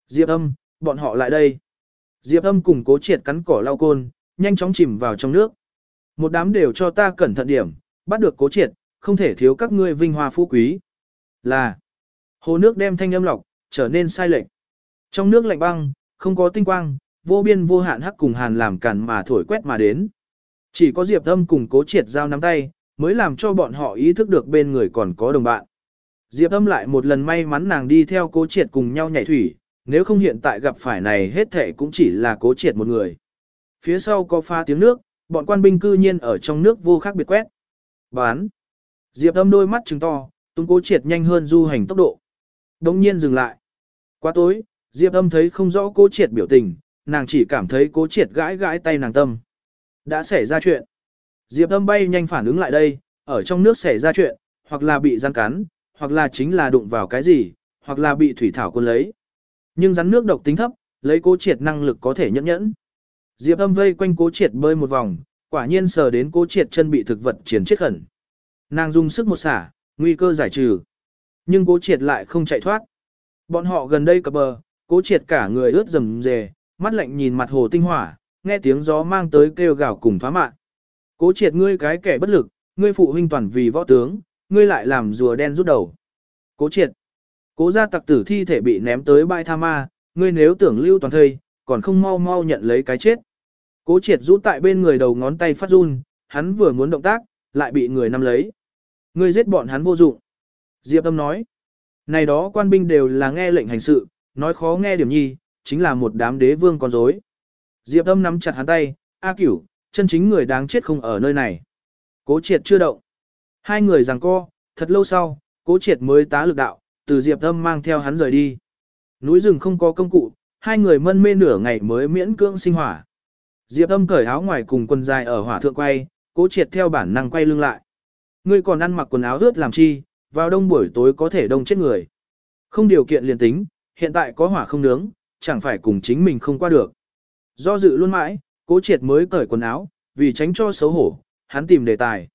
Diệp âm, bọn họ lại đây. Diệp âm cùng cố triệt cắn cỏ lau côn, nhanh chóng chìm vào trong nước. Một đám đều cho ta cẩn thận điểm, bắt được cố triệt, không thể thiếu các ngươi vinh hoa phú quý. Là, hồ nước đem thanh âm lọc, trở nên sai lệch. Trong nước lạnh băng, không có tinh quang, vô biên vô hạn hắc cùng hàn làm cản mà thổi quét mà đến. Chỉ có Diệp Âm cùng cố triệt giao nắm tay, mới làm cho bọn họ ý thức được bên người còn có đồng bạn. Diệp Âm lại một lần may mắn nàng đi theo cố triệt cùng nhau nhảy thủy, nếu không hiện tại gặp phải này hết thể cũng chỉ là cố triệt một người. Phía sau có pha tiếng nước, bọn quan binh cư nhiên ở trong nước vô khác biệt quét. Bán. Diệp âm đôi mắt trừng to, tung cố triệt nhanh hơn du hành tốc độ. Đống nhiên dừng lại. Quá tối, Diệp âm thấy không rõ cố triệt biểu tình, nàng chỉ cảm thấy cố triệt gãi gãi tay nàng tâm. Đã xảy ra chuyện. Diệp âm bay nhanh phản ứng lại đây, ở trong nước xảy ra chuyện, hoặc là bị rắn cắn, hoặc là chính là đụng vào cái gì, hoặc là bị thủy thảo quân lấy. Nhưng rắn nước độc tính thấp, lấy cố triệt năng lực có thể nhẫn nhẫn. Diệp âm vây quanh cố triệt bơi một vòng, quả nhiên sờ đến cố triệt chân bị thực vật triển chết khẩn. Nàng dùng sức một xả, nguy cơ giải trừ. Nhưng cố triệt lại không chạy thoát. Bọn họ gần đây cập bờ, cố triệt cả người ướt rầm rề, mắt lạnh nhìn mặt hồ tinh hỏa, nghe tiếng gió mang tới kêu gào cùng phá mạng. Cố triệt ngươi cái kẻ bất lực, ngươi phụ huynh toàn vì võ tướng, ngươi lại làm rùa đen rút đầu. Cố triệt. Cố gia tặc tử thi thể bị ném tới bãi tha ma, ngươi nếu tưởng lưu toàn thây, còn không mau mau nhận lấy cái chết. Cố triệt rũ tại bên người đầu ngón tay phát run, hắn vừa muốn động tác, lại bị người nắm lấy. Ngươi giết bọn hắn vô dụng. Diệp Âm nói, này đó quan binh đều là nghe lệnh hành sự, nói khó nghe điểm nhi, chính là một đám đế vương con rối. Diệp Âm nắm chặt hắn tay, A Cửu, chân chính người đáng chết không ở nơi này. Cố triệt chưa động. Hai người giằng co, thật lâu sau, cố triệt mới tá lực đạo, từ Diệp Âm mang theo hắn rời đi. Núi rừng không có công cụ, hai người mân mê nửa ngày mới miễn cưỡng sinh hỏa. Diệp Âm cởi áo ngoài cùng quần dài ở hỏa thượng quay, cố triệt theo bản năng quay lưng lại. Ngươi còn ăn mặc quần áo ướt làm chi, vào đông buổi tối có thể đông chết người. Không điều kiện liền tính, hiện tại có hỏa không nướng, chẳng phải cùng chính mình không qua được. Do dự luôn mãi, cố triệt mới cởi quần áo, vì tránh cho xấu hổ, hắn tìm đề tài.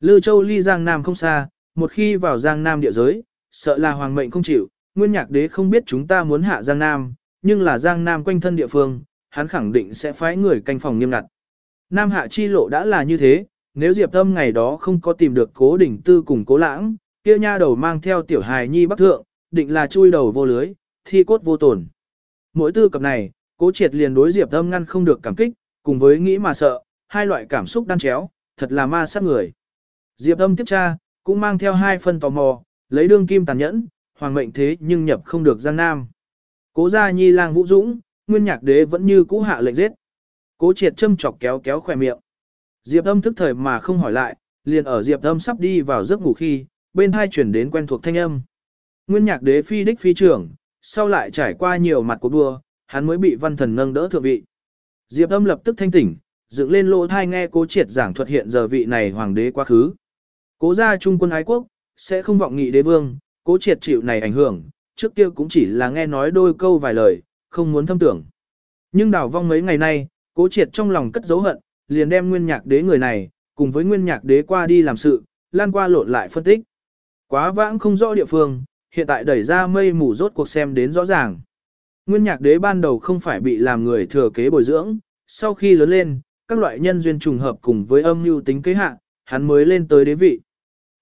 Lư Châu ly Giang Nam không xa, một khi vào Giang Nam địa giới, sợ là hoàng mệnh không chịu, nguyên nhạc đế không biết chúng ta muốn hạ Giang Nam, nhưng là Giang Nam quanh thân địa phương, hắn khẳng định sẽ phái người canh phòng nghiêm ngặt. Nam hạ chi lộ đã là như thế, nếu Diệp Tâm ngày đó không có tìm được cố đỉnh tư cùng cố lãng, kia nha đầu mang theo tiểu hài nhi bắc thượng, định là chui đầu vô lưới, thi cốt vô tổn. Mỗi tư cập này, cố triệt liền đối Diệp Tâm ngăn không được cảm kích, cùng với nghĩ mà sợ, hai loại cảm xúc đan chéo, thật là ma sát người. Diệp Tâm tiếp tra, cũng mang theo hai phân tò mò, lấy đương kim tàn nhẫn, hoàng mệnh thế nhưng nhập không được Giang Nam. Cố gia nhi lang vũ dũng, nguyên nhạc đế vẫn như cũ hạ lệnh giết. Cố triệt châm chọc kéo kéo khỏe miệng. Diệp âm thức thời mà không hỏi lại, liền ở Diệp âm sắp đi vào giấc ngủ khi, bên hai chuyển đến quen thuộc thanh âm. Nguyên nhạc đế phi đích phi trưởng, sau lại trải qua nhiều mặt cuộc đua, hắn mới bị văn thần nâng đỡ thượng vị. Diệp âm lập tức thanh tỉnh, dựng lên lỗ thai nghe cố triệt giảng thuật hiện giờ vị này hoàng đế quá khứ. Cố gia trung quân ái quốc, sẽ không vọng nghị đế vương, cố triệt chịu này ảnh hưởng, trước kia cũng chỉ là nghe nói đôi câu vài lời, không muốn thâm tưởng. Nhưng đào vong mấy ngày nay, cố triệt trong lòng cất dấu hận, liền đem nguyên nhạc đế người này, cùng với nguyên nhạc đế qua đi làm sự, lan qua lộn lại phân tích. Quá vãng không rõ địa phương, hiện tại đẩy ra mây mù rốt cuộc xem đến rõ ràng. Nguyên nhạc đế ban đầu không phải bị làm người thừa kế bồi dưỡng, sau khi lớn lên, các loại nhân duyên trùng hợp cùng với âm mưu tính kế hạ, hắn mới lên tới đế vị.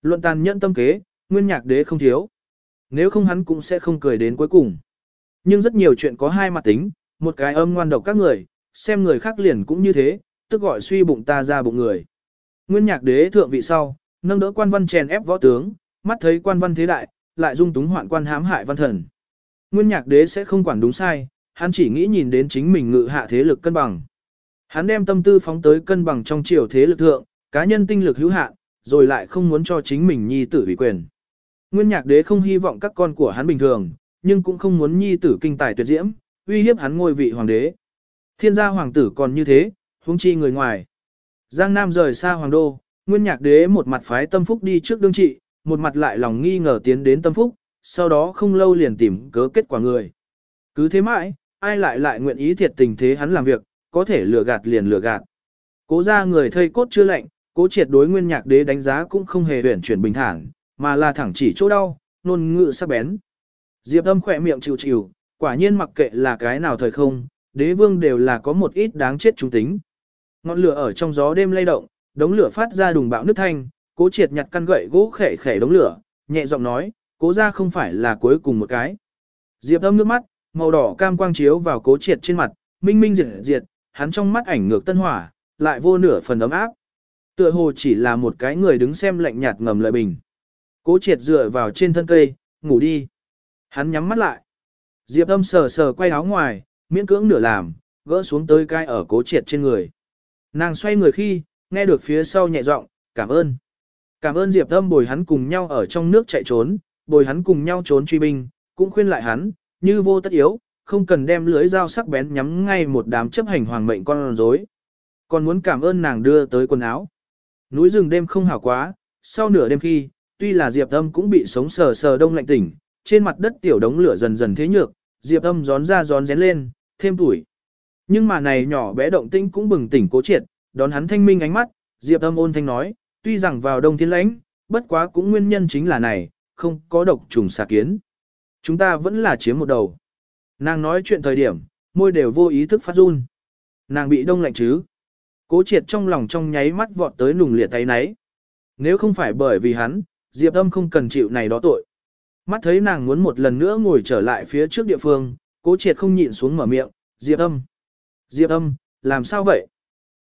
Luận tàn nhẫn tâm kế, nguyên nhạc đế không thiếu. Nếu không hắn cũng sẽ không cười đến cuối cùng. Nhưng rất nhiều chuyện có hai mặt tính, một cái âm ngoan độc các người, xem người khác liền cũng như thế, tức gọi suy bụng ta ra bụng người. Nguyên nhạc đế thượng vị sau, nâng đỡ quan văn chèn ép võ tướng, mắt thấy quan văn thế đại, lại dung túng hoạn quan hãm hại văn thần. Nguyên nhạc đế sẽ không quản đúng sai, hắn chỉ nghĩ nhìn đến chính mình ngự hạ thế lực cân bằng. Hắn đem tâm tư phóng tới cân bằng trong triều thế lực thượng, cá nhân tinh lực hữu hạn, rồi lại không muốn cho chính mình nhi tử ủy quyền. Nguyên nhạc đế không hy vọng các con của hắn bình thường, nhưng cũng không muốn nhi tử kinh tài tuyệt diễm, uy hiếp hắn ngôi vị hoàng đế. Thiên gia hoàng tử còn như thế, huống chi người ngoài. Giang Nam rời xa hoàng đô, nguyên nhạc đế một mặt phái tâm phúc đi trước đương trị, một mặt lại lòng nghi ngờ tiến đến tâm phúc, sau đó không lâu liền tìm cớ kết quả người. Cứ thế mãi, ai lại lại nguyện ý thiệt tình thế hắn làm việc, có thể lừa gạt liền lừa gạt. Cố ra người thây cốt chưa lạnh, cố triệt đối nguyên nhạc đế đánh giá cũng không hề huyển chuyển bình thản, mà là thẳng chỉ chỗ đau, nôn ngự sắc bén. Diệp âm khỏe miệng chịu chịu, quả nhiên mặc kệ là cái nào thời không, đế vương đều là có một ít đáng chết trung tính. Ngọn lửa ở trong gió đêm lay động, đống lửa phát ra đùng bão nước thanh, cố triệt nhặt căn gậy gỗ khẻ khẻ đống lửa, nhẹ giọng nói, cố ra không phải là cuối cùng một cái. Diệp âm nước mắt, màu đỏ cam quang chiếu vào cố triệt trên mặt, minh minh diệt diệt, hắn trong mắt ảnh ngược tân hỏa, lại vô nửa phần ấm áp. Tựa hồ chỉ là một cái người đứng xem lạnh nhạt ngầm lợi bình. Cố triệt dựa vào trên thân cây, ngủ đi. Hắn nhắm mắt lại. Diệp âm sờ sờ quay áo ngoài, miễn cưỡng nửa làm, gỡ xuống tới cai ở cố triệt trên người. Nàng xoay người khi, nghe được phía sau nhẹ giọng, cảm ơn. Cảm ơn Diệp âm bồi hắn cùng nhau ở trong nước chạy trốn, bồi hắn cùng nhau trốn truy binh, cũng khuyên lại hắn, như vô tất yếu, không cần đem lưới dao sắc bén nhắm ngay một đám chấp hành hoàng mệnh con rối. Còn muốn cảm ơn nàng đưa tới quần áo. Núi rừng đêm không hảo quá, sau nửa đêm khi, tuy là Diệp Âm cũng bị sống sờ sờ đông lạnh tỉnh, trên mặt đất tiểu đống lửa dần dần thế nhược, Diệp Âm gión ra gión rén lên, thêm tuổi. Nhưng mà này nhỏ bé động tĩnh cũng bừng tỉnh cố triệt, đón hắn thanh minh ánh mắt, Diệp Âm ôn thanh nói, tuy rằng vào đông thiên lãnh, bất quá cũng nguyên nhân chính là này, không có độc trùng xà kiến. Chúng ta vẫn là chiếm một đầu. Nàng nói chuyện thời điểm, môi đều vô ý thức phát run. Nàng bị đông lạnh chứ. Cố triệt trong lòng trong nháy mắt vọt tới nùng liệt tay náy. Nếu không phải bởi vì hắn, Diệp âm không cần chịu này đó tội. Mắt thấy nàng muốn một lần nữa ngồi trở lại phía trước địa phương, cố triệt không nhịn xuống mở miệng, Diệp âm. Diệp âm, làm sao vậy?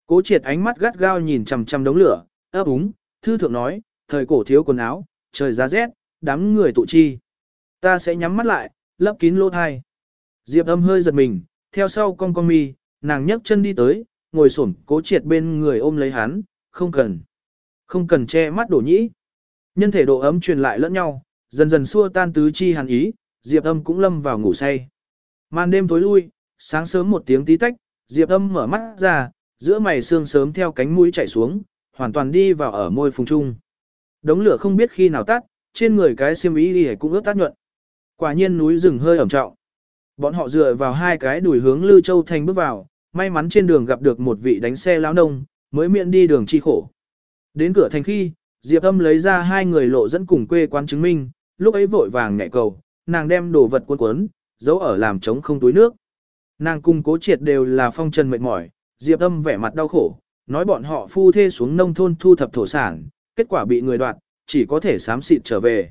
Cố triệt ánh mắt gắt gao nhìn chằm chằm đống lửa, ấp úng, thư thượng nói, thời cổ thiếu quần áo, trời giá rét, đám người tụ chi. Ta sẽ nhắm mắt lại, lấp kín lỗ thai. Diệp âm hơi giật mình, theo sau con con mi, nàng nhấc chân đi tới, ngồi xổm cố triệt bên người ôm lấy hắn, không cần. Không cần che mắt đổ nhĩ. Nhân thể độ ấm truyền lại lẫn nhau, dần dần xua tan tứ chi hàn ý, Diệp âm cũng lâm vào ngủ say. Màn đêm tối lui, sáng sớm một tiếng tí tách, Diệp âm mở mắt ra, giữa mày sương sớm theo cánh mũi chảy xuống, hoàn toàn đi vào ở môi phùng trung. Đống lửa không biết khi nào tắt, trên người cái xiêm y đi cũng ướt tắt nhuận. Quả nhiên núi rừng hơi ẩm trọng. Bọn họ dựa vào hai cái đuổi hướng Lư Châu Thành bước vào, may mắn trên đường gặp được một vị đánh xe lão nông, mới miệng đi đường chi khổ. Đến cửa thành khi, Diệp Âm lấy ra hai người lộ dẫn cùng quê quán chứng minh, lúc ấy vội vàng nhảy cầu, nàng đem đồ vật cuốn cuốn, giấu ở làm trống không túi nước. Nàng cùng cố triệt đều là phong trần mệt mỏi, Diệp Âm vẻ mặt đau khổ, nói bọn họ phu thê xuống nông thôn thu thập thổ sản, kết quả bị người đoạt, chỉ có thể sám xịt trở về.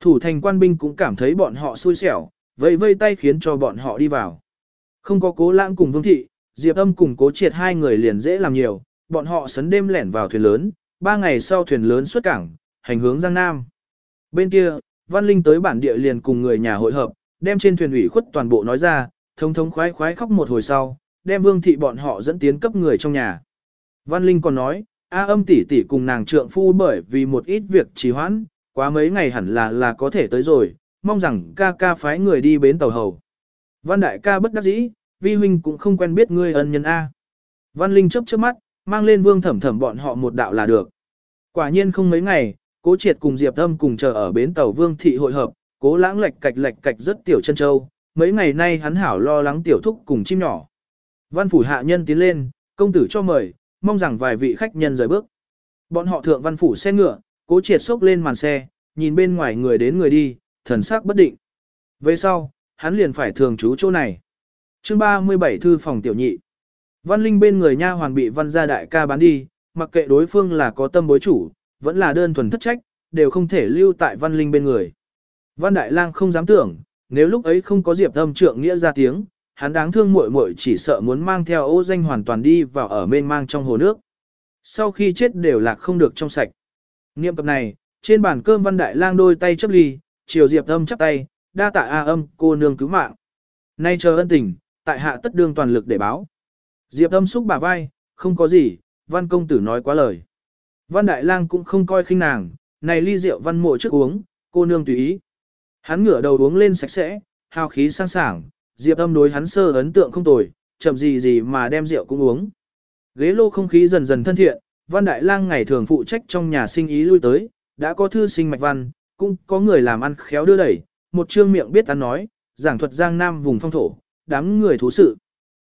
Thủ thành quan binh cũng cảm thấy bọn họ xui xẻo, vây vây tay khiến cho bọn họ đi vào. Không có cố lãng cùng vương thị, Diệp âm cùng cố triệt hai người liền dễ làm nhiều, bọn họ sấn đêm lẻn vào thuyền lớn, ba ngày sau thuyền lớn xuất cảng, hành hướng Giang Nam. Bên kia, Văn Linh tới bản địa liền cùng người nhà hội hợp, đem trên thuyền ủy khuất toàn bộ nói ra, Thống thống khoái khoái khóc một hồi sau, đem vương thị bọn họ dẫn tiến cấp người trong nhà. Văn Linh còn nói, A âm tỷ tỷ cùng nàng trượng phu bởi vì một ít việc trì hoãn, quá mấy ngày hẳn là là có thể tới rồi, mong rằng ca ca phái người đi bến tàu hầu. Văn đại ca bất đắc dĩ, vi huynh cũng không quen biết ngươi ân nhân A. Văn Linh chớp chớp mắt, mang lên vương thẩm thẩm bọn họ một đạo là được. Quả nhiên không mấy ngày, cố triệt cùng Diệp Âm cùng chờ ở bến tàu vương thị hội hợp, cố lãng lệch cạch lệch cạch rất tiểu chân châu, mấy ngày nay hắn hảo lo lắng tiểu thúc cùng chim nhỏ. Văn phủ hạ nhân tiến lên, công tử cho mời, mong rằng vài vị khách nhân rời bước. Bọn họ thượng văn phủ xe ngựa, cố triệt xốc lên màn xe, nhìn bên ngoài người đến người đi, thần sắc bất định. Về sau, hắn liền phải thường trú chỗ này. chương 37 thư phòng tiểu nhị. Văn Linh bên người nha hoàn bị văn gia đại ca bán đi, mặc kệ đối phương là có tâm bối chủ, vẫn là đơn thuần thất trách, đều không thể lưu tại Văn Linh bên người. Văn Đại Lang không dám tưởng, nếu lúc ấy không có Diệp Âm trượng nghĩa ra tiếng, hắn đáng thương muội muội chỉ sợ muốn mang theo ô danh hoàn toàn đi vào ở mênh mang trong hồ nước. Sau khi chết đều lạc không được trong sạch. Niệm cập này, trên bàn cơm Văn Đại Lang đôi tay chấp ly, chiều Diệp Âm chắp tay, đa tạ A Âm, cô nương cứu mạng. Nay chờ ân tình, tại hạ tất đương toàn lực để báo. Diệp Âm xúc bả vai, không có gì, Văn công tử nói quá lời. Văn Đại Lang cũng không coi khinh nàng, này ly rượu văn mộ trước uống, cô nương tùy ý. Hắn ngửa đầu uống lên sạch sẽ, hào khí sang sảng, Diệp âm đối hắn sơ ấn tượng không tồi, chậm gì gì mà đem rượu cũng uống. Ghế lô không khí dần dần thân thiện, Văn Đại Lang ngày thường phụ trách trong nhà sinh ý lui tới, đã có thư sinh mạch văn, cũng có người làm ăn khéo đưa đẩy, một trương miệng biết ăn nói, giảng thuật Giang Nam vùng phong thổ, đám người thú sự.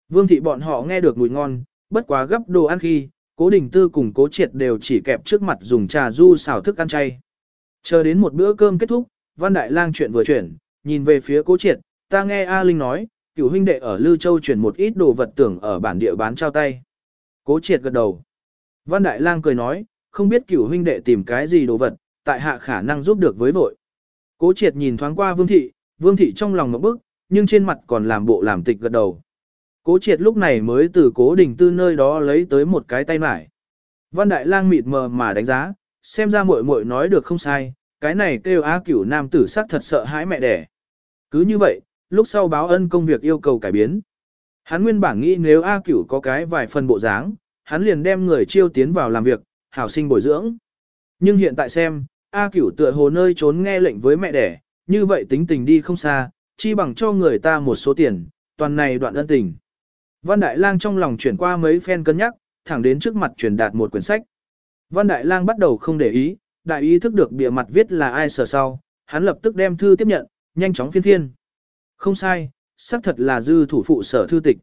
Vương thị bọn họ nghe được mùi ngon, bất quá gấp đồ ăn khi, cố đình tư cùng cố triệt đều chỉ kẹp trước mặt dùng trà du xào thức ăn chay. Chờ đến một bữa cơm kết thúc, Văn Đại Lang chuyện vừa chuyển, nhìn về phía cố triệt, ta nghe A Linh nói, cửu huynh đệ ở Lư Châu chuyển một ít đồ vật tưởng ở bản địa bán trao tay. Cố triệt gật đầu. Văn Đại Lang cười nói, không biết cửu huynh đệ tìm cái gì đồ vật, tại hạ khả năng giúp được với vội. Cố triệt nhìn thoáng qua Vương Thị, Vương Thị trong lòng một bức, nhưng trên mặt còn làm bộ làm tịch gật đầu. Cố triệt lúc này mới từ cố đình tư nơi đó lấy tới một cái tay mải. Văn Đại Lang mịt mờ mà đánh giá, xem ra muội muội nói được không sai, cái này kêu á cửu nam tử sắc thật sợ hãi mẹ đẻ. Cứ như vậy, lúc sau báo ân công việc yêu cầu cải biến. Hắn nguyên bản nghĩ nếu A cửu có cái vài phần bộ dáng, hắn liền đem người chiêu tiến vào làm việc, hảo sinh bồi dưỡng. Nhưng hiện tại xem, A cửu tựa hồ nơi trốn nghe lệnh với mẹ đẻ, như vậy tính tình đi không xa, chi bằng cho người ta một số tiền, toàn này đoạn ân tình. Văn Đại Lang trong lòng chuyển qua mấy phen cân nhắc, thẳng đến trước mặt truyền đạt một quyển sách. Văn Đại Lang bắt đầu không để ý, đại ý thức được bìa mặt viết là ai sở sau, hắn lập tức đem thư tiếp nhận, nhanh chóng phiên phiên. Không sai, xác thật là dư thủ phụ sở thư tịch.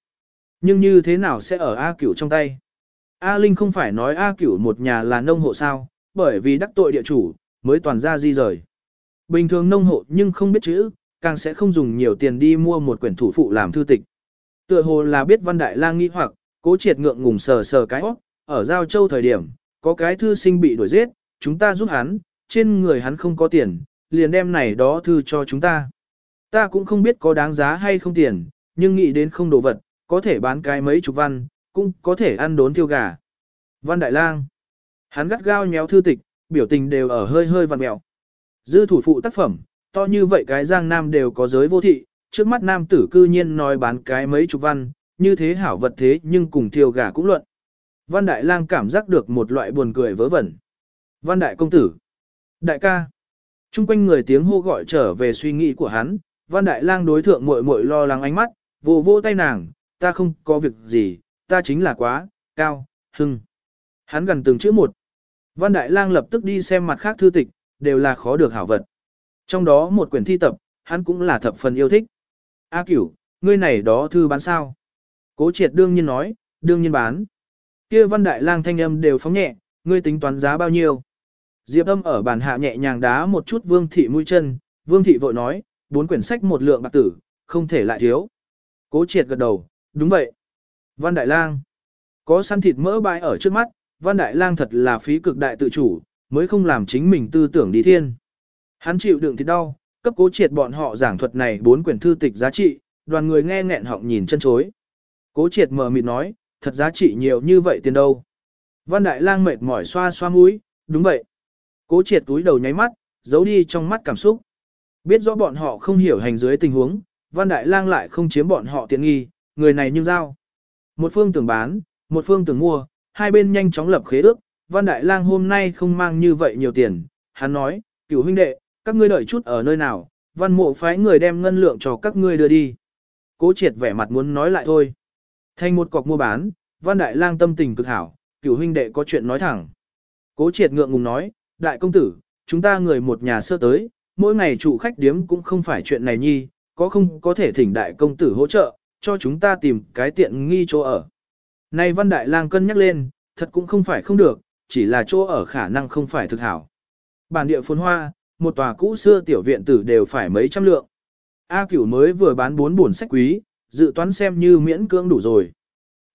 Nhưng như thế nào sẽ ở A cửu trong tay? A Linh không phải nói A cửu một nhà là nông hộ sao, bởi vì đắc tội địa chủ, mới toàn ra di rời. Bình thường nông hộ nhưng không biết chữ, càng sẽ không dùng nhiều tiền đi mua một quyển thủ phụ làm thư tịch. Tựa hồ là biết văn đại lang nghi hoặc, cố triệt ngượng ngùng sờ sờ cái óc, ở Giao Châu thời điểm, có cái thư sinh bị đuổi giết, chúng ta giúp hắn, trên người hắn không có tiền, liền đem này đó thư cho chúng ta. Ta cũng không biết có đáng giá hay không tiền, nhưng nghĩ đến không đồ vật, có thể bán cái mấy chục văn, cũng có thể ăn đốn tiêu gà. Văn Đại Lang. Hắn gắt gao nhéo thư tịch, biểu tình đều ở hơi hơi vặn mẹo. Dư thủ phụ tác phẩm, to như vậy cái giang nam đều có giới vô thị, trước mắt nam tử cư nhiên nói bán cái mấy chục văn, như thế hảo vật thế nhưng cùng thiêu gà cũng luận. Văn Đại Lang cảm giác được một loại buồn cười vớ vẩn. Văn Đại Công Tử. Đại ca. Trung quanh người tiếng hô gọi trở về suy nghĩ của hắn, Văn Đại Lang đối thượng muội muội lo lắng ánh mắt, vô vô tay nàng, ta không có việc gì, ta chính là quá, cao, hưng. Hắn gần từng chữ một. Văn Đại Lang lập tức đi xem mặt khác thư tịch, đều là khó được hảo vật. Trong đó một quyển thi tập, hắn cũng là thập phần yêu thích. A cửu, ngươi này đó thư bán sao? Cố triệt đương nhiên nói, đương nhiên bán. kia Văn Đại Lang thanh âm đều phóng nhẹ, ngươi tính toán giá bao nhiêu? Diệp âm ở bàn hạ nhẹ nhàng đá một chút vương thị mũi chân, vương thị vội nói, bốn quyển sách một lượng bạc tử, không thể lại thiếu. Cố triệt gật đầu, đúng vậy. Văn Đại Lang có săn thịt mỡ bãi ở trước mắt, Văn Đại Lang thật là phí cực đại tự chủ, mới không làm chính mình tư tưởng đi thiên. Hắn chịu đựng thịt đau, Cấp cố triệt bọn họ giảng thuật này bốn quyển thư tịch giá trị, đoàn người nghe nghẹn họng nhìn chân chối. Cố triệt mờ mịt nói, thật giá trị nhiều như vậy tiền đâu. Văn Đại Lang mệt mỏi xoa xoa mũi, đúng vậy. Cố triệt túi đầu nháy mắt, giấu đi trong mắt cảm xúc. Biết rõ bọn họ không hiểu hành dưới tình huống, Văn Đại Lang lại không chiếm bọn họ tiện nghi, người này như dao. Một phương tưởng bán, một phương tưởng mua, hai bên nhanh chóng lập khế ước, Văn Đại Lang hôm nay không mang như vậy nhiều tiền, hắn nói, cửu huynh đệ, các ngươi đợi chút ở nơi nào, văn mộ phái người đem ngân lượng cho các ngươi đưa đi. Cố triệt vẻ mặt muốn nói lại thôi. Thành một cọc mua bán, Văn Đại Lang tâm tình cực hảo, cửu huynh đệ có chuyện nói thẳng. Cố triệt ngượng ngùng nói, đại công tử, chúng ta người một nhà sơ tới, mỗi ngày chủ khách điếm cũng không phải chuyện này nhi, có không có thể thỉnh đại công tử hỗ trợ, cho chúng ta tìm cái tiện nghi chỗ ở. nay Văn Đại Lang cân nhắc lên, thật cũng không phải không được, chỉ là chỗ ở khả năng không phải thực hảo. Bản địa phồn hoa, một tòa cũ xưa tiểu viện tử đều phải mấy trăm lượng. A cửu mới vừa bán bốn buồn sách quý, dự toán xem như miễn cưỡng đủ rồi.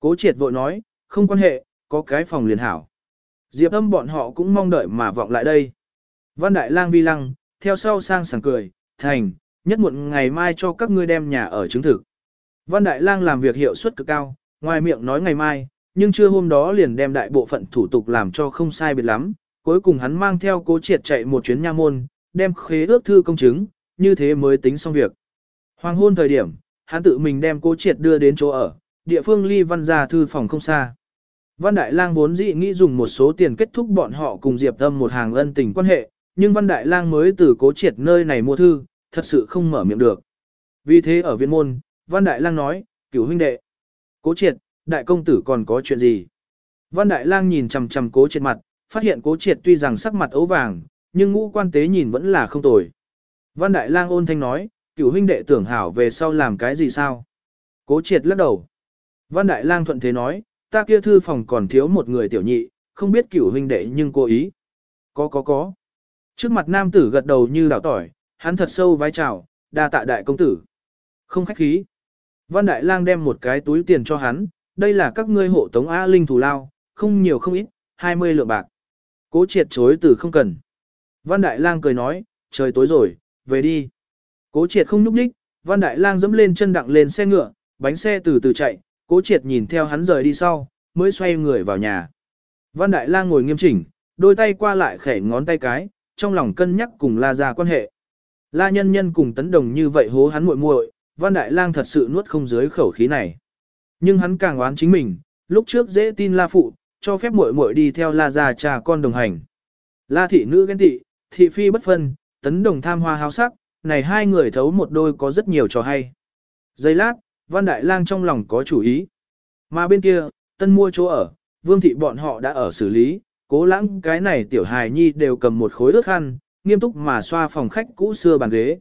Cố triệt vội nói, không quan hệ, có cái phòng liền hảo. Diệp âm bọn họ cũng mong đợi mà vọng lại đây. Văn Đại Lang vi lăng, theo sau sang sảng cười, thành, nhất muộn ngày mai cho các ngươi đem nhà ở chứng thực. Văn Đại Lang làm việc hiệu suất cực cao, ngoài miệng nói ngày mai, nhưng chưa hôm đó liền đem đại bộ phận thủ tục làm cho không sai biệt lắm, cuối cùng hắn mang theo cố triệt chạy một chuyến nha môn, đem khế ước thư công chứng, như thế mới tính xong việc. Hoàng hôn thời điểm, hắn tự mình đem cố triệt đưa đến chỗ ở, địa phương ly văn gia thư phòng không xa. Văn Đại Lang vốn dĩ nghĩ dùng một số tiền kết thúc bọn họ cùng Diệp Tâm một hàng ân tình quan hệ, nhưng Văn Đại Lang mới từ cố triệt nơi này mua thư, thật sự không mở miệng được. Vì thế ở viện môn, Văn Đại Lang nói, cửu huynh đệ. Cố triệt, đại công tử còn có chuyện gì? Văn Đại Lang nhìn chằm chằm cố triệt mặt, phát hiện cố triệt tuy rằng sắc mặt ấu vàng, nhưng ngũ quan tế nhìn vẫn là không tồi. Văn Đại Lang ôn thanh nói, cửu huynh đệ tưởng hảo về sau làm cái gì sao? Cố triệt lắc đầu. Văn Đại Lang thuận thế nói, ta kia thư phòng còn thiếu một người tiểu nhị, không biết cửu huynh đệ nhưng cố ý. Có có có. Trước mặt nam tử gật đầu như đảo tỏi, hắn thật sâu vái chào, đa tạ đại công tử. Không khách khí. Văn Đại Lang đem một cái túi tiền cho hắn, đây là các ngươi hộ tống A Linh thù lao, không nhiều không ít, 20 lượng bạc. Cố triệt chối từ không cần. Văn Đại Lang cười nói, trời tối rồi, về đi. Cố triệt không nhúc nhích, Văn Đại Lang dẫm lên chân đặng lên xe ngựa, bánh xe từ từ chạy, cố triệt nhìn theo hắn rời đi sau, mới xoay người vào nhà. Văn Đại Lang ngồi nghiêm chỉnh, đôi tay qua lại khẽ ngón tay cái, trong lòng cân nhắc cùng La Gia quan hệ. La nhân nhân cùng tấn đồng như vậy hố hắn muội muội, Văn Đại Lang thật sự nuốt không dưới khẩu khí này. Nhưng hắn càng oán chính mình, lúc trước dễ tin La Phụ, cho phép muội muội đi theo La Gia cha con đồng hành. La thị nữ ghen tị, thị phi bất phân, tấn đồng tham hoa háo sắc, này hai người thấu một đôi có rất nhiều trò hay. Giây lát, Văn Đại Lang trong lòng có chủ ý. Mà bên kia, tân mua chỗ ở, vương thị bọn họ đã ở xử lý, cố lãng cái này tiểu hài nhi đều cầm một khối ướt khăn, nghiêm túc mà xoa phòng khách cũ xưa bàn ghế.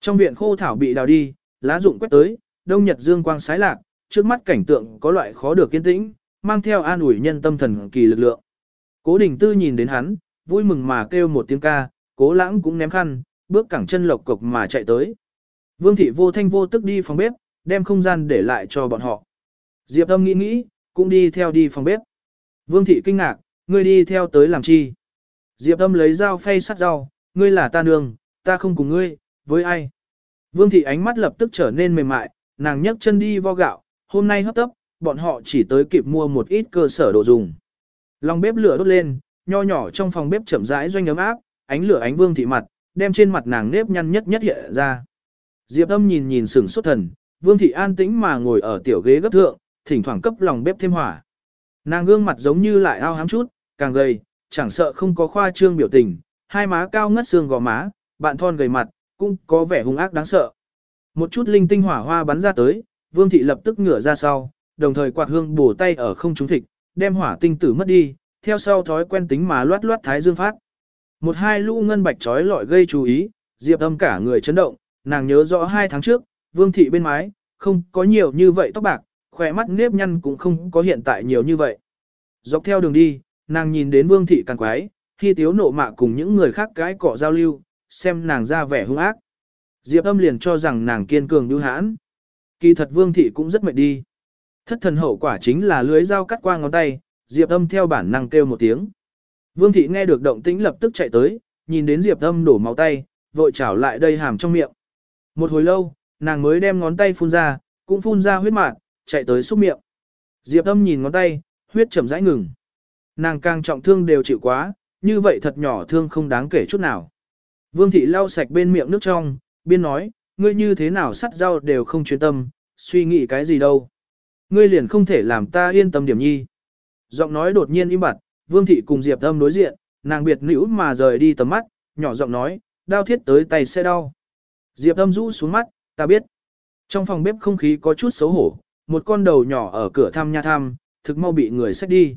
Trong viện khô thảo bị đào đi, lá rụng quét tới, đông nhật dương quang sái lạc, trước mắt cảnh tượng có loại khó được kiên tĩnh, mang theo an ủi nhân tâm thần kỳ lực lượng. Cố đình tư nhìn đến hắn, vui mừng mà kêu một tiếng ca, cố lãng cũng ném khăn, bước cẳng chân lộc cộc mà chạy tới. Vương thị vô thanh vô tức đi phòng bếp, đem không gian để lại cho bọn họ. Diệp âm nghĩ nghĩ, cũng đi theo đi phòng bếp. Vương thị kinh ngạc, ngươi đi theo tới làm chi? Diệp âm lấy dao phay sắt rau, ngươi là ta nương, ta không cùng ngươi, với ai? Vương thị ánh mắt lập tức trở nên mềm mại, nàng nhấc chân đi vo gạo, hôm nay hấp tấp, bọn họ chỉ tới kịp mua một ít cơ sở đồ dùng. Lòng bếp lửa đốt lên, nho nhỏ trong phòng bếp chậm rãi doanh ấm áp, ánh lửa ánh vương thị mặt, đem trên mặt nàng nếp nhăn nhất nhất hiện ra. Diệp âm nhìn nhìn sừng xuất thần, vương thị an tĩnh mà ngồi ở tiểu ghế gấp thượng, thỉnh thoảng cấp lòng bếp thêm hỏa. Nàng gương mặt giống như lại ao hám chút, càng gầy, chẳng sợ không có khoa trương biểu tình, hai má cao ngất xương gò má, bạn thon gầy mặt, cũng có vẻ hung ác đáng sợ. Một chút linh tinh hỏa hoa bắn ra tới, vương thị lập tức ngửa ra sau, đồng thời quạt hương bổ tay ở không trúng thịt, đem hỏa tinh tử mất đi, theo sau thói quen tính mà loát loát thái dương phát. Một hai lũ ngân bạch trói lọi gây chú ý, Diệp âm cả người chấn động, nàng nhớ rõ hai tháng trước, vương thị bên mái, không có nhiều như vậy tóc bạc, khỏe mắt nếp nhăn cũng không có hiện tại nhiều như vậy. Dọc theo đường đi, nàng nhìn đến vương thị càng quái, khi tiếu nộ mạ cùng những người khác cái cọ giao lưu, xem nàng ra vẻ hung ác. Diệp âm liền cho rằng nàng kiên cường như hãn. Kỳ thật vương thị cũng rất mệt đi. Thất thần hậu quả chính là lưới dao cắt qua ngón tay, Diệp âm theo bản năng kêu một tiếng. Vương thị nghe được động tĩnh lập tức chạy tới, nhìn đến Diệp âm đổ máu tay, vội chảo lại đây hàm trong miệng. Một hồi lâu, nàng mới đem ngón tay phun ra, cũng phun ra huyết mạt, chạy tới xúc miệng. Diệp âm nhìn ngón tay, huyết chậm rãi ngừng. Nàng càng trọng thương đều chịu quá, như vậy thật nhỏ thương không đáng kể chút nào. Vương thị lau sạch bên miệng nước trong, biên nói, ngươi như thế nào sắt rau đều không chuyên tâm, suy nghĩ cái gì đâu. Ngươi liền không thể làm ta yên tâm điểm nhi. Giọng nói đột nhiên im bặt, Vương thị cùng Diệp Âm đối diện, nàng biệt nữ mà rời đi tầm mắt, nhỏ giọng nói, đau thiết tới tay sẽ đau. Diệp Âm rũ xuống mắt, ta biết. Trong phòng bếp không khí có chút xấu hổ, một con đầu nhỏ ở cửa thăm nha thăm, thực mau bị người xách đi.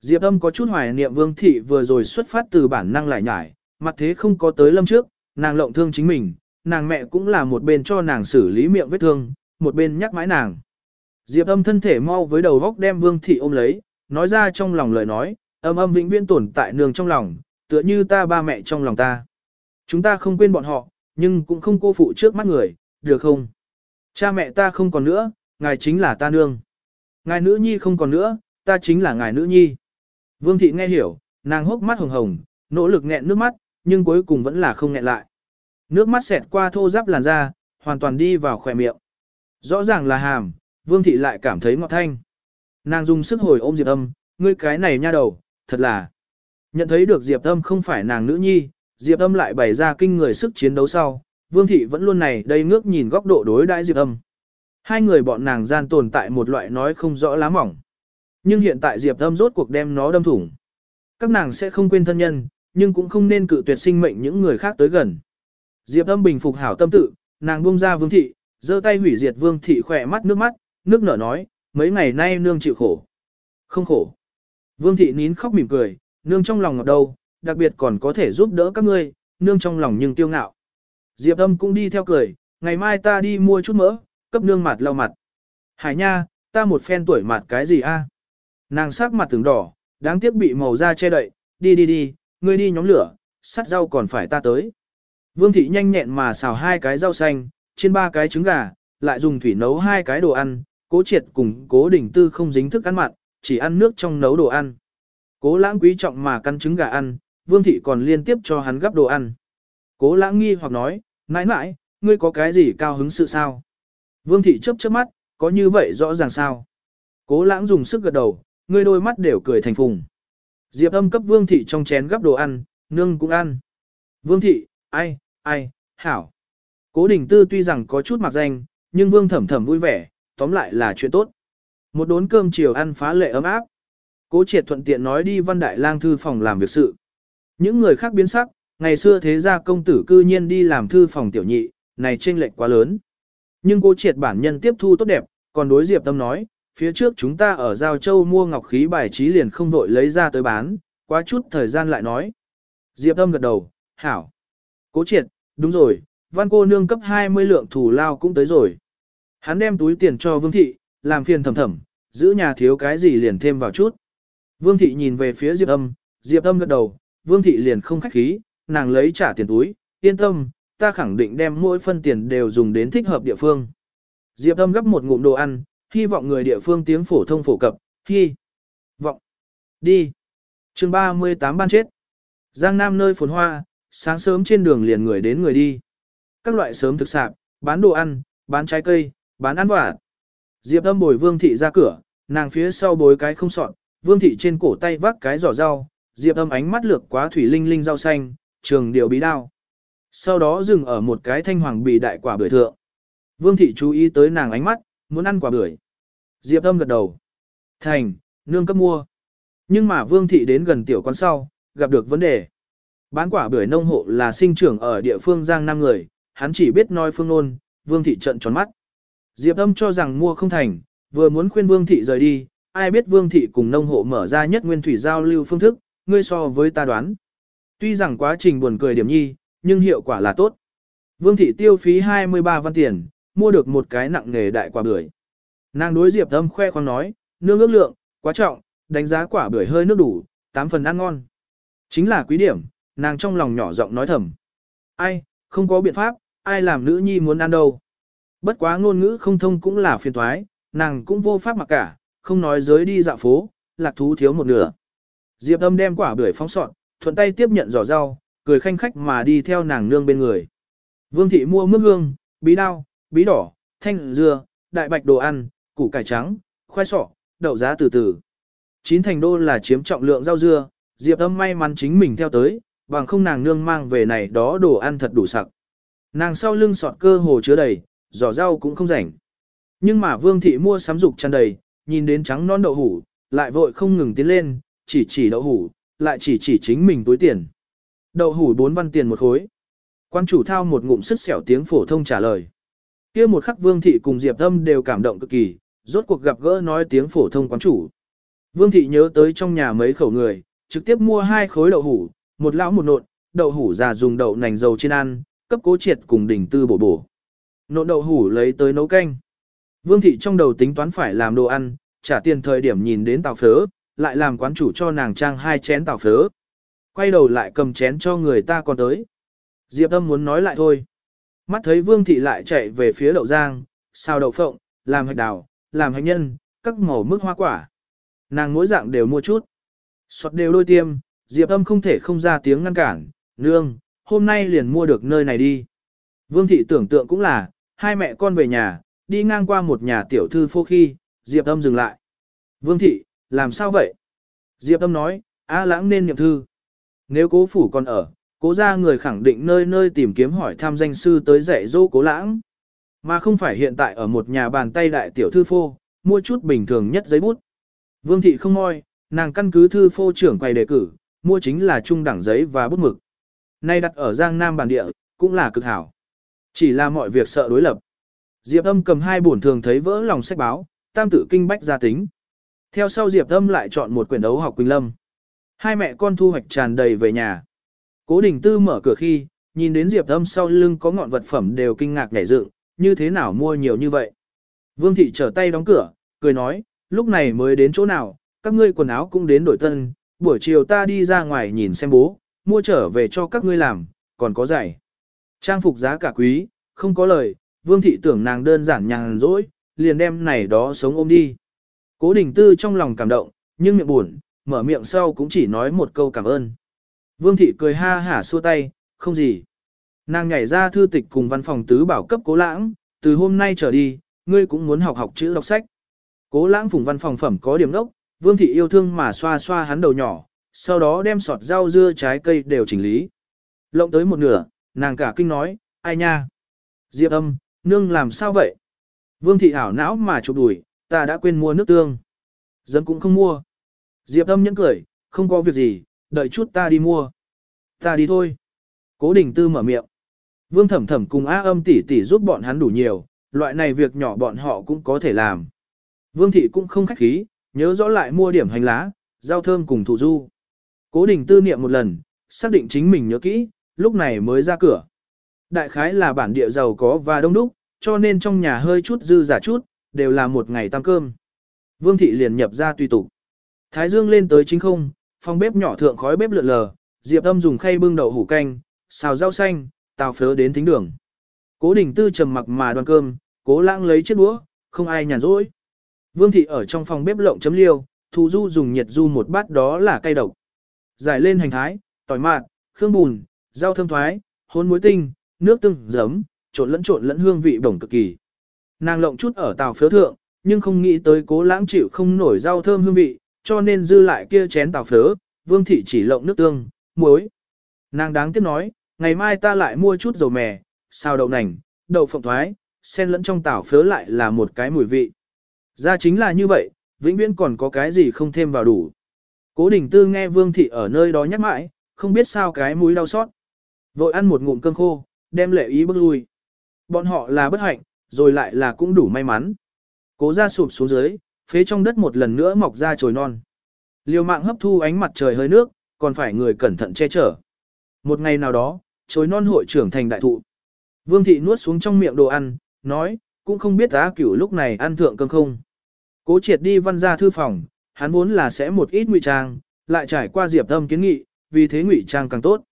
Diệp Âm có chút hoài niệm Vương thị vừa rồi xuất phát từ bản năng lại nhải, mặt thế không có tới lâm trước, nàng lộng thương chính mình, nàng mẹ cũng là một bên cho nàng xử lý miệng vết thương, một bên nhắc mãi nàng. Diệp âm thân thể mau với đầu góc đem vương thị ôm lấy, nói ra trong lòng lời nói, âm âm vĩnh viễn tồn tại nương trong lòng, tựa như ta ba mẹ trong lòng ta. Chúng ta không quên bọn họ, nhưng cũng không cô phụ trước mắt người, được không? Cha mẹ ta không còn nữa, ngài chính là ta nương. Ngài nữ nhi không còn nữa, ta chính là ngài nữ nhi. Vương thị nghe hiểu, nàng hốc mắt hồng hồng, nỗ lực nghẹn nước mắt, nhưng cuối cùng vẫn là không nghẹn lại. Nước mắt xẹt qua thô giáp làn da, hoàn toàn đi vào khỏe miệng. Rõ ràng là hàm, Vương thị lại cảm thấy ngọt thanh. Nàng dùng sức hồi ôm Diệp Âm, ngươi cái này nha đầu, thật là. Nhận thấy được Diệp Âm không phải nàng nữ nhi, Diệp Âm lại bày ra kinh người sức chiến đấu sau, Vương thị vẫn luôn này đây ngước nhìn góc độ đối đãi Diệp Âm. Hai người bọn nàng gian tồn tại một loại nói không rõ lá mỏng. Nhưng hiện tại Diệp Âm rốt cuộc đem nó đâm thủng. Các nàng sẽ không quên thân nhân, nhưng cũng không nên cự tuyệt sinh mệnh những người khác tới gần. Diệp Âm bình phục hảo tâm tự, nàng buông ra Vương thị, giơ tay hủy diệt Vương thị khỏe mắt nước mắt, nước nở nói, mấy ngày nay nương chịu khổ. Không khổ. Vương thị nín khóc mỉm cười, nương trong lòng ngọt đâu, đặc biệt còn có thể giúp đỡ các ngươi, nương trong lòng nhưng tiêu ngạo. Diệp âm cũng đi theo cười, ngày mai ta đi mua chút mỡ, cấp nương mặt lau mặt. Hải nha, ta một phen tuổi mặt cái gì a? Nàng sắc mặt từng đỏ, đáng tiếc bị màu da che đậy, đi đi đi, ngươi đi nhóm lửa, sắt rau còn phải ta tới. Vương thị nhanh nhẹn mà xào hai cái rau xanh, trên ba cái trứng gà, lại dùng thủy nấu hai cái đồ ăn, cố triệt cùng cố đình tư không dính thức ăn mặn, chỉ ăn nước trong nấu đồ ăn. Cố lãng quý trọng mà căn trứng gà ăn, vương thị còn liên tiếp cho hắn gấp đồ ăn. Cố lãng nghi hoặc nói, mãi mãi, ngươi có cái gì cao hứng sự sao? Vương thị chớp chớp mắt, có như vậy rõ ràng sao? Cố lãng dùng sức gật đầu, ngươi đôi mắt đều cười thành phùng. Diệp âm cấp vương thị trong chén gấp đồ ăn, nương cũng ăn. Vương thị, ai, ai, hảo. Cố đình tư tuy rằng có chút mặc danh, nhưng vương thẩm thẩm vui vẻ, tóm lại là chuyện tốt. Một đốn cơm chiều ăn phá lệ ấm áp. Cố triệt thuận tiện nói đi văn đại lang thư phòng làm việc sự. Những người khác biến sắc, ngày xưa thế gia công tử cư nhiên đi làm thư phòng tiểu nhị, này chênh lệch quá lớn. Nhưng cố triệt bản nhân tiếp thu tốt đẹp, còn đối diệp tâm nói, phía trước chúng ta ở Giao Châu mua ngọc khí bài trí liền không vội lấy ra tới bán, quá chút thời gian lại nói. Diệp tâm gật đầu, hảo. Cố triệt, đúng rồi, văn cô nương cấp 20 lượng thủ lao cũng tới rồi. Hắn đem túi tiền cho Vương Thị, làm phiền thầm thầm, giữ nhà thiếu cái gì liền thêm vào chút. Vương Thị nhìn về phía Diệp Âm, Diệp Âm gật đầu, Vương Thị liền không khách khí, nàng lấy trả tiền túi, yên tâm, ta khẳng định đem mỗi phân tiền đều dùng đến thích hợp địa phương. Diệp Âm gấp một ngụm đồ ăn, hy vọng người địa phương tiếng phổ thông phổ cập, hy vọng, đi. chương 38 ban chết. Giang Nam nơi phồn hoa, sáng sớm trên đường liền người đến người đi. Các loại sớm thực sạp, bán đồ ăn, bán trái cây, bán ăn vả. Diệp âm bồi vương thị ra cửa, nàng phía sau bối cái không sọn, vương thị trên cổ tay vác cái giỏ rau, diệp âm ánh mắt lược quá thủy linh linh rau xanh, trường điều bí đao. Sau đó dừng ở một cái thanh hoàng bì đại quả bưởi thượng. Vương thị chú ý tới nàng ánh mắt, muốn ăn quả bưởi. Diệp âm gật đầu. Thành, nương cấp mua. Nhưng mà vương thị đến gần tiểu quán sau, gặp được vấn đề. Bán quả bưởi nông hộ là sinh trưởng ở địa phương Giang Nam người, hắn chỉ biết nói phương nôn, vương thị trận tròn mắt. Diệp âm cho rằng mua không thành, vừa muốn khuyên vương thị rời đi, ai biết vương thị cùng nông hộ mở ra nhất nguyên thủy giao lưu phương thức, ngươi so với ta đoán. Tuy rằng quá trình buồn cười điểm nhi, nhưng hiệu quả là tốt. Vương thị tiêu phí 23 văn tiền, mua được một cái nặng nghề đại quả bưởi. Nàng đối Diệp âm khoe khoang nói, nương ước lượng, quá trọng, đánh giá quả bưởi hơi nước đủ, 8 phần ăn ngon. Chính là quý điểm, nàng trong lòng nhỏ giọng nói thầm. Ai, không có biện pháp, ai làm nữ nhi muốn ăn đâu. Bất quá ngôn ngữ không thông cũng là phiền toái, nàng cũng vô pháp mặc cả, không nói giới đi dạo phố, lạc thú thiếu một nửa. Diệp âm đem quả bưởi phóng sọn, thuận tay tiếp nhận giỏ rau, cười khanh khách mà đi theo nàng nương bên người. Vương thị mua mướp hương, bí đao, bí đỏ, thanh dưa, đại bạch đồ ăn, củ cải trắng, khoai sọ, đậu giá từ từ. Chín thành đô là chiếm trọng lượng rau dưa, Diệp Âm may mắn chính mình theo tới, bằng không nàng nương mang về này đó đồ ăn thật đủ sặc. Nàng sau lưng sọt cơ hồ chứa đầy, giỏ rau cũng không rảnh. Nhưng mà Vương thị mua sắm dục tràn đầy, nhìn đến trắng non đậu hủ, lại vội không ngừng tiến lên, chỉ chỉ đậu hủ, lại chỉ chỉ chính mình túi tiền. Đậu hủ bốn văn tiền một khối. Quan chủ thao một ngụm sức xẻo tiếng phổ thông trả lời. kia một khắc Vương thị cùng Diệp Âm đều cảm động cực kỳ, rốt cuộc gặp gỡ nói tiếng phổ thông quán chủ. Vương thị nhớ tới trong nhà mấy khẩu người, trực tiếp mua hai khối đậu hủ, một lão một nộn, đậu hủ già dùng đậu nành dầu trên ăn, cấp cố triệt cùng đỉnh tư bổ bổ. Nộn đậu hủ lấy tới nấu canh. Vương thị trong đầu tính toán phải làm đồ ăn, trả tiền thời điểm nhìn đến tàu phớ, lại làm quán chủ cho nàng trang hai chén tàu phớ. Quay đầu lại cầm chén cho người ta còn tới. Diệp âm muốn nói lại thôi. Mắt thấy vương thị lại chạy về phía đậu giang, xào đậu phộng, làm hạch đào, làm hạch nhân, các màu mức hoa quả. Nàng mỗi dạng đều mua chút. Xót đều đôi tiêm, Diệp âm không thể không ra tiếng ngăn cản, nương, hôm nay liền mua được nơi này đi. Vương thị tưởng tượng cũng là, hai mẹ con về nhà, đi ngang qua một nhà tiểu thư phô khi, Diệp âm dừng lại. Vương thị, làm sao vậy? Diệp âm nói, A lãng nên niệm thư. Nếu cố phủ còn ở, cố ra người khẳng định nơi nơi tìm kiếm hỏi thăm danh sư tới dạy dỗ cố lãng. Mà không phải hiện tại ở một nhà bàn tay đại tiểu thư phô, mua chút bình thường nhất giấy bút. Vương thị không moi, nàng căn cứ thư phô trưởng quầy đề cử, mua chính là trung đẳng giấy và bút mực. Nay đặt ở Giang Nam bản địa, cũng là cực hảo. Chỉ là mọi việc sợ đối lập. Diệp âm cầm hai bổn thường thấy vỡ lòng sách báo, tam tự kinh bách gia tính. Theo sau Diệp âm lại chọn một quyển đấu học Quỳnh Lâm. Hai mẹ con thu hoạch tràn đầy về nhà. Cố đình tư mở cửa khi, nhìn đến Diệp âm sau lưng có ngọn vật phẩm đều kinh ngạc nhảy dựng, như thế nào mua nhiều như vậy. Vương thị trở tay đóng cửa, cười nói, lúc này mới đến chỗ nào, các ngươi quần áo cũng đến đổi tân, buổi chiều ta đi ra ngoài nhìn xem bố, mua trở về cho các ngươi làm, còn có giày. Trang phục giá cả quý, không có lời, vương thị tưởng nàng đơn giản nhàn rỗi, liền đem này đó sống ôm đi. Cố đình tư trong lòng cảm động, nhưng miệng buồn, mở miệng sau cũng chỉ nói một câu cảm ơn. Vương thị cười ha hả xua tay, không gì. Nàng nhảy ra thư tịch cùng văn phòng tứ bảo cấp cố lãng, từ hôm nay trở đi, ngươi cũng muốn học học chữ đọc sách. Cố lãng phùng văn phòng phẩm có điểm đốc, vương thị yêu thương mà xoa xoa hắn đầu nhỏ, sau đó đem sọt rau dưa trái cây đều chỉnh lý. Lộng tới một nửa, nàng cả kinh nói, ai nha? Diệp âm, nương làm sao vậy? Vương thị ảo não mà chụp đùi, ta đã quên mua nước tương. Dân cũng không mua. Diệp âm nhẫn cười, không có việc gì, đợi chút ta đi mua. Ta đi thôi. Cố đình tư mở miệng. Vương thẩm thẩm cùng á âm tỷ tỷ giúp bọn hắn đủ nhiều, loại này việc nhỏ bọn họ cũng có thể làm. Vương thị cũng không khách khí, nhớ rõ lại mua điểm hành lá, rau thơm cùng thủ du. Cố đình tư niệm một lần, xác định chính mình nhớ kỹ, lúc này mới ra cửa. Đại khái là bản địa giàu có và đông đúc, cho nên trong nhà hơi chút dư giả chút, đều là một ngày tăng cơm. Vương thị liền nhập ra tùy tục. Thái dương lên tới chính không, phòng bếp nhỏ thượng khói bếp lượn lờ, Diệp Âm dùng khay bưng đậu hủ canh, xào rau xanh, tào phớ đến thính đường. Cố Đình Tư trầm mặc mà đoan cơm, Cố Lãng lấy chiếc đũa, không ai nhàn rỗi. Vương thị ở trong phòng bếp lộng chấm liêu, Thu Du dùng nhiệt du một bát đó là cay độc. Giải lên hành thái, tỏi mạt, khương bùn, rau thơm thoái, hôn muối tinh, nước tương, giấm, trộn lẫn trộn lẫn hương vị bổng cực kỳ. Nàng lộng chút ở tàu phớ thượng, nhưng không nghĩ tới cố lãng chịu không nổi rau thơm hương vị, cho nên dư lại kia chén tàu phớ, vương thị chỉ lộng nước tương, muối. Nàng đáng tiếc nói, ngày mai ta lại mua chút dầu mè, xào đậu nành, đậu phộng thoái, xen lẫn trong tàu phớ lại là một cái mùi vị. Ra chính là như vậy, vĩnh viễn còn có cái gì không thêm vào đủ. Cố đình tư nghe vương thị ở nơi đó nhắc mãi, không biết sao cái mũi đau xót. Vội ăn một ngụm cơm khô, đem lệ ý bước lui. Bọn họ là bất hạnh, rồi lại là cũng đủ may mắn. Cố ra sụp xuống dưới, phế trong đất một lần nữa mọc ra trồi non. Liều mạng hấp thu ánh mặt trời hơi nước, còn phải người cẩn thận che chở. Một ngày nào đó, trồi non hội trưởng thành đại thụ. Vương thị nuốt xuống trong miệng đồ ăn, nói, cũng không biết á cửu lúc này ăn thượng cơm không. Cố triệt đi văn ra thư phòng, hắn vốn là sẽ một ít ngụy trang, lại trải qua diệp tâm kiến nghị, vì thế ngụy trang càng tốt.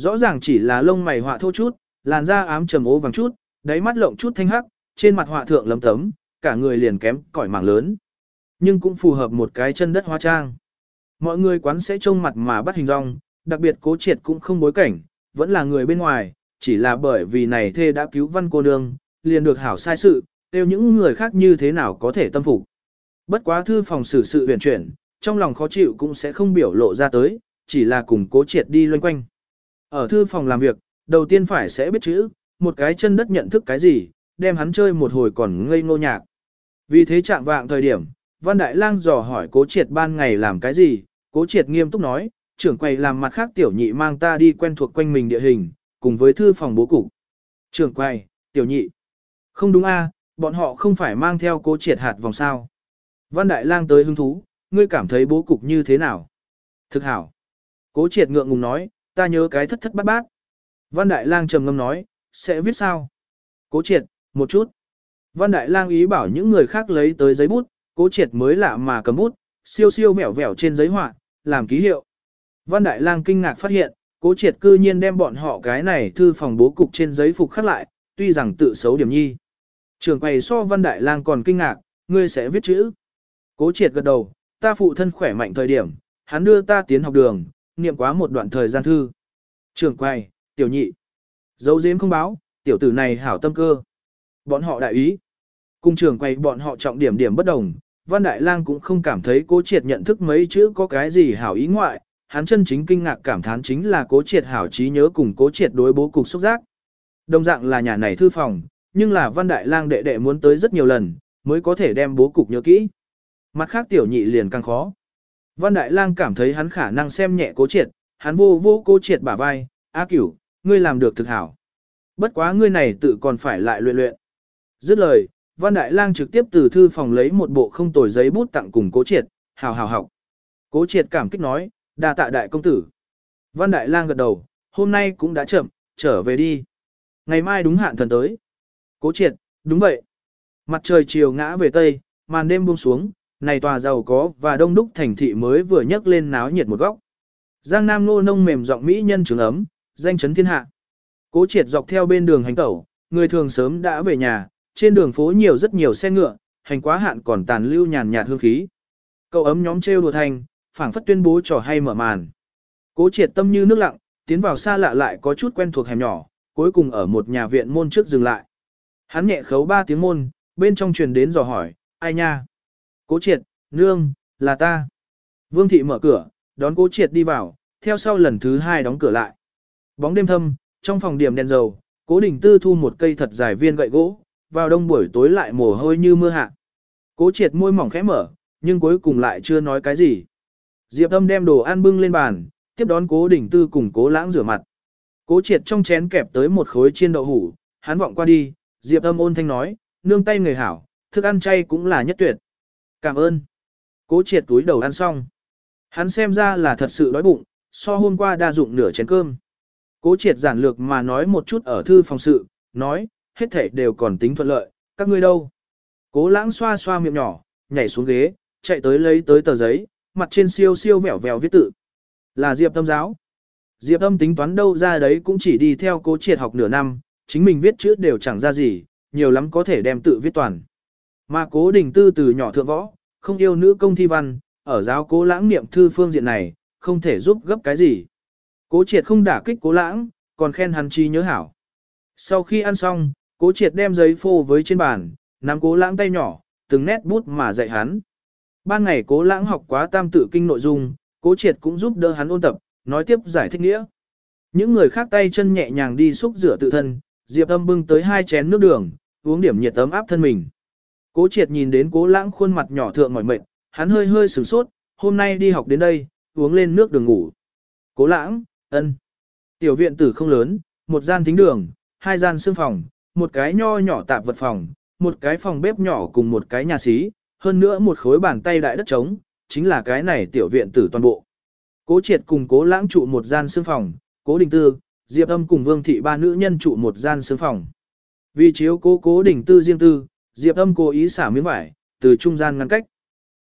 Rõ ràng chỉ là lông mày họa thô chút, làn da ám trầm ố vàng chút, đáy mắt lộng chút thanh hắc, trên mặt họa thượng lấm tấm, cả người liền kém cỏi mảng lớn. Nhưng cũng phù hợp một cái chân đất hoa trang. Mọi người quán sẽ trông mặt mà bắt hình rong, đặc biệt cố triệt cũng không bối cảnh, vẫn là người bên ngoài, chỉ là bởi vì này thê đã cứu văn cô nương, liền được hảo sai sự, tiêu những người khác như thế nào có thể tâm phục. Bất quá thư phòng xử sự huyền chuyển, trong lòng khó chịu cũng sẽ không biểu lộ ra tới, chỉ là cùng cố triệt đi loanh quanh. Ở thư phòng làm việc, đầu tiên phải sẽ biết chữ, một cái chân đất nhận thức cái gì, đem hắn chơi một hồi còn ngây ngô nhạc. Vì thế trạng vạng thời điểm, Văn Đại Lang dò hỏi cố triệt ban ngày làm cái gì, cố triệt nghiêm túc nói, trưởng quầy làm mặt khác tiểu nhị mang ta đi quen thuộc quanh mình địa hình, cùng với thư phòng bố cục. Trưởng quầy, tiểu nhị. Không đúng a, bọn họ không phải mang theo cố triệt hạt vòng sao. Văn Đại Lang tới hứng thú, ngươi cảm thấy bố cục như thế nào? Thực hảo. Cố triệt ngượng ngùng nói, ta nhớ cái thất thất bát bát. Văn Đại Lang trầm ngâm nói, sẽ viết sao? Cố triệt, một chút. Văn Đại Lang ý bảo những người khác lấy tới giấy bút, cố triệt mới lạ mà cầm bút, siêu siêu vẻo vẻo trên giấy họa, làm ký hiệu. Văn Đại Lang kinh ngạc phát hiện, cố triệt cư nhiên đem bọn họ cái này thư phòng bố cục trên giấy phục khắc lại, tuy rằng tự xấu điểm nhi. Trường quầy so Văn Đại Lang còn kinh ngạc, ngươi sẽ viết chữ. Cố triệt gật đầu, ta phụ thân khỏe mạnh thời điểm, hắn đưa ta tiến học đường, niệm quá một đoạn thời gian thư. Trường quầy, tiểu nhị. Dấu dếm không báo, tiểu tử này hảo tâm cơ. Bọn họ đại ý. Cung trường quầy bọn họ trọng điểm điểm bất đồng, Văn Đại Lang cũng không cảm thấy cố triệt nhận thức mấy chữ có cái gì hảo ý ngoại, hắn chân chính kinh ngạc cảm thán chính là cố triệt hảo trí nhớ cùng cố triệt đối bố cục xúc giác. Đồng dạng là nhà này thư phòng, nhưng là Văn Đại Lang đệ đệ muốn tới rất nhiều lần, mới có thể đem bố cục nhớ kỹ. Mặt khác tiểu nhị liền càng khó. Văn Đại Lang cảm thấy hắn khả năng xem nhẹ cố triệt, hắn vô vô cố triệt bả vai, A cửu, ngươi làm được thực hảo. Bất quá ngươi này tự còn phải lại luyện luyện. Dứt lời, Văn Đại Lang trực tiếp từ thư phòng lấy một bộ không tồi giấy bút tặng cùng cố triệt, hào hào học. Cố triệt cảm kích nói, đa tạ đại công tử. Văn Đại Lang gật đầu, hôm nay cũng đã chậm, trở về đi. Ngày mai đúng hạn thần tới. Cố triệt, đúng vậy. Mặt trời chiều ngã về tây, màn đêm buông xuống, này tòa giàu có và đông đúc thành thị mới vừa nhấc lên náo nhiệt một góc. Giang Nam nô nông mềm giọng mỹ nhân trường ấm, danh chấn thiên hạ. Cố triệt dọc theo bên đường hành tẩu, người thường sớm đã về nhà, trên đường phố nhiều rất nhiều xe ngựa, hành quá hạn còn tàn lưu nhàn nhạt hương khí. Cậu ấm nhóm trêu đùa thành, phảng phất tuyên bố trò hay mở màn. Cố triệt tâm như nước lặng, tiến vào xa lạ lại có chút quen thuộc hẻm nhỏ, cuối cùng ở một nhà viện môn trước dừng lại. Hắn nhẹ khấu ba tiếng môn, bên trong truyền đến dò hỏi, ai nha? Cố triệt, nương, là ta. Vương thị mở cửa, đón cố triệt đi vào, theo sau lần thứ hai đóng cửa lại. Bóng đêm thâm, trong phòng điểm đèn dầu, cố đình tư thu một cây thật dài viên gậy gỗ, vào đông buổi tối lại mồ hôi như mưa hạ. Cố triệt môi mỏng khẽ mở, nhưng cuối cùng lại chưa nói cái gì. Diệp âm đem đồ ăn bưng lên bàn, tiếp đón cố đình tư cùng cố lãng rửa mặt. Cố triệt trong chén kẹp tới một khối chiên đậu hủ, hắn vọng qua đi, Diệp âm ôn thanh nói, nương tay người hảo, thức ăn chay cũng là nhất tuyệt. Cảm ơn. Cố triệt túi đầu ăn xong. Hắn xem ra là thật sự đói bụng, so hôm qua đa dụng nửa chén cơm. Cố triệt giản lược mà nói một chút ở thư phòng sự, nói, hết thể đều còn tính thuận lợi, các ngươi đâu. Cố lãng xoa xoa miệng nhỏ, nhảy xuống ghế, chạy tới lấy tới tờ giấy, mặt trên siêu siêu vẻo vẻo viết tự. Là Diệp Tâm giáo. Diệp Tâm tính toán đâu ra đấy cũng chỉ đi theo cố triệt học nửa năm, chính mình viết chữ đều chẳng ra gì, nhiều lắm có thể đem tự viết toàn. Mà cố đình tư từ nhỏ thượng võ, không yêu nữ công thi văn, ở giáo cố lãng niệm thư phương diện này, không thể giúp gấp cái gì. Cố triệt không đả kích cố lãng, còn khen hắn chi nhớ hảo. Sau khi ăn xong, cố triệt đem giấy phô với trên bàn, nắm cố lãng tay nhỏ, từng nét bút mà dạy hắn. Ban ngày cố lãng học quá tam tự kinh nội dung, cố triệt cũng giúp đỡ hắn ôn tập, nói tiếp giải thích nghĩa. Những người khác tay chân nhẹ nhàng đi xúc rửa tự thân, Diệp âm bưng tới hai chén nước đường, uống điểm nhiệt ấm áp thân mình. Cố triệt nhìn đến cố lãng khuôn mặt nhỏ thượng mỏi mệt, hắn hơi hơi sửng sốt, hôm nay đi học đến đây, uống lên nước đường ngủ. Cố lãng, ân. Tiểu viện tử không lớn, một gian thính đường, hai gian xương phòng, một cái nho nhỏ tạp vật phòng, một cái phòng bếp nhỏ cùng một cái nhà xí, hơn nữa một khối bàn tay đại đất trống, chính là cái này tiểu viện tử toàn bộ. Cố triệt cùng cố lãng trụ một gian xương phòng, cố đình tư, diệp âm cùng vương thị ba nữ nhân trụ một gian xương phòng. Vì chiếu cố cố đình tư riêng tư, diệp âm cố ý xả miếng vải, từ trung gian ngăn cách.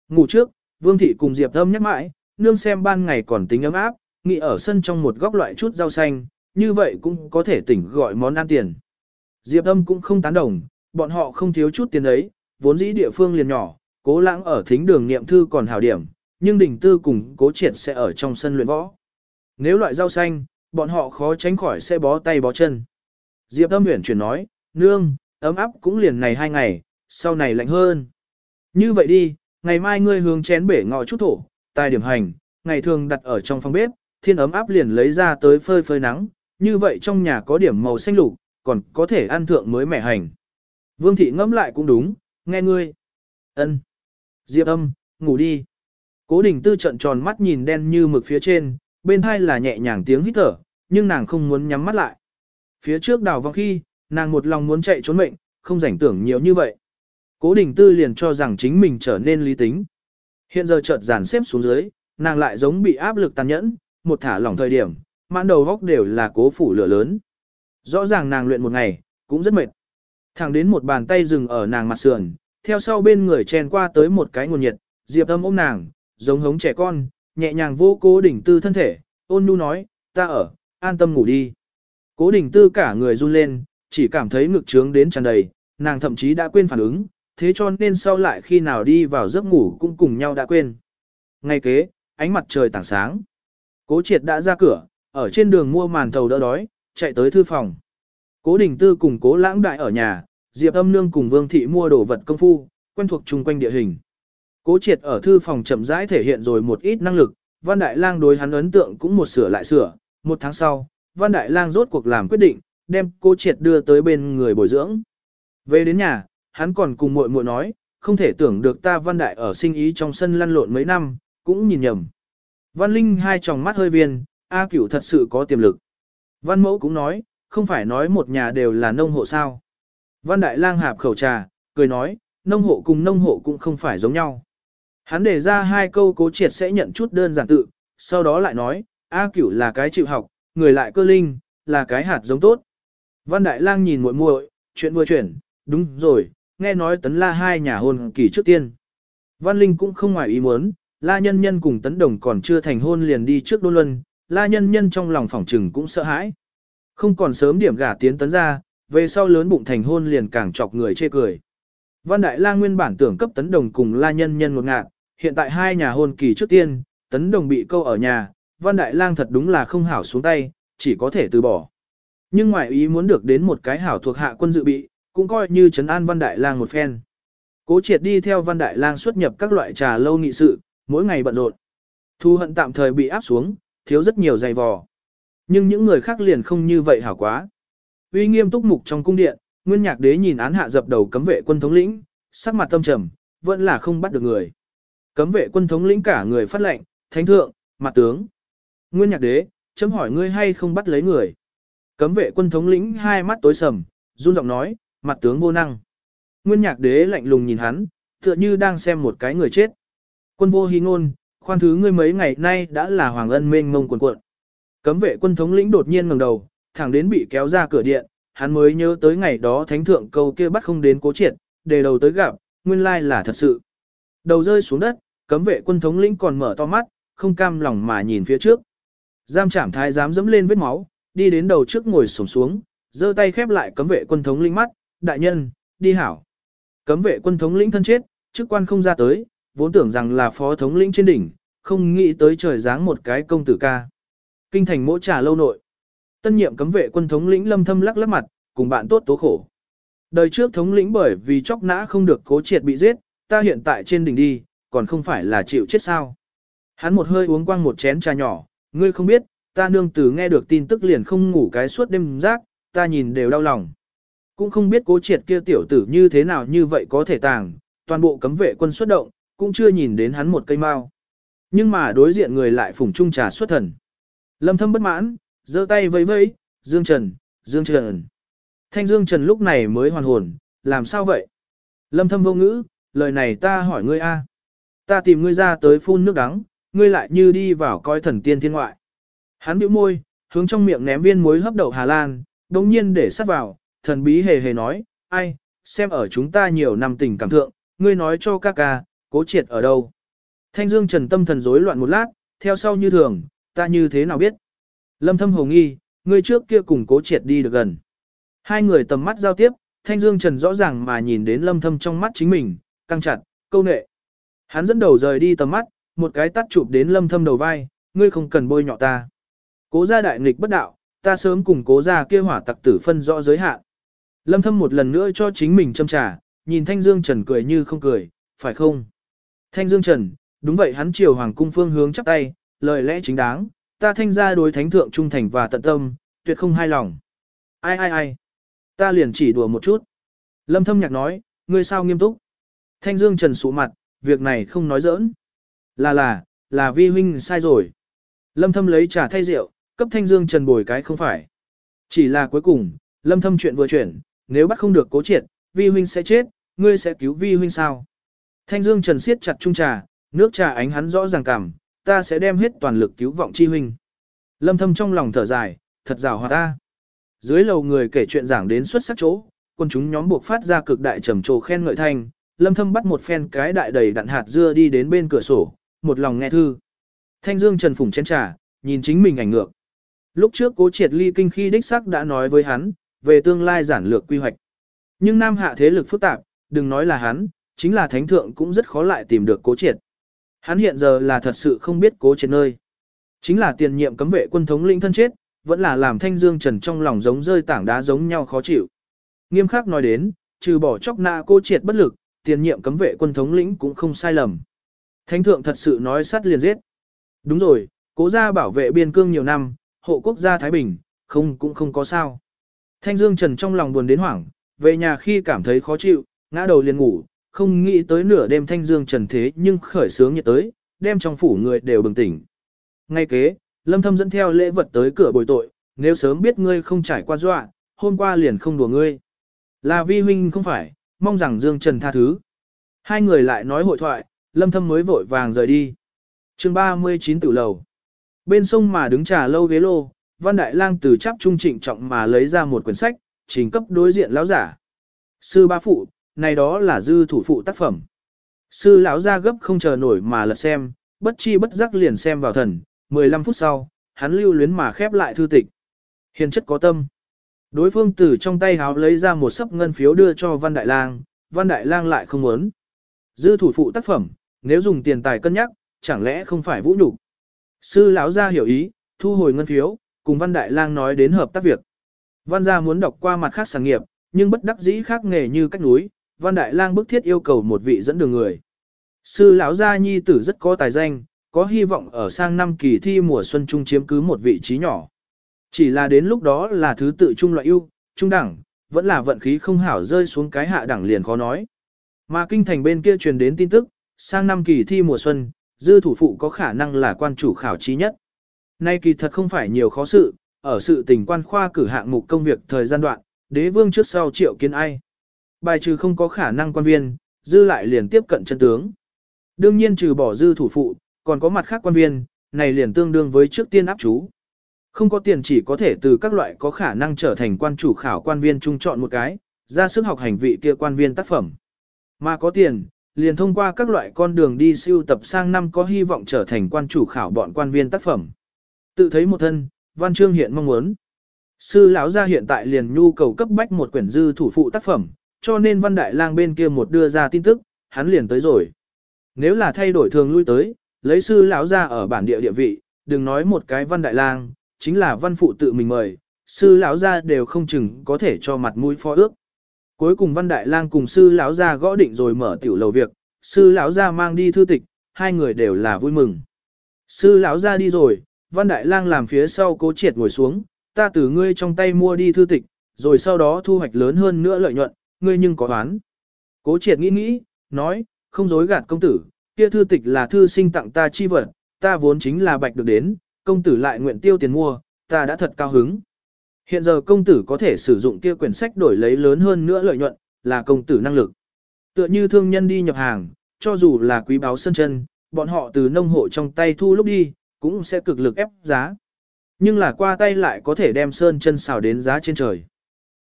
Ngủ trước, vương thị cùng diệp âm nhắc mãi, nương xem ban ngày còn tính ấm áp, nghĩ ở sân trong một góc loại chút rau xanh, như vậy cũng có thể tỉnh gọi món ăn tiền. Diệp âm cũng không tán đồng, bọn họ không thiếu chút tiền ấy, vốn dĩ địa phương liền nhỏ, cố lãng ở thính đường niệm thư còn hảo điểm, nhưng đỉnh tư cùng cố triệt sẽ ở trong sân luyện võ. Nếu loại rau xanh, bọn họ khó tránh khỏi sẽ bó tay bó chân. Diệp Âm Huyền chuyển nói, nương, ấm áp cũng liền này hai ngày, sau này lạnh hơn. Như vậy đi, ngày mai ngươi hướng chén bể ngọ chút thổ, tài điểm hành, ngày thường đặt ở trong phòng bếp, thiên ấm áp liền lấy ra tới phơi phơi nắng, như vậy trong nhà có điểm màu xanh lục, còn có thể ăn thượng mới mẻ hành. Vương thị ngẫm lại cũng đúng, nghe ngươi. ân Diệp âm, ngủ đi. Cố đình tư trận tròn mắt nhìn đen như mực phía trên, bên hai là nhẹ nhàng tiếng hít thở, nhưng nàng không muốn nhắm mắt lại. Phía trước đào vong khi, nàng một lòng muốn chạy trốn mệnh, không rảnh tưởng nhiều như vậy. Cố đình tư liền cho rằng chính mình trở nên lý tính. Hiện giờ chợt giàn xếp xuống dưới, nàng lại giống bị áp lực tàn nhẫn, một thả lỏng thời điểm, mãn đầu góc đều là cố phủ lửa lớn. Rõ ràng nàng luyện một ngày, cũng rất mệt. Thẳng đến một bàn tay dừng ở nàng mặt sườn, theo sau bên người chen qua tới một cái nguồn nhiệt, Diệp Âm ôm nàng, giống hống trẻ con, nhẹ nhàng vô cố đỉnh tư thân thể, ôn nhu nói, ta ở, an tâm ngủ đi. Cố đỉnh tư cả người run lên, chỉ cảm thấy ngực trướng đến tràn đầy, nàng thậm chí đã quên phản ứng, thế cho nên sau lại khi nào đi vào giấc ngủ cũng cùng nhau đã quên. Ngay kế, ánh mặt trời tảng sáng. Cố triệt đã ra cửa, ở trên đường mua màn thầu đỡ đói, chạy tới thư phòng. Cố đình tư cùng cố lãng đại ở nhà, Diệp âm nương cùng vương thị mua đồ vật công phu, quen thuộc chung quanh địa hình. Cố triệt ở thư phòng chậm rãi thể hiện rồi một ít năng lực, Văn Đại Lang đối hắn ấn tượng cũng một sửa lại sửa. Một tháng sau, Văn Đại Lang rốt cuộc làm quyết định, đem cô triệt đưa tới bên người bồi dưỡng. Về đến nhà, hắn còn cùng muội muội nói, không thể tưởng được ta Văn Đại ở sinh ý trong sân lăn lộn mấy năm, cũng nhìn nhầm. Văn Linh hai tròng mắt hơi viên, A Cửu thật sự có tiềm lực. Văn Mẫu cũng nói, không phải nói một nhà đều là nông hộ sao. Văn Đại Lang hạp khẩu trà, cười nói, nông hộ cùng nông hộ cũng không phải giống nhau. Hắn để ra hai câu cố triệt sẽ nhận chút đơn giản tự, sau đó lại nói, A Cửu là cái chịu học, người lại cơ linh, là cái hạt giống tốt. Văn Đại Lang nhìn muội muội, chuyện vừa chuyển, đúng rồi, nghe nói tấn la hai nhà hôn kỳ trước tiên. Văn Linh cũng không ngoài ý muốn, la nhân nhân cùng tấn đồng còn chưa thành hôn liền đi trước đôn luân, la nhân nhân trong lòng phỏng trừng cũng sợ hãi. Không còn sớm điểm gả tiến tấn ra, về sau lớn bụng thành hôn liền càng chọc người chê cười. Văn Đại Lang nguyên bản tưởng cấp tấn đồng cùng la nhân nhân một ngạn, hiện tại hai nhà hôn kỳ trước tiên, tấn đồng bị câu ở nhà, Văn Đại Lang thật đúng là không hảo xuống tay, chỉ có thể từ bỏ. Nhưng ngoại ý muốn được đến một cái hảo thuộc hạ quân dự bị, cũng coi như trấn an Văn Đại Lang một phen. Cố triệt đi theo Văn Đại Lang xuất nhập các loại trà lâu nghị sự, mỗi ngày bận rộn. Thu hận tạm thời bị áp xuống, thiếu rất nhiều dày vò. Nhưng những người khác liền không như vậy hảo quá. Uy nghiêm túc mục trong cung điện, Nguyên Nhạc Đế nhìn án hạ dập đầu cấm vệ quân thống lĩnh, sắc mặt tâm trầm, vẫn là không bắt được người. Cấm vệ quân thống lĩnh cả người phát lệnh, thánh thượng, mặt tướng. Nguyên Nhạc Đế, chấm hỏi ngươi hay không bắt lấy người. Cấm vệ quân thống lĩnh hai mắt tối sầm, run giọng nói, mặt tướng vô năng. Nguyên Nhạc Đế lạnh lùng nhìn hắn, tựa như đang xem một cái người chết. Quân vô hí ngôn, khoan thứ ngươi mấy ngày nay đã là hoàng ân mênh mông quần cuộn. Cấm vệ quân thống lĩnh đột nhiên ngẩng đầu, thẳng đến bị kéo ra cửa điện, hắn mới nhớ tới ngày đó thánh thượng câu kia bắt không đến cố triệt, đề đầu tới gặp, nguyên lai là thật sự. Đầu rơi xuống đất, cấm vệ quân thống lĩnh còn mở to mắt, không cam lòng mà nhìn phía trước. Giam trảm thái dám dẫm lên vết máu, đi đến đầu trước ngồi xổm xuống, giơ tay khép lại cấm vệ quân thống lĩnh mắt, đại nhân, đi hảo. Cấm vệ quân thống lĩnh thân chết, chức quan không ra tới, vốn tưởng rằng là phó thống lĩnh trên đỉnh, không nghĩ tới trời giáng một cái công tử ca. Kinh thành mỗ trà lâu nội. Tân nhiệm cấm vệ quân thống lĩnh lâm thâm lắc lắc mặt, cùng bạn tốt tố khổ. Đời trước thống lĩnh bởi vì chóc nã không được cố triệt bị giết, ta hiện tại trên đỉnh đi, còn không phải là chịu chết sao. Hắn một hơi uống quang một chén trà nhỏ, ngươi không biết, ta nương tử nghe được tin tức liền không ngủ cái suốt đêm rác, ta nhìn đều đau lòng. Cũng không biết cố triệt kia tiểu tử như thế nào như vậy có thể tàng, toàn bộ cấm vệ quân xuất động, cũng chưa nhìn đến hắn một cây mao. Nhưng mà đối diện người lại phủng trung trà xuất thần. Lâm thâm bất mãn, giơ tay vẫy vẫy, Dương Trần, Dương Trần. Thanh Dương Trần lúc này mới hoàn hồn, làm sao vậy? Lâm thâm vô ngữ, lời này ta hỏi ngươi a. Ta tìm ngươi ra tới phun nước đắng, ngươi lại như đi vào coi thần tiên thiên ngoại. Hắn bĩu môi, hướng trong miệng ném viên muối hấp đậu Hà Lan, đồng nhiên để sát vào, thần bí hề hề nói, ai, xem ở chúng ta nhiều năm tình cảm thượng, ngươi nói cho ca ca, cố triệt ở đâu. Thanh Dương Trần tâm thần rối loạn một lát, theo sau như thường, ta như thế nào biết. Lâm thâm hồ nghi, ngươi trước kia cùng cố triệt đi được gần. Hai người tầm mắt giao tiếp, Thanh Dương Trần rõ ràng mà nhìn đến lâm thâm trong mắt chính mình, căng chặt, câu nệ. Hắn dẫn đầu rời đi tầm mắt, một cái tắt chụp đến lâm thâm đầu vai, ngươi không cần bôi nhọ ta. Cố gia đại nghịch bất đạo, ta sớm cùng cố gia kia hỏa tặc tử phân rõ giới hạn. Lâm thâm một lần nữa cho chính mình châm trà, nhìn Thanh Dương Trần cười như không cười, phải không? Thanh Dương Trần, đúng vậy hắn chiều hoàng cung phương hướng chắp tay, lời lẽ chính đáng, ta thanh gia đối thánh thượng trung thành và tận tâm, tuyệt không hai lòng. Ai ai ai, ta liền chỉ đùa một chút. Lâm thâm nhạc nói, ngươi sao nghiêm túc? Thanh Dương Trần sụ mặt, việc này không nói giỡn. Là là, là vi huynh sai rồi. Lâm thâm lấy trà thay rượu, cấp Thanh Dương Trần bồi cái không phải. Chỉ là cuối cùng, Lâm thâm chuyện vừa chuyển, nếu bắt không được cố triệt, vi huynh sẽ chết, ngươi sẽ cứu vi huynh sao? Thanh Dương Trần siết chặt chung trà, nước trà ánh hắn rõ ràng cảm, ta sẽ đem hết toàn lực cứu vọng chi huynh. Lâm thâm trong lòng thở dài, thật rào hòa ta. Dưới lầu người kể chuyện giảng đến xuất sắc chỗ, quân chúng nhóm buộc phát ra cực đại trầm trồ khen ngợi thanh, lâm thâm bắt một phen cái đại đầy đặn hạt dưa đi đến bên cửa sổ, một lòng nghe thư. Thanh Dương Trần phủng chén trà, nhìn chính mình ảnh ngược. Lúc trước cố triệt ly kinh khi đích sắc đã nói với hắn, về tương lai giản lược quy hoạch. Nhưng Nam Hạ thế lực phức tạp, đừng nói là hắn, chính là thánh thượng cũng rất khó lại tìm được cố triệt. Hắn hiện giờ là thật sự không biết cố triệt nơi. Chính là tiền nhiệm cấm vệ quân thống lĩnh thân chết, vẫn là làm thanh dương trần trong lòng giống rơi tảng đá giống nhau khó chịu. Nghiêm khắc nói đến, trừ bỏ chóc nạ cố triệt bất lực, tiền nhiệm cấm vệ quân thống lĩnh cũng không sai lầm. Thánh thượng thật sự nói sát liền giết. Đúng rồi, cố gia bảo vệ biên cương nhiều năm, hộ quốc gia Thái Bình, không cũng không có sao. Thanh Dương Trần trong lòng buồn đến hoảng, về nhà khi cảm thấy khó chịu, ngã đầu liền ngủ, không nghĩ tới nửa đêm Thanh Dương Trần thế nhưng khởi sướng nhiệt tới, đem trong phủ người đều bừng tỉnh. Ngay kế, Lâm Thâm dẫn theo lễ vật tới cửa bồi tội, nếu sớm biết ngươi không trải qua dọa, hôm qua liền không đùa ngươi. Là vi huynh không phải, mong rằng Dương Trần tha thứ. Hai người lại nói hội thoại, Lâm Thâm mới vội vàng rời đi. Chương 39 tử lầu. Bên sông mà đứng trà lâu ghế lô, Văn Đại Lang từ chắp trung trịnh trọng mà lấy ra một quyển sách, trình cấp đối diện lão giả. Sư ba phụ, này đó là dư thủ phụ tác phẩm. Sư lão ra gấp không chờ nổi mà lật xem, bất chi bất giác liền xem vào thần, 15 phút sau, hắn lưu luyến mà khép lại thư tịch. Hiền chất có tâm. Đối phương từ trong tay háo lấy ra một sấp ngân phiếu đưa cho Văn Đại Lang, Văn Đại Lang lại không muốn. Dư thủ phụ tác phẩm, nếu dùng tiền tài cân nhắc, chẳng lẽ không phải vũ nhục? Sư lão gia hiểu ý, thu hồi ngân phiếu, cùng Văn Đại Lang nói đến hợp tác việc. Văn gia muốn đọc qua mặt khác sản nghiệp, nhưng bất đắc dĩ khác nghề như cách núi, Văn Đại Lang bức thiết yêu cầu một vị dẫn đường người. Sư lão gia nhi tử rất có tài danh, có hy vọng ở sang năm kỳ thi mùa xuân trung chiếm cứ một vị trí nhỏ. Chỉ là đến lúc đó là thứ tự trung loại ưu, trung đẳng, vẫn là vận khí không hảo rơi xuống cái hạ đẳng liền khó nói. Mà kinh thành bên kia truyền đến tin tức, sang năm kỳ thi mùa xuân, dư thủ phụ có khả năng là quan chủ khảo trí nhất. Nay kỳ thật không phải nhiều khó sự, ở sự tình quan khoa cử hạng mục công việc thời gian đoạn, đế vương trước sau triệu kiến ai. Bài trừ không có khả năng quan viên, dư lại liền tiếp cận chân tướng. Đương nhiên trừ bỏ dư thủ phụ, còn có mặt khác quan viên, này liền tương đương với trước tiên áp chú. Không có tiền chỉ có thể từ các loại có khả năng trở thành quan chủ khảo quan viên trung chọn một cái, ra sức học hành vị kia quan viên tác phẩm. Mà có tiền, liền thông qua các loại con đường đi siêu tập sang năm có hy vọng trở thành quan chủ khảo bọn quan viên tác phẩm. Tự thấy một thân, văn chương hiện mong muốn. Sư lão gia hiện tại liền nhu cầu cấp bách một quyển dư thủ phụ tác phẩm, cho nên văn đại lang bên kia một đưa ra tin tức, hắn liền tới rồi. Nếu là thay đổi thường lui tới, lấy sư lão gia ở bản địa địa vị, đừng nói một cái văn đại lang, chính là văn phụ tự mình mời, sư lão gia đều không chừng có thể cho mặt mũi phó ước. Cuối cùng văn đại lang cùng sư lão gia gõ định rồi mở tiểu lầu việc, sư lão gia mang đi thư tịch, hai người đều là vui mừng. Sư lão gia đi rồi, văn đại lang làm phía sau cố triệt ngồi xuống, ta từ ngươi trong tay mua đi thư tịch, rồi sau đó thu hoạch lớn hơn nữa lợi nhuận, ngươi nhưng có đoán. Cố triệt nghĩ nghĩ, nói, không dối gạt công tử, kia thư tịch là thư sinh tặng ta chi vật, ta vốn chính là bạch được đến, công tử lại nguyện tiêu tiền mua, ta đã thật cao hứng. Hiện giờ công tử có thể sử dụng kia quyển sách đổi lấy lớn hơn nữa lợi nhuận, là công tử năng lực. Tựa như thương nhân đi nhập hàng, cho dù là quý báo sơn chân, bọn họ từ nông hộ trong tay thu lúc đi, cũng sẽ cực lực ép giá. Nhưng là qua tay lại có thể đem sơn chân xào đến giá trên trời.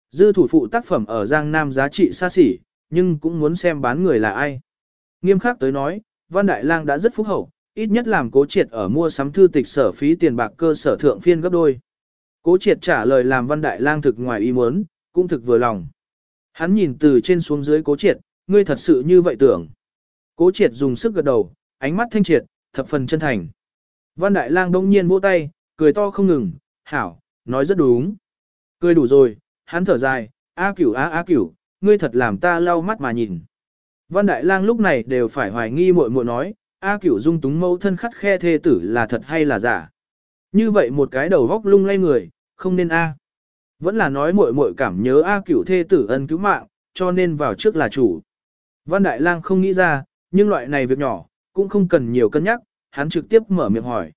Dư thủ phụ tác phẩm ở Giang Nam giá trị xa xỉ, nhưng cũng muốn xem bán người là ai. Nghiêm khắc tới nói, Văn Đại Lang đã rất phúc hậu, ít nhất làm cố triệt ở mua sắm thư tịch sở phí tiền bạc cơ sở thượng phiên gấp đôi. Cố triệt trả lời làm văn đại lang thực ngoài ý muốn, cũng thực vừa lòng. Hắn nhìn từ trên xuống dưới cố triệt, ngươi thật sự như vậy tưởng. Cố triệt dùng sức gật đầu, ánh mắt thanh triệt, thập phần chân thành. Văn đại lang đông nhiên vỗ tay, cười to không ngừng, hảo, nói rất đúng. Cười đủ rồi, hắn thở dài, A cửu a A cửu, ngươi thật làm ta lau mắt mà nhìn. Văn Đại Lang lúc này đều phải hoài nghi muội muội nói, A cửu dung túng mẫu thân khắt khe thê tử là thật hay là giả. Như vậy một cái đầu góc lung lay người, không nên A. Vẫn là nói muội muội cảm nhớ A cửu thê tử ân cứu mạng, cho nên vào trước là chủ. Văn Đại Lang không nghĩ ra, nhưng loại này việc nhỏ, cũng không cần nhiều cân nhắc, hắn trực tiếp mở miệng hỏi.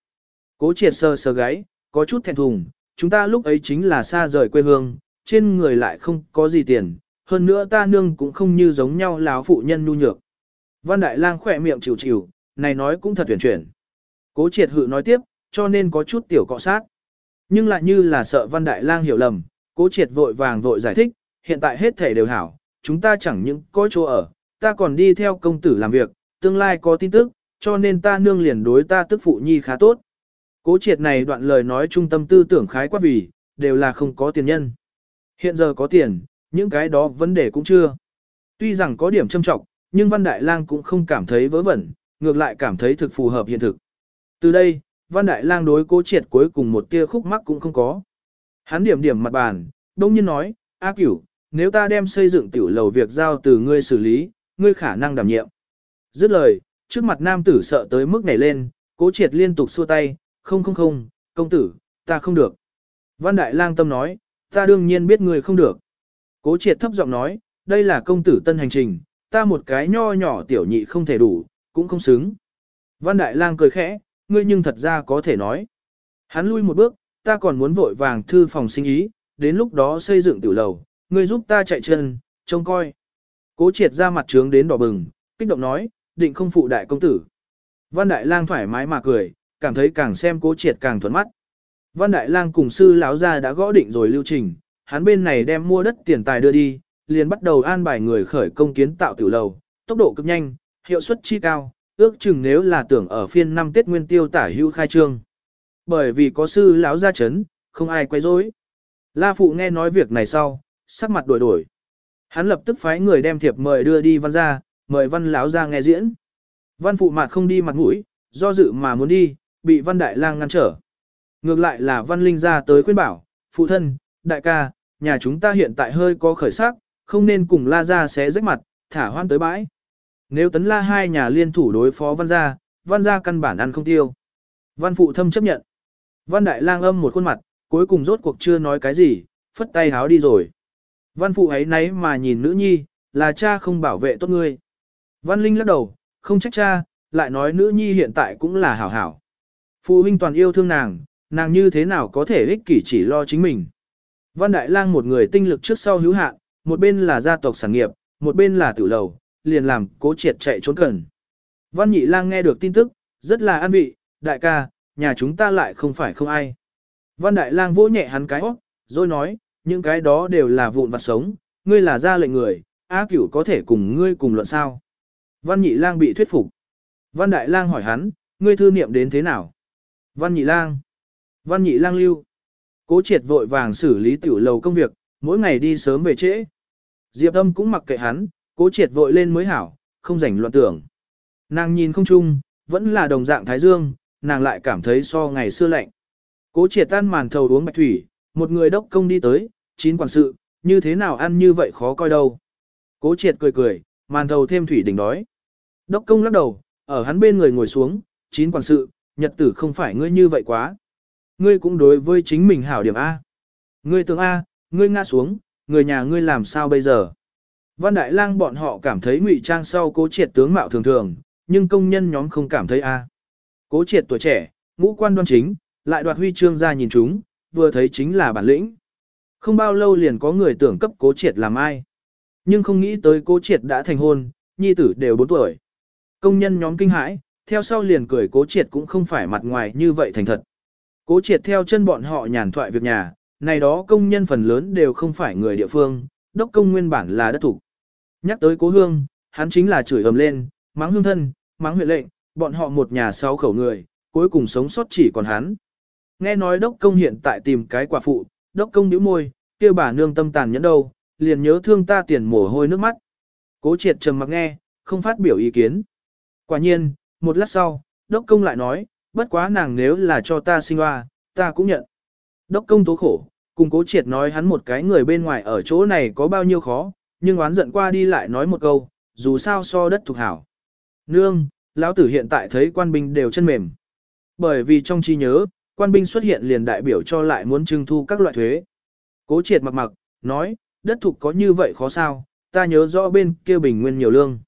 Cố triệt sơ sơ gáy, có chút thẹn thùng, chúng ta lúc ấy chính là xa rời quê hương, trên người lại không có gì tiền, hơn nữa ta nương cũng không như giống nhau láo phụ nhân nhu nhược. Văn Đại Lang khỏe miệng chịu chịu, này nói cũng thật tuyển chuyển. Cố triệt hự nói tiếp, cho nên có chút tiểu cọ sát. Nhưng lại như là sợ Văn Đại Lang hiểu lầm, cố triệt vội vàng vội giải thích, hiện tại hết thể đều hảo, chúng ta chẳng những có chỗ ở, ta còn đi theo công tử làm việc, tương lai có tin tức, cho nên ta nương liền đối ta tức phụ nhi khá tốt. Cố triệt này đoạn lời nói trung tâm tư tưởng khái quá vì, đều là không có tiền nhân. Hiện giờ có tiền, những cái đó vấn đề cũng chưa. Tuy rằng có điểm châm trọng, nhưng Văn Đại Lang cũng không cảm thấy vớ vẩn, ngược lại cảm thấy thực phù hợp hiện thực. Từ đây, Văn Đại Lang đối cố triệt cuối cùng một tia khúc mắc cũng không có. Hắn điểm điểm mặt bàn, đông nhiên nói, A cửu, nếu ta đem xây dựng tiểu lầu việc giao từ ngươi xử lý, ngươi khả năng đảm nhiệm. Dứt lời, trước mặt nam tử sợ tới mức nhảy lên, cố triệt liên tục xua tay, không không không, công tử, ta không được. Văn Đại Lang tâm nói, ta đương nhiên biết ngươi không được. Cố triệt thấp giọng nói, đây là công tử tân hành trình, ta một cái nho nhỏ tiểu nhị không thể đủ, cũng không xứng. Văn Đại Lang cười khẽ, ngươi nhưng thật ra có thể nói. Hắn lui một bước, ta còn muốn vội vàng thư phòng sinh ý, đến lúc đó xây dựng tiểu lầu, ngươi giúp ta chạy chân, trông coi. Cố triệt ra mặt trướng đến đỏ bừng, kích động nói, định không phụ đại công tử. Văn Đại Lang thoải mái mà cười, cảm thấy càng xem cố triệt càng thuận mắt. Văn Đại Lang cùng sư lão gia đã gõ định rồi lưu trình, hắn bên này đem mua đất tiền tài đưa đi, liền bắt đầu an bài người khởi công kiến tạo tiểu lầu, tốc độ cực nhanh, hiệu suất chi cao, ước chừng nếu là tưởng ở phiên năm Tết Nguyên Tiêu tả hưu khai trương. Bởi vì có sư lão gia chấn, không ai quay rối. La phụ nghe nói việc này sau, sắc mặt đổi đổi. Hắn lập tức phái người đem thiệp mời đưa đi văn gia, mời văn lão ra nghe diễn. Văn phụ mặt không đi mặt mũi, do dự mà muốn đi, bị văn đại lang ngăn trở. Ngược lại là văn linh ra tới khuyên bảo, phụ thân, đại ca, nhà chúng ta hiện tại hơi có khởi sắc, không nên cùng la ra xé rách mặt, thả hoan tới bãi. Nếu tấn la hai nhà liên thủ đối phó văn gia, văn gia căn bản ăn không tiêu. Văn phụ thâm chấp nhận. Văn đại lang âm một khuôn mặt, cuối cùng rốt cuộc chưa nói cái gì, phất tay háo đi rồi. Văn phụ ấy nấy mà nhìn nữ nhi, là cha không bảo vệ tốt ngươi. Văn Linh lắc đầu, không trách cha, lại nói nữ nhi hiện tại cũng là hảo hảo. Phụ huynh toàn yêu thương nàng, nàng như thế nào có thể ích kỷ chỉ lo chính mình. Văn Đại Lang một người tinh lực trước sau hữu hạn, một bên là gia tộc sản nghiệp, một bên là tử lầu, liền làm cố triệt chạy trốn cần. Văn Nhị Lang nghe được tin tức, rất là an vị, đại ca, nhà chúng ta lại không phải không ai. Văn Đại Lang vỗ nhẹ hắn cái hót, rồi nói, những cái đó đều là vụn vặt sống, ngươi là gia lệnh người, A Cửu có thể cùng ngươi cùng luận sao. Văn Nhị Lang bị thuyết phục. Văn Đại Lang hỏi hắn, ngươi thư niệm đến thế nào? Văn Nhị Lang. Văn Nhị Lang lưu. Cố triệt vội vàng xử lý tiểu lầu công việc, mỗi ngày đi sớm về trễ. Diệp âm cũng mặc kệ hắn, cố triệt vội lên mới hảo, không rảnh loạn tưởng. Nàng nhìn không chung, vẫn là đồng dạng Thái Dương, nàng lại cảm thấy so ngày xưa lạnh. Cố triệt tan màn thầu uống bạch thủy, một người đốc công đi tới, chín quản sự, như thế nào ăn như vậy khó coi đâu. Cố triệt cười cười, màn thầu thêm thủy đỉnh đói. Đốc công lắc đầu, ở hắn bên người ngồi xuống, chín quản sự, nhật tử không phải ngươi như vậy quá. Ngươi cũng đối với chính mình hảo điểm A. Ngươi tưởng A, ngươi ngã xuống, người nhà ngươi làm sao bây giờ? Văn Đại Lang bọn họ cảm thấy ngụy trang sau cố triệt tướng mạo thường thường, nhưng công nhân nhóm không cảm thấy A. Cố triệt tuổi trẻ, ngũ quan đoan chính, lại đoạt huy chương ra nhìn chúng, vừa thấy chính là bản lĩnh. Không bao lâu liền có người tưởng cấp cố triệt làm ai. Nhưng không nghĩ tới cố triệt đã thành hôn, nhi tử đều 4 tuổi. Công nhân nhóm kinh hãi, theo sau liền cười cố triệt cũng không phải mặt ngoài như vậy thành thật. Cố triệt theo chân bọn họ nhàn thoại việc nhà, này đó công nhân phần lớn đều không phải người địa phương, đốc công nguyên bản là đất thủ. Nhắc tới cố hương, hắn chính là chửi ầm lên, mắng hương thân, mắng huyện lệnh, bọn họ một nhà sáu khẩu người, cuối cùng sống sót chỉ còn hắn. Nghe nói đốc công hiện tại tìm cái quả phụ, đốc công nhíu môi, kia bà nương tâm tàn nhẫn đâu, liền nhớ thương ta tiền mồ hôi nước mắt. Cố triệt trầm mặc nghe, không phát biểu ý kiến. Quả nhiên, một lát sau, đốc công lại nói, bất quá nàng nếu là cho ta sinh hoa, ta cũng nhận. Đốc công tố khổ, cùng cố triệt nói hắn một cái người bên ngoài ở chỗ này có bao nhiêu khó, nhưng oán giận qua đi lại nói một câu, dù sao so đất thuộc hảo. Nương, lão tử hiện tại thấy quan binh đều chân mềm. Bởi vì trong trí nhớ, quan binh xuất hiện liền đại biểu cho lại muốn trưng thu các loại thuế. Cố triệt mặc mặc, nói, đất thuộc có như vậy khó sao, ta nhớ rõ bên kia bình nguyên nhiều lương.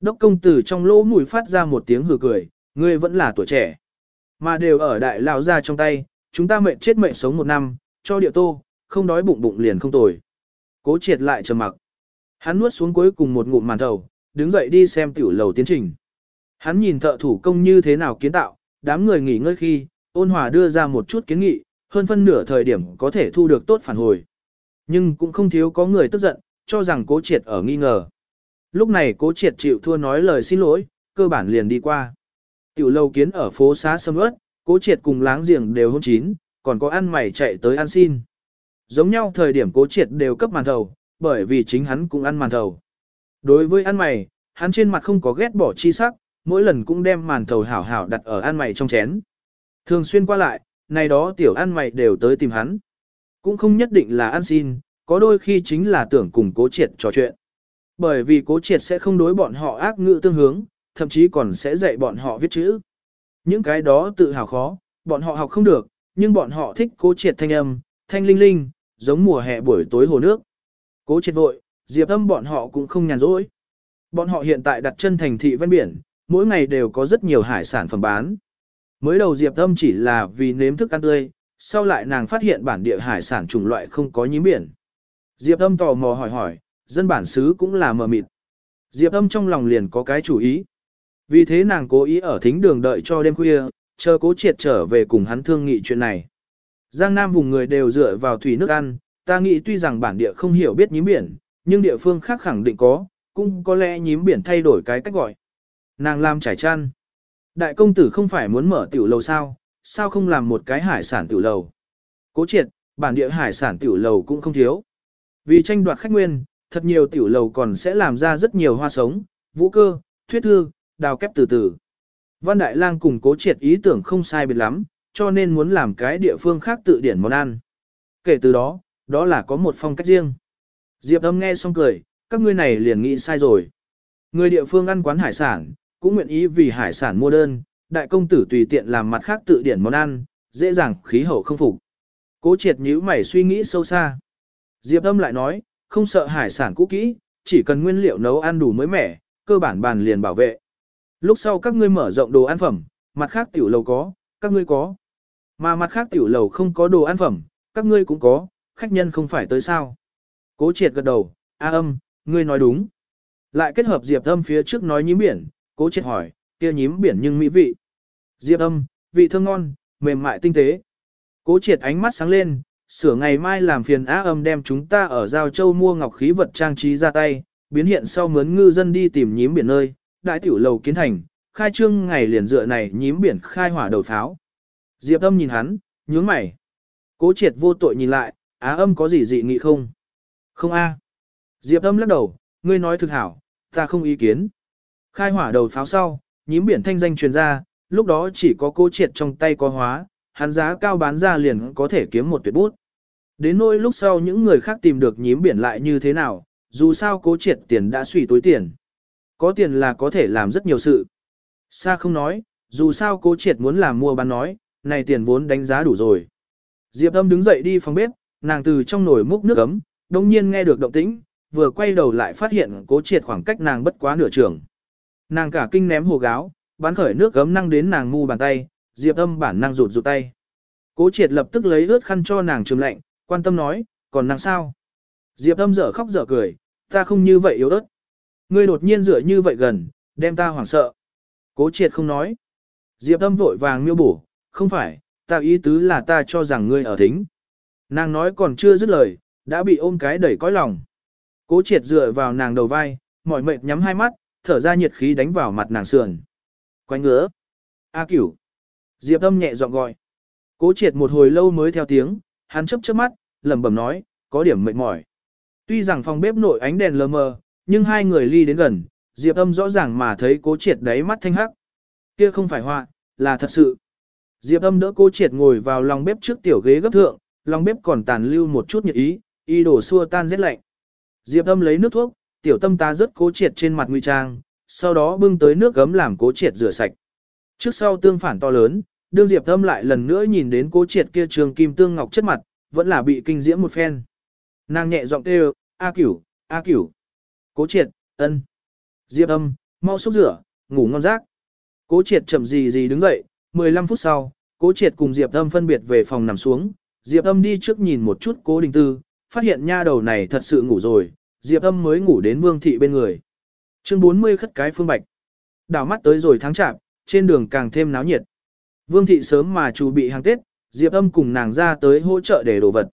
Đốc công tử trong lỗ mũi phát ra một tiếng hừ cười, ngươi vẫn là tuổi trẻ. Mà đều ở đại lão ra trong tay, chúng ta mệnh chết mệnh sống một năm, cho địa tô, không đói bụng bụng liền không tồi. Cố triệt lại trầm mặc. Hắn nuốt xuống cuối cùng một ngụm màn thầu, đứng dậy đi xem tiểu lầu tiến trình. Hắn nhìn thợ thủ công như thế nào kiến tạo, đám người nghỉ ngơi khi, ôn hòa đưa ra một chút kiến nghị, hơn phân nửa thời điểm có thể thu được tốt phản hồi. Nhưng cũng không thiếu có người tức giận, cho rằng cố triệt ở nghi ngờ. Lúc này cố triệt chịu thua nói lời xin lỗi, cơ bản liền đi qua. Tiểu lâu kiến ở phố xá sâm ớt, cố triệt cùng láng giềng đều hôn chín, còn có ăn mày chạy tới ăn xin. Giống nhau thời điểm cố triệt đều cấp màn thầu, bởi vì chính hắn cũng ăn màn thầu. Đối với ăn mày, hắn trên mặt không có ghét bỏ chi sắc, mỗi lần cũng đem màn thầu hảo hảo đặt ở ăn mày trong chén. Thường xuyên qua lại, này đó tiểu ăn mày đều tới tìm hắn. Cũng không nhất định là ăn xin, có đôi khi chính là tưởng cùng cố triệt trò chuyện. Bởi vì cố triệt sẽ không đối bọn họ ác ngữ tương hướng, thậm chí còn sẽ dạy bọn họ viết chữ. Những cái đó tự hào khó, bọn họ học không được, nhưng bọn họ thích cố triệt thanh âm, thanh linh linh, giống mùa hè buổi tối hồ nước. Cố triệt vội, diệp âm bọn họ cũng không nhàn rỗi. Bọn họ hiện tại đặt chân thành thị ven biển, mỗi ngày đều có rất nhiều hải sản phẩm bán. Mới đầu diệp âm chỉ là vì nếm thức ăn tươi, sau lại nàng phát hiện bản địa hải sản chủng loại không có nhím biển. Diệp âm tò mò hỏi hỏi, dân bản xứ cũng là mờ mịt. Diệp âm trong lòng liền có cái chủ ý. Vì thế nàng cố ý ở thính đường đợi cho đêm khuya, chờ cố triệt trở về cùng hắn thương nghị chuyện này. Giang Nam vùng người đều dựa vào thủy nước ăn, ta nghĩ tuy rằng bản địa không hiểu biết nhím biển, nhưng địa phương khác khẳng định có, cũng có lẽ nhím biển thay đổi cái cách gọi. Nàng làm trải chăn. Đại công tử không phải muốn mở tiểu lầu sao, sao không làm một cái hải sản tiểu lầu. Cố triệt, bản địa hải sản tiểu lầu cũng không thiếu. Vì tranh đoạt khách nguyên, thật nhiều tiểu lầu còn sẽ làm ra rất nhiều hoa sống, vũ cơ, thuyết thư, đào kép từ từ. Văn Đại Lang cùng cố triệt ý tưởng không sai biệt lắm, cho nên muốn làm cái địa phương khác tự điển món ăn. Kể từ đó, đó là có một phong cách riêng. Diệp âm nghe xong cười, các ngươi này liền nghĩ sai rồi. Người địa phương ăn quán hải sản, cũng nguyện ý vì hải sản mua đơn, đại công tử tùy tiện làm mặt khác tự điển món ăn, dễ dàng khí hậu không phục. Cố triệt nhíu mày suy nghĩ sâu xa. Diệp âm lại nói, không sợ hải sản cũ kỹ, chỉ cần nguyên liệu nấu ăn đủ mới mẻ, cơ bản bàn liền bảo vệ. Lúc sau các ngươi mở rộng đồ ăn phẩm, mặt khác tiểu lầu có, các ngươi có. Mà mặt khác tiểu lầu không có đồ ăn phẩm, các ngươi cũng có, khách nhân không phải tới sao. Cố triệt gật đầu, A âm, ngươi nói đúng. Lại kết hợp Diệp âm phía trước nói nhím biển, cố triệt hỏi, kia nhím biển nhưng mỹ vị. Diệp âm, vị thơm ngon, mềm mại tinh tế. Cố triệt ánh mắt sáng lên, sửa ngày mai làm phiền á âm đem chúng ta ở Giao Châu mua ngọc khí vật trang trí ra tay, biến hiện sau mướn ngư dân đi tìm nhím biển nơi, đại tiểu lầu kiến thành, khai trương ngày liền dựa này nhím biển khai hỏa đầu pháo. Diệp âm nhìn hắn, nhướng mày. Cố triệt vô tội nhìn lại, á âm có gì dị nghị không? Không a. Diệp âm lắc đầu, ngươi nói thực hảo, ta không ý kiến. Khai hỏa đầu pháo sau, nhím biển thanh danh truyền ra, lúc đó chỉ có cố triệt trong tay có hóa, hắn giá cao bán ra liền có thể kiếm một tuyệt bút. Đến nỗi lúc sau những người khác tìm được nhím biển lại như thế nào, dù sao cố triệt tiền đã suy tối tiền. Có tiền là có thể làm rất nhiều sự. Sa không nói, dù sao cố triệt muốn làm mua bán nói, này tiền vốn đánh giá đủ rồi. Diệp âm đứng dậy đi phòng bếp, nàng từ trong nồi múc nước ấm, đồng nhiên nghe được động tĩnh, vừa quay đầu lại phát hiện cố triệt khoảng cách nàng bất quá nửa trường. Nàng cả kinh ném hồ gáo, bắn khởi nước gấm năng đến nàng mu bàn tay, diệp âm bản năng rụt rụt tay. Cố triệt lập tức lấy ướt khăn cho nàng trường lạnh, quan tâm nói, còn nàng sao? Diệp âm dở khóc dở cười, ta không như vậy yếu ớt. Ngươi đột nhiên rửa như vậy gần, đem ta hoảng sợ. Cố triệt không nói. Diệp âm vội vàng miêu bổ, không phải, ta ý tứ là ta cho rằng ngươi ở thính. Nàng nói còn chưa dứt lời, đã bị ôm cái đẩy cõi lòng. Cố triệt dựa vào nàng đầu vai, mỏi mệt nhắm hai mắt, thở ra nhiệt khí đánh vào mặt nàng sườn. Quánh ngứa. A cửu. Diệp âm nhẹ giọng gọi. Cố triệt một hồi lâu mới theo tiếng, hắn chấp chớp mắt, lẩm bẩm nói, có điểm mệt mỏi. Tuy rằng phòng bếp nội ánh đèn lờ mờ, nhưng hai người ly đến gần, Diệp âm rõ ràng mà thấy cố triệt đáy mắt thanh hắc. Kia không phải họa, là thật sự. Diệp âm đỡ cố triệt ngồi vào lòng bếp trước tiểu ghế gấp thượng, lòng bếp còn tàn lưu một chút nhiệt ý, y đổ xua tan rét lạnh. Diệp Âm lấy nước thuốc, tiểu tâm ta rất cố triệt trên mặt nguy trang, sau đó bưng tới nước gấm làm cố triệt rửa sạch. Trước sau tương phản to lớn, đương Diệp Âm lại lần nữa nhìn đến cố triệt kia trường kim tương ngọc chất mặt, vẫn là bị kinh diễm một phen. Nàng nhẹ giọng kêu, A cửu, A cửu. Cố triệt, ân. Diệp Âm, mau xúc rửa, ngủ ngon giấc. Cố triệt chậm gì gì đứng dậy, 15 phút sau, cố triệt cùng Diệp Âm phân biệt về phòng nằm xuống, Diệp Âm đi trước nhìn một chút cố đình tư, phát hiện nha đầu này thật sự ngủ rồi, Diệp Âm mới ngủ đến Vương Thị bên người. Chương 40 khất cái phương bạch. Đảo mắt tới rồi tháng chạp, trên đường càng thêm náo nhiệt. Vương Thị sớm mà chuẩn bị hàng Tết, Diệp Âm cùng nàng ra tới hỗ trợ để đồ vật.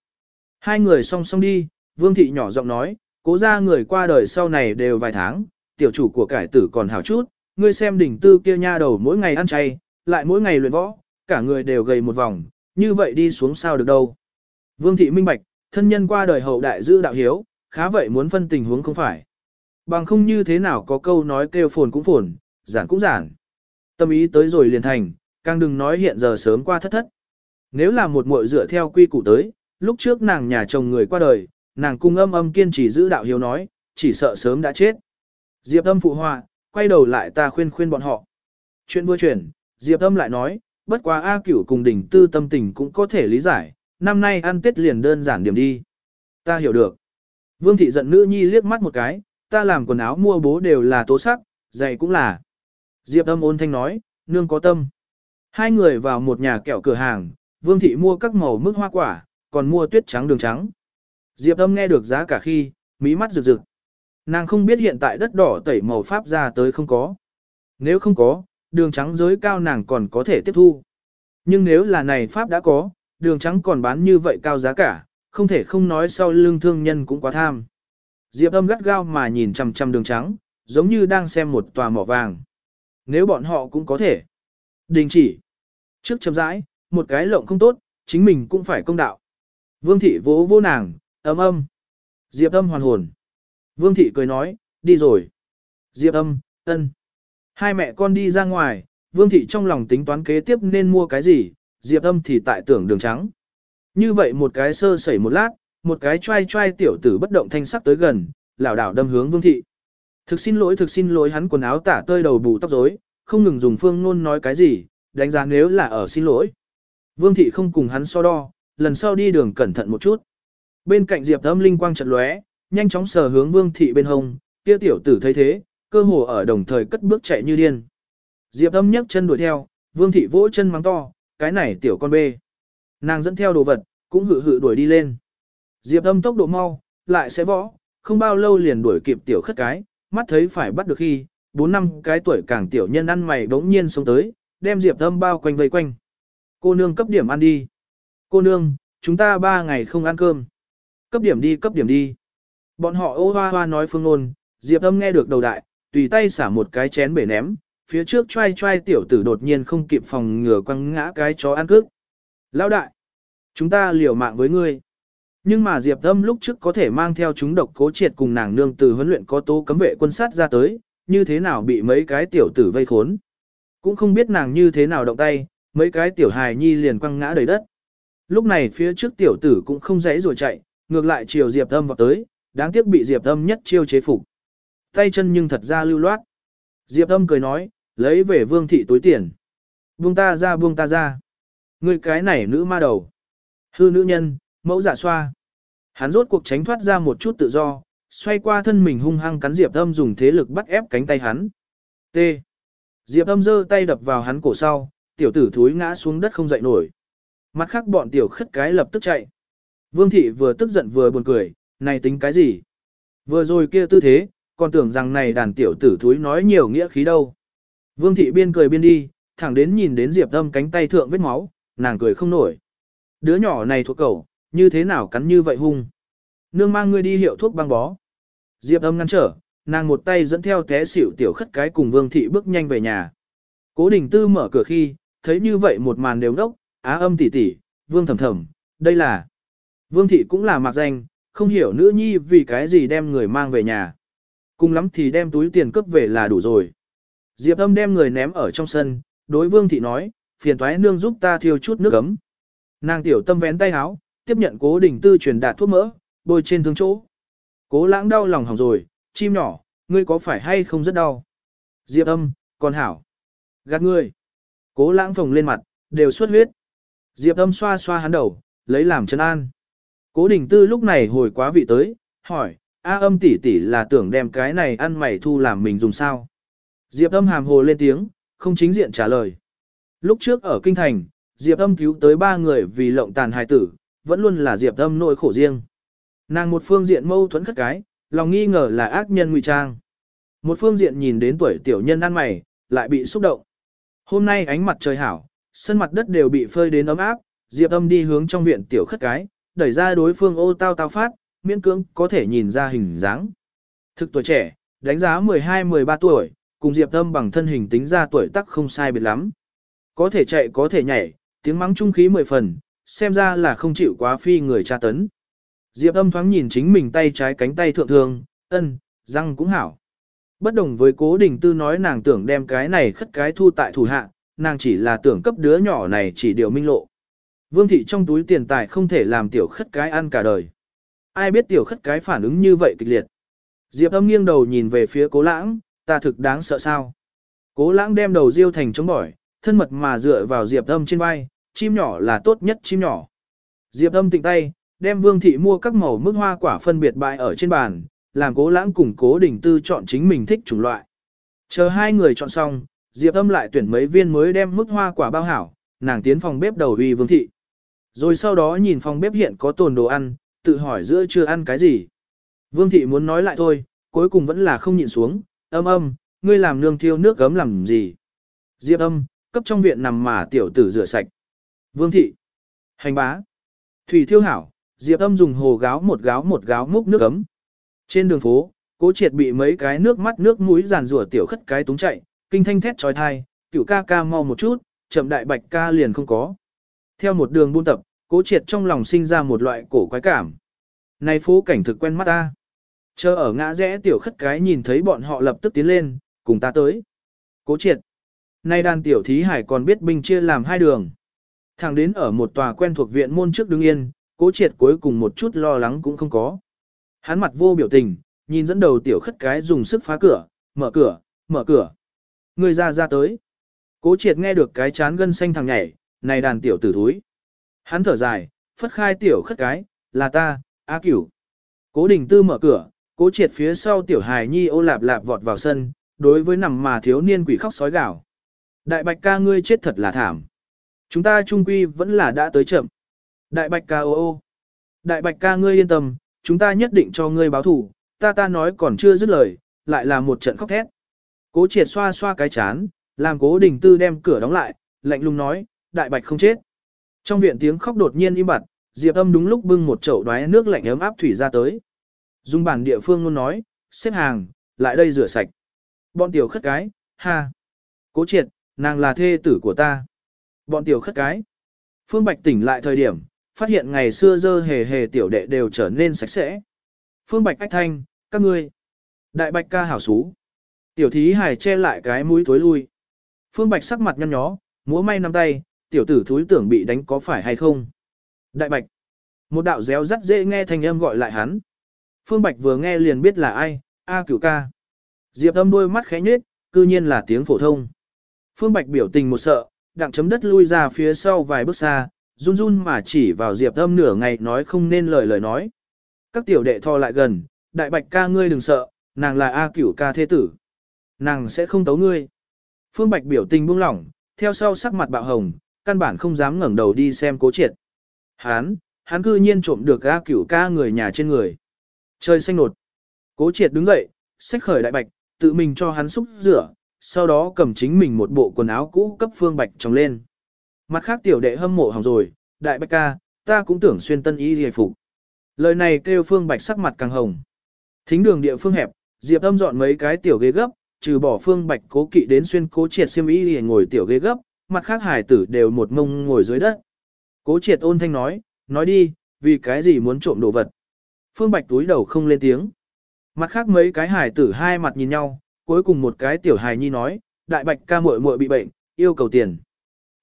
Hai người song song đi, Vương Thị nhỏ giọng nói, cố ra người qua đời sau này đều vài tháng, tiểu chủ của cải tử còn hảo chút, ngươi xem đỉnh tư kia nha đầu mỗi ngày ăn chay, lại mỗi ngày luyện võ, cả người đều gầy một vòng, như vậy đi xuống sao được đâu. Vương thị minh bạch, thân nhân qua đời hậu đại giữ đạo hiếu, khá vậy muốn phân tình huống không phải. Bằng không như thế nào có câu nói kêu phồn cũng phồn, giản cũng giản. Tâm ý tới rồi liền thành, càng đừng nói hiện giờ sớm qua thất thất. Nếu là một muội dựa theo quy củ tới, lúc trước nàng nhà chồng người qua đời, nàng cung âm âm kiên trì giữ đạo hiếu nói, chỉ sợ sớm đã chết. Diệp âm phụ họa, quay đầu lại ta khuyên khuyên bọn họ. Chuyện vừa chuyển, Diệp âm lại nói, bất quá A cửu cùng đỉnh tư tâm tình cũng có thể lý giải, năm nay ăn tết liền đơn giản điểm đi. Ta hiểu được. Vương thị giận nữ nhi liếc mắt một cái, ta làm quần áo mua bố đều là tố sắc, giày cũng là. Diệp âm ôn thanh nói, nương có tâm. Hai người vào một nhà kẹo cửa hàng, Vương thị mua các màu mức hoa quả, còn mua tuyết trắng đường trắng. Diệp âm nghe được giá cả khi, mí mắt rực rực. Nàng không biết hiện tại đất đỏ tẩy màu pháp ra tới không có. Nếu không có, đường trắng giới cao nàng còn có thể tiếp thu. Nhưng nếu là này pháp đã có, đường trắng còn bán như vậy cao giá cả, không thể không nói sau lương thương nhân cũng quá tham. Diệp âm gắt gao mà nhìn chằm chằm đường trắng, giống như đang xem một tòa mỏ vàng. Nếu bọn họ cũng có thể. Đình chỉ. Trước chậm rãi, một cái lộng không tốt, chính mình cũng phải công đạo. Vương thị vỗ vô nàng, ấm âm. Diệp âm hoàn hồn. Vương thị cười nói, đi rồi. Diệp âm, ân. Hai mẹ con đi ra ngoài, Vương thị trong lòng tính toán kế tiếp nên mua cái gì, Diệp âm thì tại tưởng đường trắng. Như vậy một cái sơ sẩy một lát, một cái trai trai tiểu tử bất động thanh sắc tới gần, lảo đảo đâm hướng Vương thị. Thực xin lỗi thực xin lỗi hắn quần áo tả tơi đầu bù tóc rối, không ngừng dùng phương ngôn nói cái gì, đánh giá nếu là ở xin lỗi. Vương thị không cùng hắn so đo, lần sau đi đường cẩn thận một chút. Bên cạnh Diệp âm linh quang chợt lóe, nhanh chóng sờ hướng Vương thị bên hông, kia tiểu tử thấy thế, cơ hồ ở đồng thời cất bước chạy như điên. Diệp âm nhấc chân đuổi theo, Vương thị vỗ chân mắng to, cái này tiểu con bê. Nàng dẫn theo đồ vật, cũng hự hự đuổi đi lên. Diệp âm tốc độ mau, lại sẽ võ, không bao lâu liền đuổi kịp tiểu khất cái, mắt thấy phải bắt được khi, 4 năm cái tuổi càng tiểu nhân ăn mày đống nhiên sống tới, đem Diệp âm bao quanh vây quanh. Cô nương cấp điểm ăn đi. Cô nương, chúng ta ba ngày không ăn cơm. Cấp điểm đi cấp điểm đi. Bọn họ ô hoa hoa nói phương ngôn, Diệp âm nghe được đầu đại, tùy tay xả một cái chén bể ném, phía trước trai trai tiểu tử đột nhiên không kịp phòng ngừa quăng ngã cái chó ăn cước. Lão đại, chúng ta liều mạng với ngươi. Nhưng mà Diệp Âm lúc trước có thể mang theo chúng độc cố triệt cùng nàng nương từ huấn luyện có tố cấm vệ quân sát ra tới, như thế nào bị mấy cái tiểu tử vây khốn. Cũng không biết nàng như thế nào động tay, mấy cái tiểu hài nhi liền quăng ngã đầy đất. Lúc này phía trước tiểu tử cũng không dãy rồi chạy, ngược lại chiều Diệp Âm vào tới, đáng tiếc bị Diệp Âm nhất chiêu chế phục. Tay chân nhưng thật ra lưu loát. Diệp Âm cười nói, lấy về vương thị túi tiền. Buông ta ra buông ta ra. Người cái này nữ ma đầu. Hư nữ nhân, mẫu giả xoa. Hắn rốt cuộc tránh thoát ra một chút tự do, xoay qua thân mình hung hăng cắn Diệp Âm dùng thế lực bắt ép cánh tay hắn. T. Diệp Âm giơ tay đập vào hắn cổ sau, tiểu tử thúi ngã xuống đất không dậy nổi. Mặt khác bọn tiểu khất cái lập tức chạy. Vương thị vừa tức giận vừa buồn cười, này tính cái gì? Vừa rồi kia tư thế, còn tưởng rằng này đàn tiểu tử thúi nói nhiều nghĩa khí đâu. Vương thị biên cười biên đi, thẳng đến nhìn đến Diệp Âm cánh tay thượng vết máu, nàng cười không nổi. Đứa nhỏ này thuộc cẩu, như thế nào cắn như vậy hung. Nương mang ngươi đi hiệu thuốc băng bó. Diệp Âm ngăn trở, nàng một tay dẫn theo té xỉu tiểu khất cái cùng Vương thị bước nhanh về nhà. Cố Đình Tư mở cửa khi, thấy như vậy một màn đều đốc, á âm tỉ tỉ, Vương thầm thầm, đây là. Vương thị cũng là mặc danh, không hiểu nữ nhi vì cái gì đem người mang về nhà. Cùng lắm thì đem túi tiền cướp về là đủ rồi. Diệp âm đem người ném ở trong sân, đối vương thị nói, phiền toái nương giúp ta thiêu chút nước ấm. Nàng tiểu tâm vén tay áo, tiếp nhận cố đình tư truyền đạt thuốc mỡ, bôi trên thương chỗ. Cố lãng đau lòng hỏng rồi, chim nhỏ, ngươi có phải hay không rất đau? Diệp âm, còn hảo. Gạt ngươi. Cố lãng phồng lên mặt, đều xuất huyết. Diệp âm xoa xoa hắn đầu, lấy làm chân an. Cố đình tư lúc này hồi quá vị tới, hỏi, A âm tỷ tỷ là tưởng đem cái này ăn mày thu làm mình dùng sao? Diệp âm hàm hồ lên tiếng, không chính diện trả lời. Lúc trước ở Kinh Thành, Diệp âm cứu tới ba người vì lộng tàn hài tử, vẫn luôn là Diệp âm nỗi khổ riêng. Nàng một phương diện mâu thuẫn khất cái, lòng nghi ngờ là ác nhân ngụy trang. Một phương diện nhìn đến tuổi tiểu nhân ăn mày, lại bị xúc động. Hôm nay ánh mặt trời hảo, sân mặt đất đều bị phơi đến ấm áp, Diệp âm đi hướng trong viện tiểu khất cái, đẩy ra đối phương ô tao tao phát, miễn cưỡng có thể nhìn ra hình dáng. Thực tuổi trẻ, đánh giá 12-13 tuổi, cùng Diệp Tâm bằng thân hình tính ra tuổi tác không sai biệt lắm. Có thể chạy có thể nhảy, tiếng mắng trung khí mười phần, xem ra là không chịu quá phi người tra tấn. Diệp âm thoáng nhìn chính mình tay trái cánh tay thượng thường, ân, răng cũng hảo. Bất đồng với cố đình tư nói nàng tưởng đem cái này khất cái thu tại thủ hạ, nàng chỉ là tưởng cấp đứa nhỏ này chỉ điều minh lộ. Vương thị trong túi tiền tài không thể làm tiểu khất cái ăn cả đời. Ai biết tiểu khất cái phản ứng như vậy kịch liệt. Diệp âm nghiêng đầu nhìn về phía cố lãng, ta thực đáng sợ sao. Cố lãng đem đầu riêu thành chống bỏi, thân mật mà dựa vào diệp âm trên vai, chim nhỏ là tốt nhất chim nhỏ. Diệp âm tịnh tay, đem vương thị mua các màu mức hoa quả phân biệt bại ở trên bàn, làm cố lãng cùng cố đình tư chọn chính mình thích chủng loại. Chờ hai người chọn xong, Diệp âm lại tuyển mấy viên mới đem mức hoa quả bao hảo, nàng tiến phòng bếp đầu uy vương thị. Rồi sau đó nhìn phòng bếp hiện có tồn đồ ăn, tự hỏi giữa chưa ăn cái gì. Vương thị muốn nói lại thôi, cuối cùng vẫn là không nhịn xuống, âm âm, ngươi làm nương thiêu nước gấm làm gì. Diệp âm, cấp trong viện nằm mà tiểu tử rửa sạch. Vương thị, hành bá, thủy thiêu hảo, Diệp âm dùng hồ gáo một gáo một gáo múc nước gấm. Trên đường phố, cố triệt bị mấy cái nước mắt nước mũi giàn rủa tiểu khất cái túng chạy, kinh thanh thét trói thai, cửu ca ca mau một chút, chậm đại bạch ca liền không có. Theo một đường buôn tập, cố triệt trong lòng sinh ra một loại cổ quái cảm. Này phố cảnh thực quen mắt ta. Chờ ở ngã rẽ tiểu khất cái nhìn thấy bọn họ lập tức tiến lên, cùng ta tới. Cố triệt. Nay đàn tiểu thí hải còn biết binh chia làm hai đường. Thẳng đến ở một tòa quen thuộc viện môn trước đứng yên, cố triệt cuối cùng một chút lo lắng cũng không có. Hắn mặt vô biểu tình, nhìn dẫn đầu tiểu khất cái dùng sức phá cửa, mở cửa, mở cửa. Người ra ra tới. Cố triệt nghe được cái chán gân xanh thằng nhảy, này đàn tiểu tử thúi. Hắn thở dài, phất khai tiểu khất cái, là ta, A cửu. Cố đình tư mở cửa, cố triệt phía sau tiểu hài nhi ô lạp lạp vọt vào sân, đối với nằm mà thiếu niên quỷ khóc sói gào. Đại bạch ca ngươi chết thật là thảm. Chúng ta trung quy vẫn là đã tới chậm. Đại bạch ca ô ô. Đại bạch ca ngươi yên tâm, chúng ta nhất định cho ngươi báo thủ, ta ta nói còn chưa dứt lời, lại là một trận khóc thét. Cố triệt xoa xoa cái chán, làm cố đình tư đem cửa đóng lại, lạnh lùng nói, đại bạch không chết. Trong viện tiếng khóc đột nhiên im bặt, Diệp âm đúng lúc bưng một chậu đoái nước lạnh ấm áp thủy ra tới. Dung bản địa phương luôn nói, xếp hàng, lại đây rửa sạch. Bọn tiểu khất cái, ha. Cố triệt, nàng là thê tử của ta. Bọn tiểu khất cái. Phương Bạch tỉnh lại thời điểm, phát hiện ngày xưa dơ hề hề tiểu đệ đều trở nên sạch sẽ. Phương Bạch ách thanh, các ngươi. Đại Bạch ca hảo xú. Tiểu thí hài che lại cái mũi tối lui. Phương Bạch sắc mặt nhăn nhó, múa may nắm tay, tiểu tử thúi tưởng bị đánh có phải hay không. Đại Bạch. Một đạo réo rắt dễ nghe thanh âm gọi lại hắn. Phương Bạch vừa nghe liền biết là ai, A cửu ca. Diệp âm đôi mắt khẽ nhếch, cư nhiên là tiếng phổ thông. Phương Bạch biểu tình một sợ, đặng chấm đất lui ra phía sau vài bước xa, run run mà chỉ vào Diệp âm nửa ngày nói không nên lời lời nói. Các tiểu đệ thò lại gần, đại bạch ca ngươi đừng sợ, nàng là A cửu ca thế tử. Nàng sẽ không tấu ngươi. Phương Bạch biểu tình buông lỏng, theo sau sắc mặt bạo hồng, căn bản không dám ngẩng đầu đi xem cố triệt. Hán, hắn cư nhiên trộm được A cửu ca người nhà trên người. Trời xanh nột. Cố triệt đứng dậy, xách khởi đại bạch, tự mình cho hắn xúc rửa, sau đó cầm chính mình một bộ quần áo cũ cấp Phương Bạch trồng lên. Mặt khác tiểu đệ hâm mộ hỏng rồi, đại bạch ca, ta cũng tưởng xuyên tân y hề phục. Lời này kêu Phương Bạch sắc mặt càng hồng. Thính đường địa phương hẹp, Diệp âm dọn mấy cái tiểu ghế gấp, trừ bỏ Phương Bạch cố kỵ đến xuyên cố triệt xiêm y hề ngồi tiểu ghế gấp, mặt khác hải tử đều một ngông ngồi dưới đất. Cố triệt ôn thanh nói, nói đi, vì cái gì muốn trộm đồ vật. Phương Bạch túi đầu không lên tiếng. Mặt khác mấy cái hải tử hai mặt nhìn nhau, cuối cùng một cái tiểu hài nhi nói, đại bạch ca muội muội bị bệnh, yêu cầu tiền.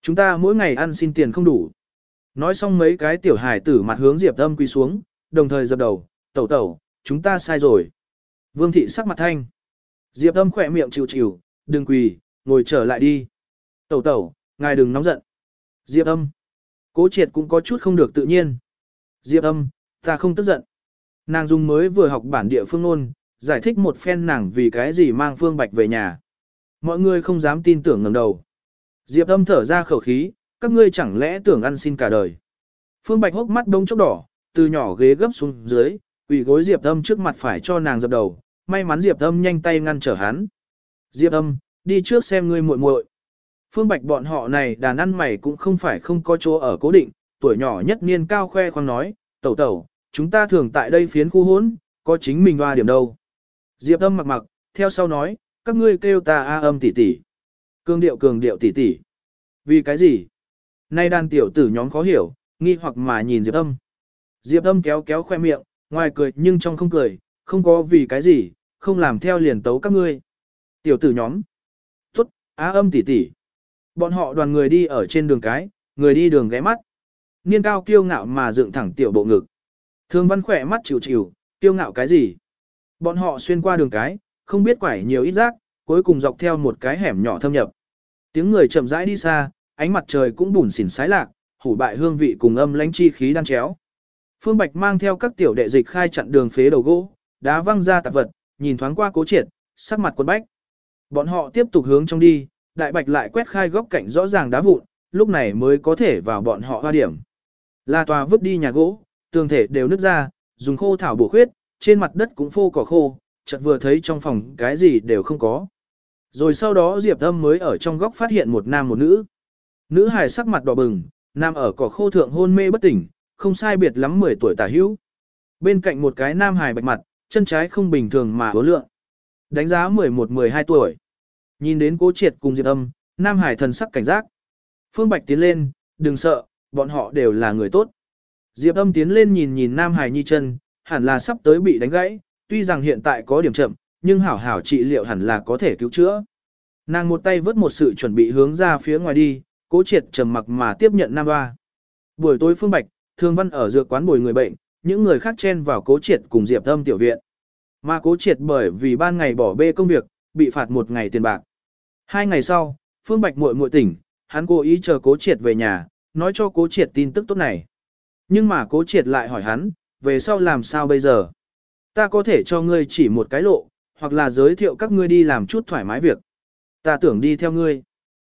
Chúng ta mỗi ngày ăn xin tiền không đủ. Nói xong mấy cái tiểu hải tử mặt hướng Diệp Âm quỳ xuống, đồng thời dập đầu, tẩu tẩu, chúng ta sai rồi. Vương thị sắc mặt thanh. Diệp Âm khỏe miệng chịu chịu, đừng quỳ, ngồi trở lại đi. Tẩu tẩu, ngài đừng nóng giận. Diệp Âm. Cố triệt cũng có chút không được tự nhiên. Diệp Âm, ta không tức giận. Nàng dùng mới vừa học bản địa phương ngôn, giải thích một phen nàng vì cái gì mang Phương Bạch về nhà. Mọi người không dám tin tưởng ngẩng đầu. Diệp âm thở ra khẩu khí, các ngươi chẳng lẽ tưởng ăn xin cả đời. Phương Bạch hốc mắt đông chốc đỏ, từ nhỏ ghế gấp xuống dưới, ủy gối Diệp âm trước mặt phải cho nàng dập đầu, may mắn Diệp âm nhanh tay ngăn trở hắn. Diệp âm, đi trước xem ngươi muội muội. Phương Bạch bọn họ này đàn ăn mày cũng không phải không có chỗ ở cố định, tuổi nhỏ nhất niên cao khoe khoang nói, tẩu tẩu, chúng ta thường tại đây phiến khu hỗn, có chính mình hoa điểm đâu. Diệp âm mặc mặc, theo sau nói, các ngươi kêu ta a âm tỷ tỷ. Cường điệu cường điệu tỷ tỷ. Vì cái gì? Nay đàn tiểu tử nhóm khó hiểu, nghi hoặc mà nhìn Diệp âm. Diệp âm kéo kéo khoe miệng, ngoài cười nhưng trong không cười, không có vì cái gì, không làm theo liền tấu các ngươi. Tiểu tử nhóm. Tuất, á âm tỷ tỷ. Bọn họ đoàn người đi ở trên đường cái, người đi đường ghé mắt. Niên cao kiêu ngạo mà dựng thẳng tiểu bộ ngực. Thương văn khỏe mắt chịu chịu, kiêu ngạo cái gì? Bọn họ xuyên qua đường cái, không biết quải nhiều ít rác, cuối cùng dọc theo một cái hẻm nhỏ thâm nhập. Tiếng người chậm rãi đi xa, ánh mặt trời cũng bùn xỉn sái lạc, hủ bại hương vị cùng âm lãnh chi khí đan chéo. Phương Bạch mang theo các tiểu đệ dịch khai chặn đường phế đầu gỗ, đá văng ra tạp vật, nhìn thoáng qua cố triệt, sắc mặt quân bách. Bọn họ tiếp tục hướng trong đi, đại bạch lại quét khai góc cạnh rõ ràng đá vụn, lúc này mới có thể vào bọn họ hoa điểm. La tòa vứt đi nhà gỗ, tường thể đều nứt ra, dùng khô thảo bổ khuyết, trên mặt đất cũng phô cỏ khô, chợt vừa thấy trong phòng cái gì đều không có. Rồi sau đó Diệp Âm mới ở trong góc phát hiện một nam một nữ. Nữ hài sắc mặt đỏ bừng, nam ở cỏ khô thượng hôn mê bất tỉnh, không sai biệt lắm 10 tuổi tả hữu. Bên cạnh một cái nam hài bạch mặt, chân trái không bình thường mà hố lượng. Đánh giá 11-12 tuổi. Nhìn đến cố triệt cùng Diệp Âm, nam hải thần sắc cảnh giác. Phương Bạch tiến lên, đừng sợ, bọn họ đều là người tốt. Diệp Âm tiến lên nhìn nhìn nam hải nhi chân, hẳn là sắp tới bị đánh gãy, tuy rằng hiện tại có điểm chậm, nhưng hảo hảo trị liệu hẳn là có thể cứu chữa. Nàng một tay vớt một sự chuẩn bị hướng ra phía ngoài đi, cố triệt trầm mặc mà tiếp nhận nam ba. Buổi tối phương bạch, thương văn ở dược quán bồi người bệnh, những người khác chen vào cố triệt cùng diệp âm tiểu viện. Mà cố triệt bởi vì ban ngày bỏ bê công việc, bị phạt một ngày tiền bạc. Hai ngày sau, phương bạch muội muội tỉnh, hắn cố ý chờ cố triệt về nhà, nói cho cố triệt tin tức tốt này. Nhưng mà cố triệt lại hỏi hắn, về sau làm sao bây giờ? Ta có thể cho ngươi chỉ một cái lộ, hoặc là giới thiệu các ngươi đi làm chút thoải mái việc. Ta tưởng đi theo ngươi.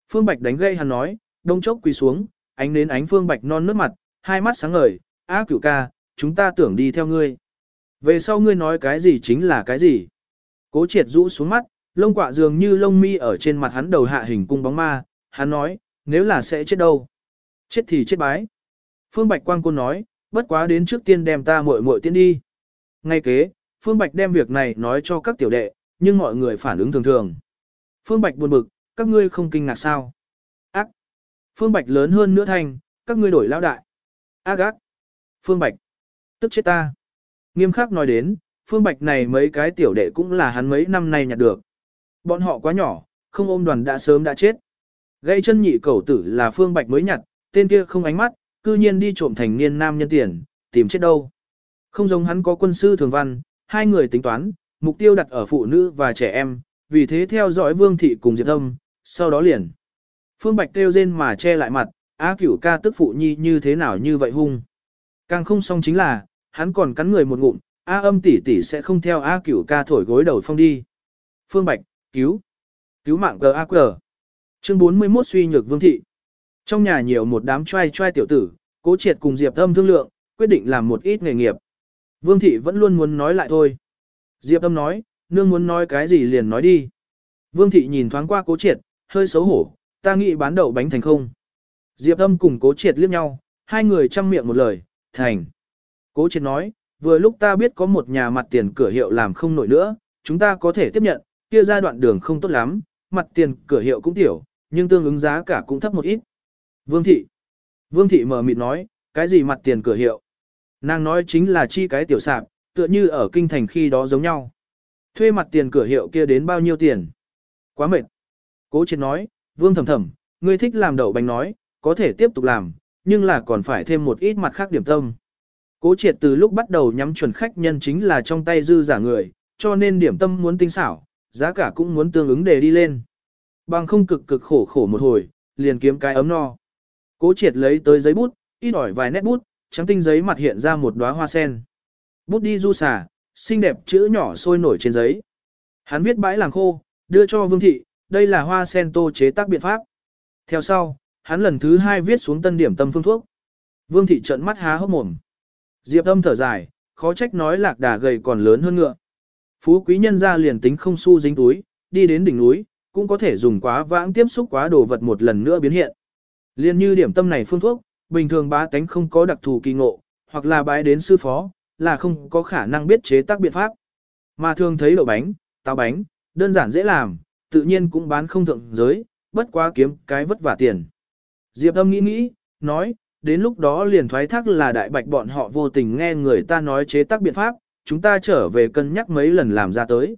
Phương Bạch đánh gây hắn nói, đông chốc quỳ xuống, ánh đến ánh Phương Bạch non nước mặt, hai mắt sáng ngời, á cửu ca, chúng ta tưởng đi theo ngươi. Về sau ngươi nói cái gì chính là cái gì. Cố triệt rũ xuống mắt, lông quạ dường như lông mi ở trên mặt hắn đầu hạ hình cung bóng ma, hắn nói, nếu là sẽ chết đâu. Chết thì chết bái. Phương Bạch Quang Côn nói, bất quá đến trước tiên đem ta muội muội tiên đi. Ngay kế, Phương Bạch đem việc này nói cho các tiểu đệ, nhưng mọi người phản ứng thường thường. Phương Bạch buồn bực, các ngươi không kinh ngạc sao? Ác. Phương Bạch lớn hơn nữa thành, các ngươi đổi lão đại. Ác ác. Phương Bạch. Tức chết ta. Nghiêm khắc nói đến, Phương Bạch này mấy cái tiểu đệ cũng là hắn mấy năm nay nhặt được. Bọn họ quá nhỏ, không ôm đoàn đã sớm đã chết. Gây chân nhị cầu tử là Phương Bạch mới nhặt, tên kia không ánh mắt, cư nhiên đi trộm thành niên nam nhân tiền, tìm chết đâu. Không giống hắn có quân sư thường văn, hai người tính toán, mục tiêu đặt ở phụ nữ và trẻ em, vì thế theo dõi Vương Thị cùng Diệp Âm, sau đó liền. Phương Bạch kêu rên mà che lại mặt, A cửu ca tức phụ nhi như thế nào như vậy hung. Càng không xong chính là, hắn còn cắn người một ngụm, A âm tỷ tỷ sẽ không theo A cửu ca thổi gối đầu phong đi. Phương Bạch, cứu, cứu mạng cờ A. Chương 41 suy nhược Vương Thị. Trong nhà nhiều một đám trai trai tiểu tử, cố triệt cùng Diệp Âm thương lượng, quyết định làm một ít nghề nghiệp. Vương thị vẫn luôn muốn nói lại thôi. Diệp âm nói, nương muốn nói cái gì liền nói đi. Vương thị nhìn thoáng qua cố triệt, hơi xấu hổ, ta nghĩ bán đậu bánh thành không. Diệp âm cùng cố triệt liếc nhau, hai người chăm miệng một lời, thành. Cố triệt nói, vừa lúc ta biết có một nhà mặt tiền cửa hiệu làm không nổi nữa, chúng ta có thể tiếp nhận, kia giai đoạn đường không tốt lắm, mặt tiền cửa hiệu cũng tiểu, nhưng tương ứng giá cả cũng thấp một ít. Vương thị. Vương thị mở mịt nói, cái gì mặt tiền cửa hiệu? Nàng nói chính là chi cái tiểu sạp, tựa như ở kinh thành khi đó giống nhau. Thuê mặt tiền cửa hiệu kia đến bao nhiêu tiền? Quá mệt. Cố triệt nói, vương thầm thầm, ngươi thích làm đậu bánh nói, có thể tiếp tục làm, nhưng là còn phải thêm một ít mặt khác điểm tâm. Cố triệt từ lúc bắt đầu nhắm chuẩn khách nhân chính là trong tay dư giả người, cho nên điểm tâm muốn tinh xảo, giá cả cũng muốn tương ứng để đi lên. Bằng không cực cực khổ khổ một hồi, liền kiếm cái ấm no. Cố triệt lấy tới giấy bút, ít ỏi vài nét bút, trắng tinh giấy mặt hiện ra một đóa hoa sen. Bút đi du xả, xinh đẹp chữ nhỏ sôi nổi trên giấy. Hắn viết bãi làng khô, đưa cho Vương Thị, đây là hoa sen tô chế tác biện pháp. Theo sau, hắn lần thứ hai viết xuống tân điểm tâm phương thuốc. Vương Thị trợn mắt há hốc mồm. Diệp âm thở dài, khó trách nói lạc đà gầy còn lớn hơn ngựa. Phú quý nhân ra liền tính không xu dính túi, đi đến đỉnh núi, cũng có thể dùng quá vãng tiếp xúc quá đồ vật một lần nữa biến hiện. Liên như điểm tâm này phương thuốc, bình thường bá tánh không có đặc thù kỳ ngộ, hoặc là bái đến sư phó, là không có khả năng biết chế tác biện pháp. Mà thường thấy đậu bánh, táo bánh, đơn giản dễ làm, tự nhiên cũng bán không thượng giới, bất quá kiếm cái vất vả tiền. Diệp âm nghĩ nghĩ, nói, đến lúc đó liền thoái thác là đại bạch bọn họ vô tình nghe người ta nói chế tác biện pháp, chúng ta trở về cân nhắc mấy lần làm ra tới.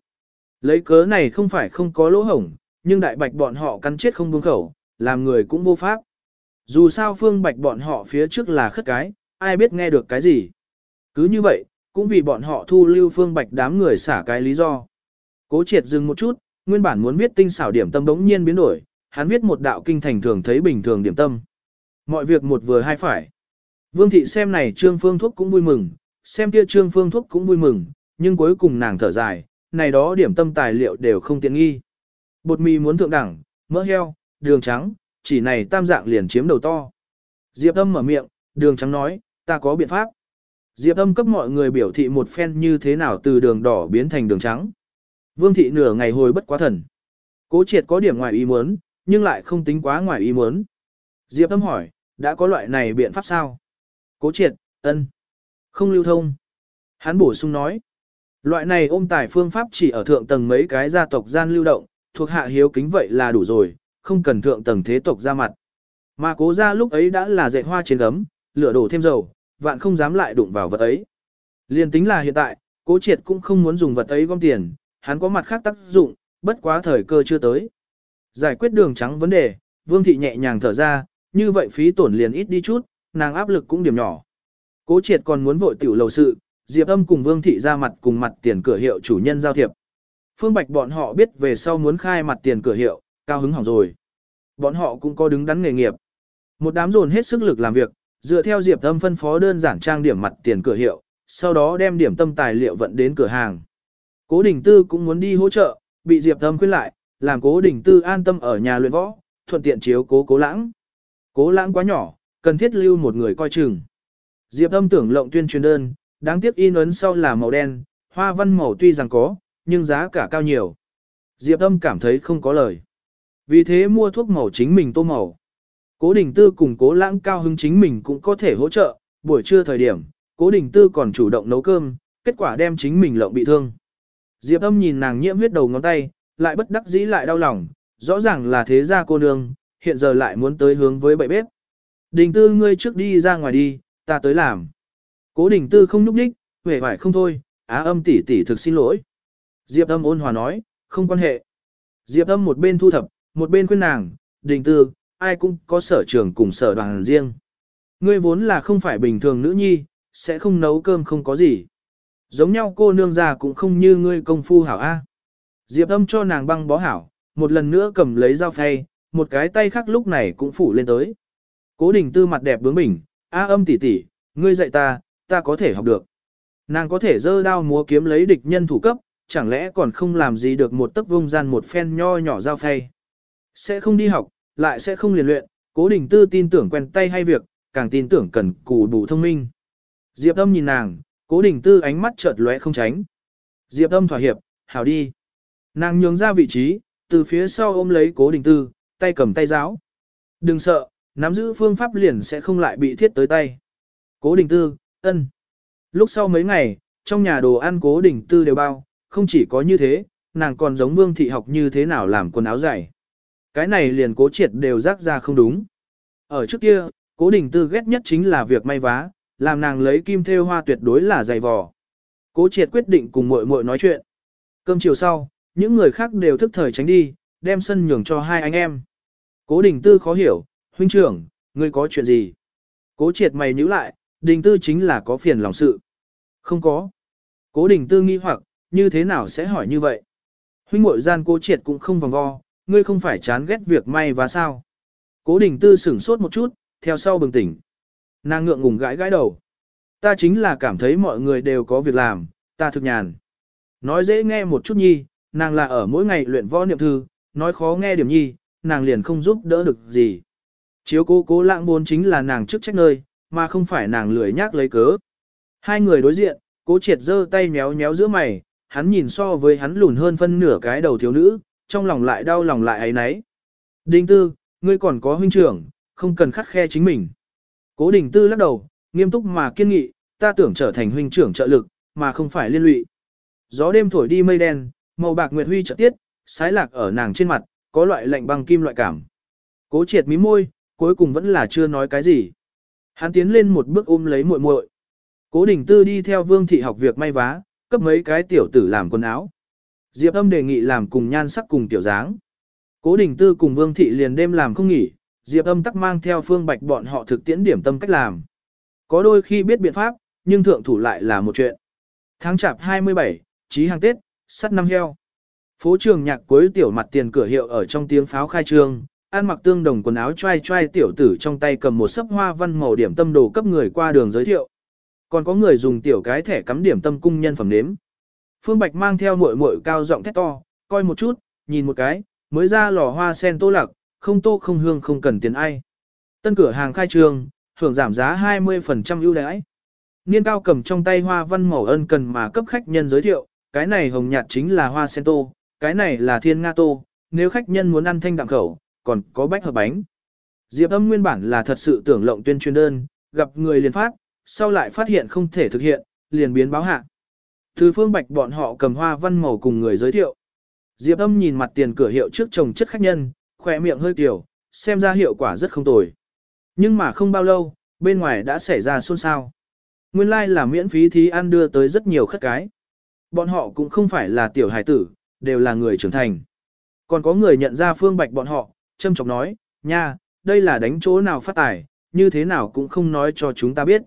Lấy cớ này không phải không có lỗ hổng, nhưng đại bạch bọn họ cắn chết không buông khẩu, làm người cũng vô pháp. Dù sao phương bạch bọn họ phía trước là khất cái, ai biết nghe được cái gì. Cứ như vậy, cũng vì bọn họ thu lưu phương bạch đám người xả cái lý do. Cố triệt dừng một chút, nguyên bản muốn viết tinh xảo điểm tâm đống nhiên biến đổi, hắn viết một đạo kinh thành thường thấy bình thường điểm tâm. Mọi việc một vừa hai phải. Vương thị xem này trương phương thuốc cũng vui mừng, xem kia trương phương thuốc cũng vui mừng, nhưng cuối cùng nàng thở dài, này đó điểm tâm tài liệu đều không tiện nghi. Bột mì muốn thượng đẳng, mỡ heo, đường trắng, chỉ này tam dạng liền chiếm đầu to. Diệp âm mở miệng, đường trắng nói, ta có biện pháp. Diệp âm cấp mọi người biểu thị một phen như thế nào từ đường đỏ biến thành đường trắng. Vương thị nửa ngày hồi bất quá thần. Cố triệt có điểm ngoài ý muốn, nhưng lại không tính quá ngoài ý muốn. Diệp âm hỏi, đã có loại này biện pháp sao? Cố triệt, ân, không lưu thông. Hắn bổ sung nói. Loại này ôm tài phương pháp chỉ ở thượng tầng mấy cái gia tộc gian lưu động, thuộc hạ hiếu kính vậy là đủ rồi, không cần thượng tầng thế tộc ra mặt. Mà cố ra lúc ấy đã là dạy hoa trên gấm, lửa đổ thêm dầu, vạn không dám lại đụng vào vật ấy. Liên tính là hiện tại, cố triệt cũng không muốn dùng vật ấy gom tiền, hắn có mặt khác tác dụng, bất quá thời cơ chưa tới. Giải quyết đường trắng vấn đề, vương thị nhẹ nhàng thở ra, như vậy phí tổn liền ít đi chút, nàng áp lực cũng điểm nhỏ. Cố triệt còn muốn vội tiểu lầu sự, Diệp âm cùng vương thị ra mặt cùng mặt tiền cửa hiệu chủ nhân giao thiệp. Phương Bạch bọn họ biết về sau muốn khai mặt tiền cửa hiệu, cao hứng hỏng rồi. Bọn họ cũng có đứng đắn nghề nghiệp. Một đám dồn hết sức lực làm việc, dựa theo Diệp Âm phân phó đơn giản trang điểm mặt tiền cửa hiệu, sau đó đem điểm tâm tài liệu vận đến cửa hàng. Cố Đình Tư cũng muốn đi hỗ trợ, bị Diệp Âm khuyên lại, làm Cố Đình Tư an tâm ở nhà luyện võ, thuận tiện chiếu Cố Cố Lãng. Cố Lãng quá nhỏ, cần thiết lưu một người coi chừng. Diệp Âm tưởng lộng tuyên truyền đơn, đáng tiếc in ấn sau là màu đen, hoa văn màu tuy rằng có, nhưng giá cả cao nhiều. Diệp Âm cảm thấy không có lời. Vì thế mua thuốc màu chính mình tô màu. Cố Đình Tư cùng Cố Lãng cao hứng chính mình cũng có thể hỗ trợ, buổi trưa thời điểm, Cố Đình Tư còn chủ động nấu cơm, kết quả đem chính mình lộng bị thương. Diệp Âm nhìn nàng nhiễm huyết đầu ngón tay, lại bất đắc dĩ lại đau lòng, rõ ràng là thế gia cô nương, hiện giờ lại muốn tới hướng với bậy bếp. Đình Tư ngươi trước đi ra ngoài đi, ta tới làm. Cố Đình Tư không núp đích, huệ vải không thôi, á âm tỷ tỷ thực xin lỗi. Diệp Âm ôn hòa nói, không quan hệ. Diệp Âm một bên thu thập, một bên khuyên nàng, Đình Tư, ai cũng có sở trường cùng sở đoàn riêng. Ngươi vốn là không phải bình thường nữ nhi, sẽ không nấu cơm không có gì. Giống nhau cô nương già cũng không như ngươi công phu hảo A. Diệp âm cho nàng băng bó hảo, một lần nữa cầm lấy dao phay, một cái tay khác lúc này cũng phủ lên tới. Cố đình tư mặt đẹp bướng bỉnh, A âm tỷ tỷ, ngươi dạy ta, ta có thể học được. Nàng có thể dơ đao múa kiếm lấy địch nhân thủ cấp, chẳng lẽ còn không làm gì được một tấc vung gian một phen nho nhỏ dao phay. Sẽ không đi học, lại sẽ không liền luyện, cố đình tư tin tưởng quen tay hay việc, càng tin tưởng cần cù đủ thông minh. Diệp âm nhìn nàng, cố đình tư ánh mắt chợt lóe không tránh. Diệp âm thỏa hiệp, hảo đi. Nàng nhường ra vị trí, từ phía sau ôm lấy cố đình tư, tay cầm tay giáo. Đừng sợ, nắm giữ phương pháp liền sẽ không lại bị thiết tới tay. Cố đình tư, ân. Lúc sau mấy ngày, trong nhà đồ ăn cố đình tư đều bao, không chỉ có như thế, nàng còn giống vương thị học như thế nào làm quần áo dày. Cái này liền cố triệt đều rác ra không đúng. Ở trước kia, cố đình tư ghét nhất chính là việc may vá, làm nàng lấy kim thêu hoa tuyệt đối là dày vò. Cố triệt quyết định cùng muội muội nói chuyện. Cơm chiều sau, những người khác đều thức thời tránh đi, đem sân nhường cho hai anh em. Cố đình tư khó hiểu, huynh trưởng, ngươi có chuyện gì? Cố triệt mày nhíu lại, đình tư chính là có phiền lòng sự. Không có. Cố đình tư nghi hoặc, như thế nào sẽ hỏi như vậy? Huynh muội gian cố triệt cũng không vòng vo, ngươi không phải chán ghét việc may và sao? Cố đình tư sửng sốt một chút, theo sau bừng tỉnh. Nàng ngượng ngùng gãi gãi đầu. Ta chính là cảm thấy mọi người đều có việc làm, ta thực nhàn. Nói dễ nghe một chút nhi, nàng là ở mỗi ngày luyện võ niệm thư, nói khó nghe điểm nhi, nàng liền không giúp đỡ được gì. Chiếu cố cố lãng vốn chính là nàng trước trách nơi, mà không phải nàng lười nhác lấy cớ. Hai người đối diện, cố triệt giơ tay méo méo giữa mày, hắn nhìn so với hắn lùn hơn phân nửa cái đầu thiếu nữ, trong lòng lại đau lòng lại ấy nấy. Đinh tư, ngươi còn có huynh trưởng, không cần khắt khe chính mình. Cố đình tư lắc đầu, nghiêm túc mà kiên nghị, ta tưởng trở thành huynh trưởng trợ lực, mà không phải liên lụy. Gió đêm thổi đi mây đen, màu bạc nguyệt huy trợ tiết, sái lạc ở nàng trên mặt, có loại lạnh băng kim loại cảm. Cố triệt mí môi, cuối cùng vẫn là chưa nói cái gì. Hắn tiến lên một bước ôm lấy muội muội. Cố Đình Tư đi theo Vương thị học việc may vá, cấp mấy cái tiểu tử làm quần áo. Diệp Âm đề nghị làm cùng nhan sắc cùng tiểu dáng. Cố Đình Tư cùng Vương thị liền đêm làm không nghỉ, Diệp Âm tắc mang theo Phương Bạch bọn họ thực tiễn điểm tâm cách làm. Có đôi khi biết biện pháp, nhưng thượng thủ lại là một chuyện. Tháng chạp 27, chí hàng Tết, sắt năm heo. Phố trường nhạc cuối tiểu mặt tiền cửa hiệu ở trong tiếng pháo khai trương, ăn mặc tương đồng quần áo trai trai tiểu tử trong tay cầm một sấp hoa văn màu điểm tâm đồ cấp người qua đường giới thiệu. Còn có người dùng tiểu cái thẻ cắm điểm tâm cung nhân phẩm nếm. Phương Bạch mang theo muội muội cao giọng thét to, coi một chút, nhìn một cái, mới ra lò hoa sen tô lạc, không tô không hương không cần tiền ai. Tân cửa hàng khai trương, hưởng giảm giá 20% ưu đãi. Niên cao cầm trong tay hoa văn màu ân cần mà cấp khách nhân giới thiệu, cái này hồng nhạt chính là hoa sen tô, cái này là thiên nga tô, nếu khách nhân muốn ăn thanh đạm khẩu, còn có bách hợp bánh. Diệp âm nguyên bản là thật sự tưởng lộng tuyên truyền đơn, gặp người liền phát, sau lại phát hiện không thể thực hiện, liền biến báo hạ. Từ phương bạch bọn họ cầm hoa văn màu cùng người giới thiệu. Diệp âm nhìn mặt tiền cửa hiệu trước chồng chất khách nhân, khỏe miệng hơi tiểu, xem ra hiệu quả rất không tồi. Nhưng mà không bao lâu, bên ngoài đã xảy ra xôn xao. Nguyên lai like là miễn phí thí ăn đưa tới rất nhiều khất cái. Bọn họ cũng không phải là tiểu hải tử, đều là người trưởng thành. Còn có người nhận ra phương bạch bọn họ, châm chọc nói, nha, đây là đánh chỗ nào phát tài, như thế nào cũng không nói cho chúng ta biết.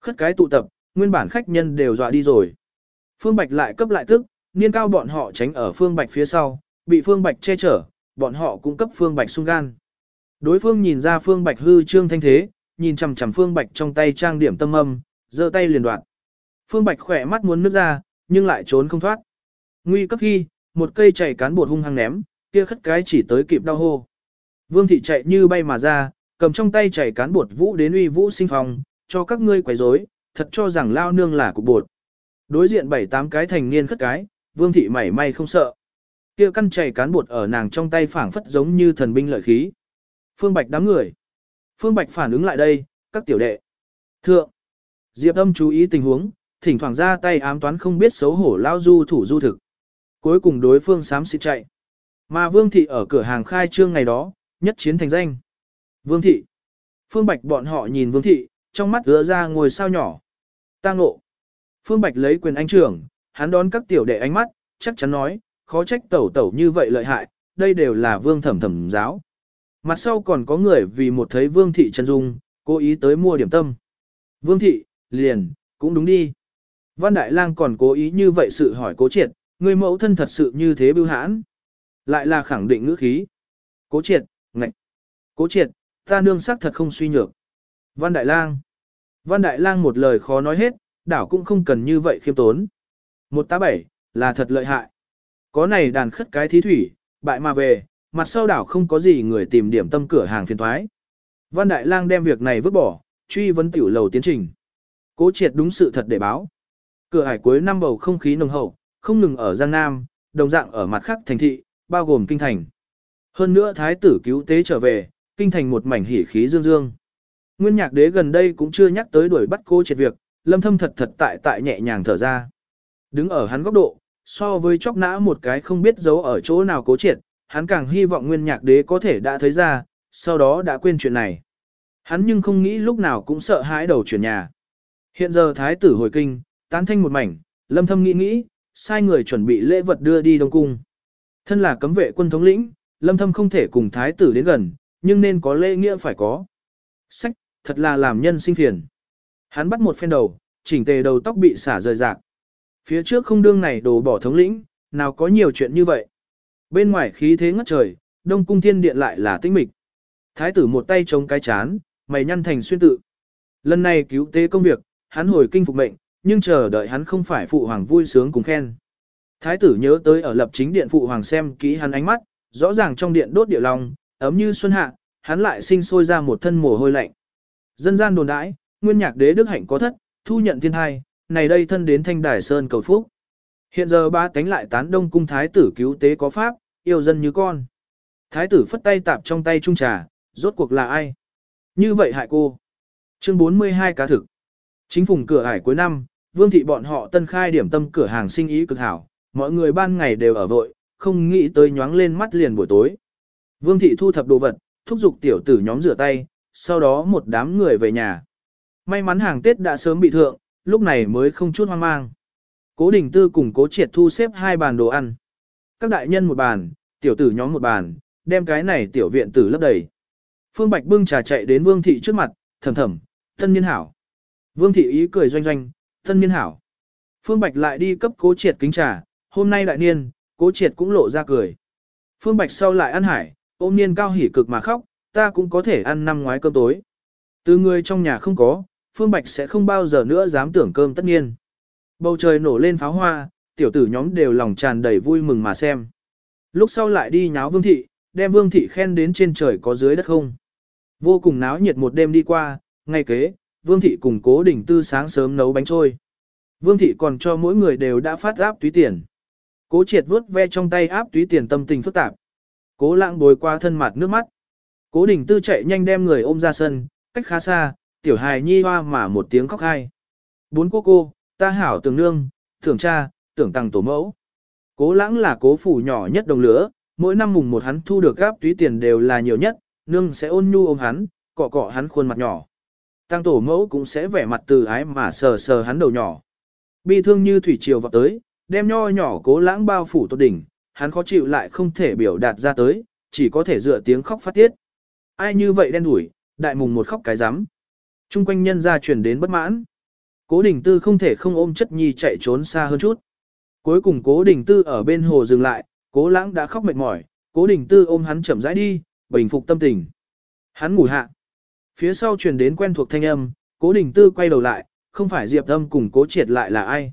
Khất cái tụ tập, nguyên bản khách nhân đều dọa đi rồi. Phương Bạch lại cấp lại tức, niên cao bọn họ tránh ở Phương Bạch phía sau, bị Phương Bạch che chở, bọn họ cũng cấp Phương Bạch sung gan. Đối phương nhìn ra Phương Bạch hư trương thanh thế, nhìn chằm chằm Phương Bạch trong tay trang điểm tâm âm, giơ tay liền đoạn. Phương Bạch khỏe mắt muốn nước ra, nhưng lại trốn không thoát. Nguy cấp khi, một cây chảy cán bột hung hăng ném, kia khất cái chỉ tới kịp đau hô. Vương thị chạy như bay mà ra, cầm trong tay chảy cán bột vũ đến uy vũ sinh phòng, cho các ngươi quấy rối, thật cho rằng lao nương là cục bột. Đối diện bảy tám cái thành niên khất cái, vương thị mảy may không sợ. Kia căn chảy cán bột ở nàng trong tay phảng phất giống như thần binh lợi khí. Phương Bạch đám người. Phương Bạch phản ứng lại đây, các tiểu đệ. Thượng. Diệp âm chú ý tình huống, thỉnh thoảng ra tay ám toán không biết xấu hổ lao du thủ du thực. Cuối cùng đối phương xám xịt chạy. Mà Vương Thị ở cửa hàng khai trương ngày đó, nhất chiến thành danh. Vương Thị. Phương Bạch bọn họ nhìn Vương Thị, trong mắt ứa ra ngồi sao nhỏ. ta ngộ. Phương Bạch lấy quyền anh trưởng, hắn đón các tiểu đệ ánh mắt, chắc chắn nói, khó trách tẩu tẩu như vậy lợi hại, đây đều là vương thẩm thẩm giáo. Mặt sau còn có người vì một thấy vương thị chân dung, cố ý tới mua điểm tâm. Vương thị, liền, cũng đúng đi. Văn Đại Lang còn cố ý như vậy sự hỏi cố triệt, người mẫu thân thật sự như thế bưu hãn. Lại là khẳng định ngữ khí. Cố triệt, ngạch. Cố triệt, ta nương sắc thật không suy nhược. Văn Đại Lang. Văn Đại Lang một lời khó nói hết, đảo cũng không cần như vậy khiêm tốn. Một tá bảy, là thật lợi hại. Có này đàn khất cái thí thủy, bại mà về, mặt sau đảo không có gì người tìm điểm tâm cửa hàng phiền thoái. Văn Đại Lang đem việc này vứt bỏ, truy vấn tiểu lầu tiến trình. Cố triệt đúng sự thật để báo. Cửa hải cuối năm bầu không khí nồng hậu, không ngừng ở Giang Nam, đồng dạng ở mặt khác thành thị, bao gồm kinh thành. Hơn nữa thái tử cứu tế trở về, kinh thành một mảnh hỉ khí dương dương. Nguyên nhạc đế gần đây cũng chưa nhắc tới đuổi bắt cô triệt việc, lâm thâm thật thật tại tại nhẹ nhàng thở ra. Đứng ở hắn góc độ, so với chóc nã một cái không biết giấu ở chỗ nào cố triệt, hắn càng hy vọng nguyên nhạc đế có thể đã thấy ra, sau đó đã quên chuyện này. Hắn nhưng không nghĩ lúc nào cũng sợ hãi đầu chuyển nhà. Hiện giờ thái tử hồi kinh, tán thanh một mảnh, lâm thâm nghĩ nghĩ, sai người chuẩn bị lễ vật đưa đi Đông Cung. Thân là cấm vệ quân thống lĩnh, lâm thâm không thể cùng thái tử đến gần, nhưng nên có lễ nghĩa phải có. Sách, thật là làm nhân sinh phiền. Hắn bắt một phen đầu, chỉnh tề đầu tóc bị xả rời rạc. Phía trước không đương này đồ bỏ thống lĩnh, nào có nhiều chuyện như vậy. Bên ngoài khí thế ngất trời, đông cung thiên điện lại là tĩnh mịch. Thái tử một tay chống cái chán, mày nhăn thành xuyên tự. Lần này cứu tế công việc, hắn hồi kinh phục mệnh, nhưng chờ đợi hắn không phải phụ hoàng vui sướng cùng khen. Thái tử nhớ tới ở lập chính điện phụ hoàng xem kỹ hắn ánh mắt, rõ ràng trong điện đốt địa long, ấm như xuân hạ, hắn lại sinh sôi ra một thân mồ hôi lạnh. Dân gian đồn đãi, nguyên nhạc đế đức hạnh có thất, thu nhận thiên thai, này đây thân đến thanh đài sơn cầu phúc. Hiện giờ ba tánh lại tán đông cung thái tử cứu tế có pháp, yêu dân như con. Thái tử phất tay tạp trong tay trung trà, rốt cuộc là ai? Như vậy hại cô. Chương 42 cá thực. Chính phủ cửa ải cuối năm, vương thị bọn họ tân khai điểm tâm cửa hàng sinh ý cực hảo, mọi người ban ngày đều ở vội, không nghĩ tới nhoáng lên mắt liền buổi tối. Vương thị thu thập đồ vật, thúc giục tiểu tử nhóm rửa tay, sau đó một đám người về nhà. May mắn hàng Tết đã sớm bị thượng, lúc này mới không chút hoang mang. Cố Đình Tư cùng Cố Triệt thu xếp hai bàn đồ ăn. Các đại nhân một bàn, tiểu tử nhóm một bàn, đem cái này tiểu viện tử lấp đầy. Phương Bạch bưng trà chạy đến Vương thị trước mặt, thầm thầm, thân niên hảo. Vương thị ý cười doanh doanh, thân niên hảo. Phương Bạch lại đi cấp Cố Triệt kính trà, hôm nay đại niên, Cố Triệt cũng lộ ra cười. Phương Bạch sau lại ăn hải, ôm niên cao hỉ cực mà khóc, ta cũng có thể ăn năm ngoái cơm tối. Từ người trong nhà không có, Phương Bạch sẽ không bao giờ nữa dám tưởng cơm tất nhiên. Bầu trời nổ lên pháo hoa, tiểu tử nhóm đều lòng tràn đầy vui mừng mà xem. Lúc sau lại đi nháo vương thị, đem vương thị khen đến trên trời có dưới đất không. Vô cùng náo nhiệt một đêm đi qua, ngay kế, vương thị cùng cố đỉnh tư sáng sớm nấu bánh trôi. Vương thị còn cho mỗi người đều đã phát áp túy tiền. Cố triệt vuốt ve trong tay áp túy tiền tâm tình phức tạp. Cố lãng bồi qua thân mặt nước mắt. Cố đỉnh tư chạy nhanh đem người ôm ra sân, cách khá xa, tiểu hài nhi hoa mà một tiếng khóc hai. Bốn cô cô, ta hảo tưởng nương, tưởng cha, tưởng tăng tổ mẫu. Cố lãng là cố phủ nhỏ nhất đồng lứa, mỗi năm mùng một hắn thu được gáp túy tiền đều là nhiều nhất, nương sẽ ôn nhu ôm hắn, cọ cọ hắn khuôn mặt nhỏ. Tăng tổ mẫu cũng sẽ vẻ mặt từ ái mà sờ sờ hắn đầu nhỏ. Bi thương như thủy triều vào tới, đem nho nhỏ cố lãng bao phủ tốt đỉnh, hắn khó chịu lại không thể biểu đạt ra tới, chỉ có thể dựa tiếng khóc phát tiết. Ai như vậy đen đủi, đại mùng một khóc cái rắm Trung quanh nhân ra truyền đến bất mãn. Cố đình tư không thể không ôm chất nhi chạy trốn xa hơn chút. Cuối cùng cố đình tư ở bên hồ dừng lại, cố lãng đã khóc mệt mỏi, cố đình tư ôm hắn chậm rãi đi, bình phục tâm tình. Hắn ngủ hạ. Phía sau truyền đến quen thuộc thanh âm, cố đình tư quay đầu lại, không phải diệp âm cùng cố triệt lại là ai.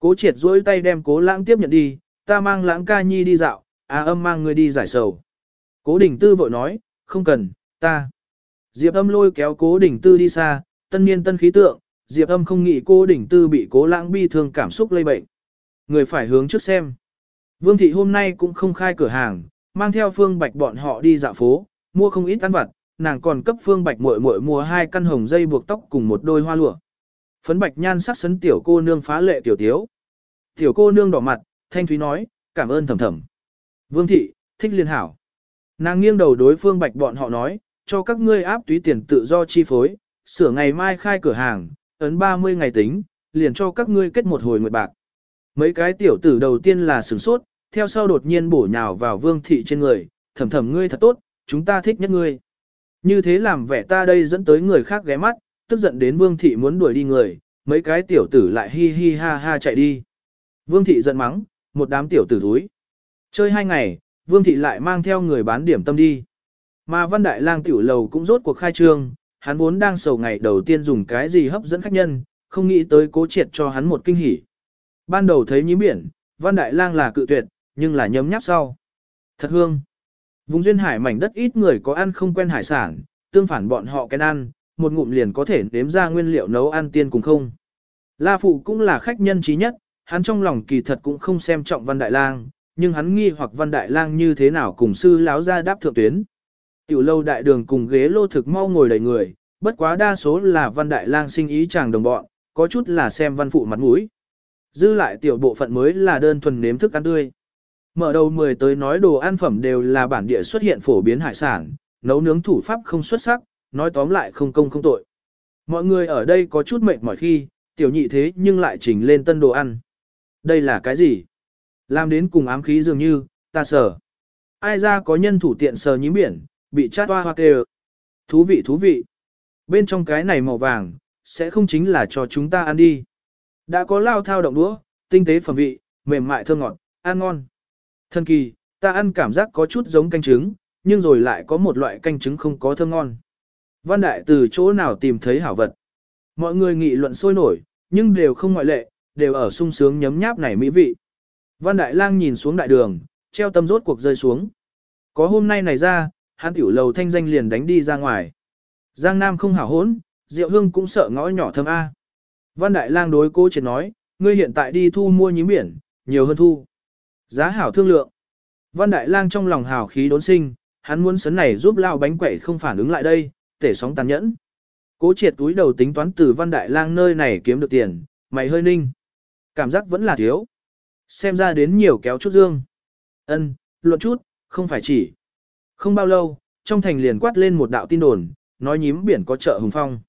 Cố triệt duỗi tay đem cố lãng tiếp nhận đi, ta mang lãng ca nhi đi dạo, à âm mang người đi giải sầu. Cố đình tư vội nói, không cần, ta. Diệp âm lôi kéo cố đỉnh tư đi xa, tân niên tân khí tượng, Diệp âm không nghĩ cố đỉnh tư bị cố lãng bi thương cảm xúc lây bệnh. Người phải hướng trước xem. Vương thị hôm nay cũng không khai cửa hàng, mang theo phương bạch bọn họ đi dạo phố, mua không ít ăn vặt, nàng còn cấp phương bạch muội muội mua hai căn hồng dây buộc tóc cùng một đôi hoa lụa. Phấn bạch nhan sắc sấn tiểu cô nương phá lệ tiểu tiếu. Tiểu cô nương đỏ mặt, thanh thúy nói, cảm ơn thầm thầm. Vương thị, thích liên hảo. Nàng nghiêng đầu đối phương bạch bọn họ nói, cho các ngươi áp túy tiền tự do chi phối, sửa ngày mai khai cửa hàng, ấn 30 ngày tính, liền cho các ngươi kết một hồi nguyệt bạc. Mấy cái tiểu tử đầu tiên là sửng sốt, theo sau đột nhiên bổ nhào vào vương thị trên người, thầm thầm ngươi thật tốt, chúng ta thích nhất ngươi. Như thế làm vẻ ta đây dẫn tới người khác ghé mắt, tức giận đến vương thị muốn đuổi đi người, mấy cái tiểu tử lại hi hi ha ha chạy đi. Vương thị giận mắng, một đám tiểu tử thúi. Chơi hai ngày, vương thị lại mang theo người bán điểm tâm đi. Mà Văn Đại Lang tiểu lầu cũng rốt cuộc khai trương, hắn vốn đang sầu ngày đầu tiên dùng cái gì hấp dẫn khách nhân, không nghĩ tới cố triệt cho hắn một kinh hỉ. Ban đầu thấy nhí biển, Văn Đại Lang là cự tuyệt, nhưng là nhấm nháp sau. Thật hương. Vùng duyên hải mảnh đất ít người có ăn không quen hải sản, tương phản bọn họ kén ăn, một ngụm liền có thể nếm ra nguyên liệu nấu ăn tiên cùng không. La Phụ cũng là khách nhân trí nhất, hắn trong lòng kỳ thật cũng không xem trọng Văn Đại Lang, nhưng hắn nghi hoặc Văn Đại Lang như thế nào cùng sư láo ra đáp thượng tuyến. Tiểu lâu đại đường cùng ghế lô thực mau ngồi đầy người, bất quá đa số là văn đại lang sinh ý chàng đồng bọn, có chút là xem văn phụ mặt mũi. Dư lại tiểu bộ phận mới là đơn thuần nếm thức ăn tươi. Mở đầu 10 tới nói đồ ăn phẩm đều là bản địa xuất hiện phổ biến hải sản, nấu nướng thủ pháp không xuất sắc, nói tóm lại không công không tội. Mọi người ở đây có chút mệt mỏi khi, tiểu nhị thế nhưng lại chỉnh lên tân đồ ăn. Đây là cái gì? Làm đến cùng ám khí dường như, ta sờ. Ai ra có nhân thủ tiện sờ nhím biển, bị chát hoa hoa kêu. Thú vị thú vị. Bên trong cái này màu vàng, sẽ không chính là cho chúng ta ăn đi. Đã có lao thao động đũa, tinh tế phẩm vị, mềm mại thơm ngọt, ăn ngon. Thân kỳ, ta ăn cảm giác có chút giống canh trứng, nhưng rồi lại có một loại canh trứng không có thơm ngon. Văn Đại từ chỗ nào tìm thấy hảo vật. Mọi người nghị luận sôi nổi, nhưng đều không ngoại lệ, đều ở sung sướng nhấm nháp này mỹ vị. Văn Đại Lang nhìn xuống đại đường, treo tâm rốt cuộc rơi xuống. Có hôm nay này ra, hắn tiểu lầu thanh danh liền đánh đi ra ngoài. Giang Nam không hảo hốn, Diệu Hương cũng sợ ngõ nhỏ thâm A. Văn Đại Lang đối cô triệt nói, ngươi hiện tại đi thu mua nhím biển, nhiều hơn thu. Giá hảo thương lượng. Văn Đại Lang trong lòng hào khí đốn sinh, hắn muốn sấn này giúp lao bánh quẩy không phản ứng lại đây, tể sóng tàn nhẫn. Cố triệt túi đầu tính toán từ Văn Đại Lang nơi này kiếm được tiền, mày hơi ninh. Cảm giác vẫn là thiếu. Xem ra đến nhiều kéo chút dương. Ân, luận chút, không phải chỉ. Không bao lâu, trong thành liền quát lên một đạo tin đồn, nói nhím biển có chợ hùng phong.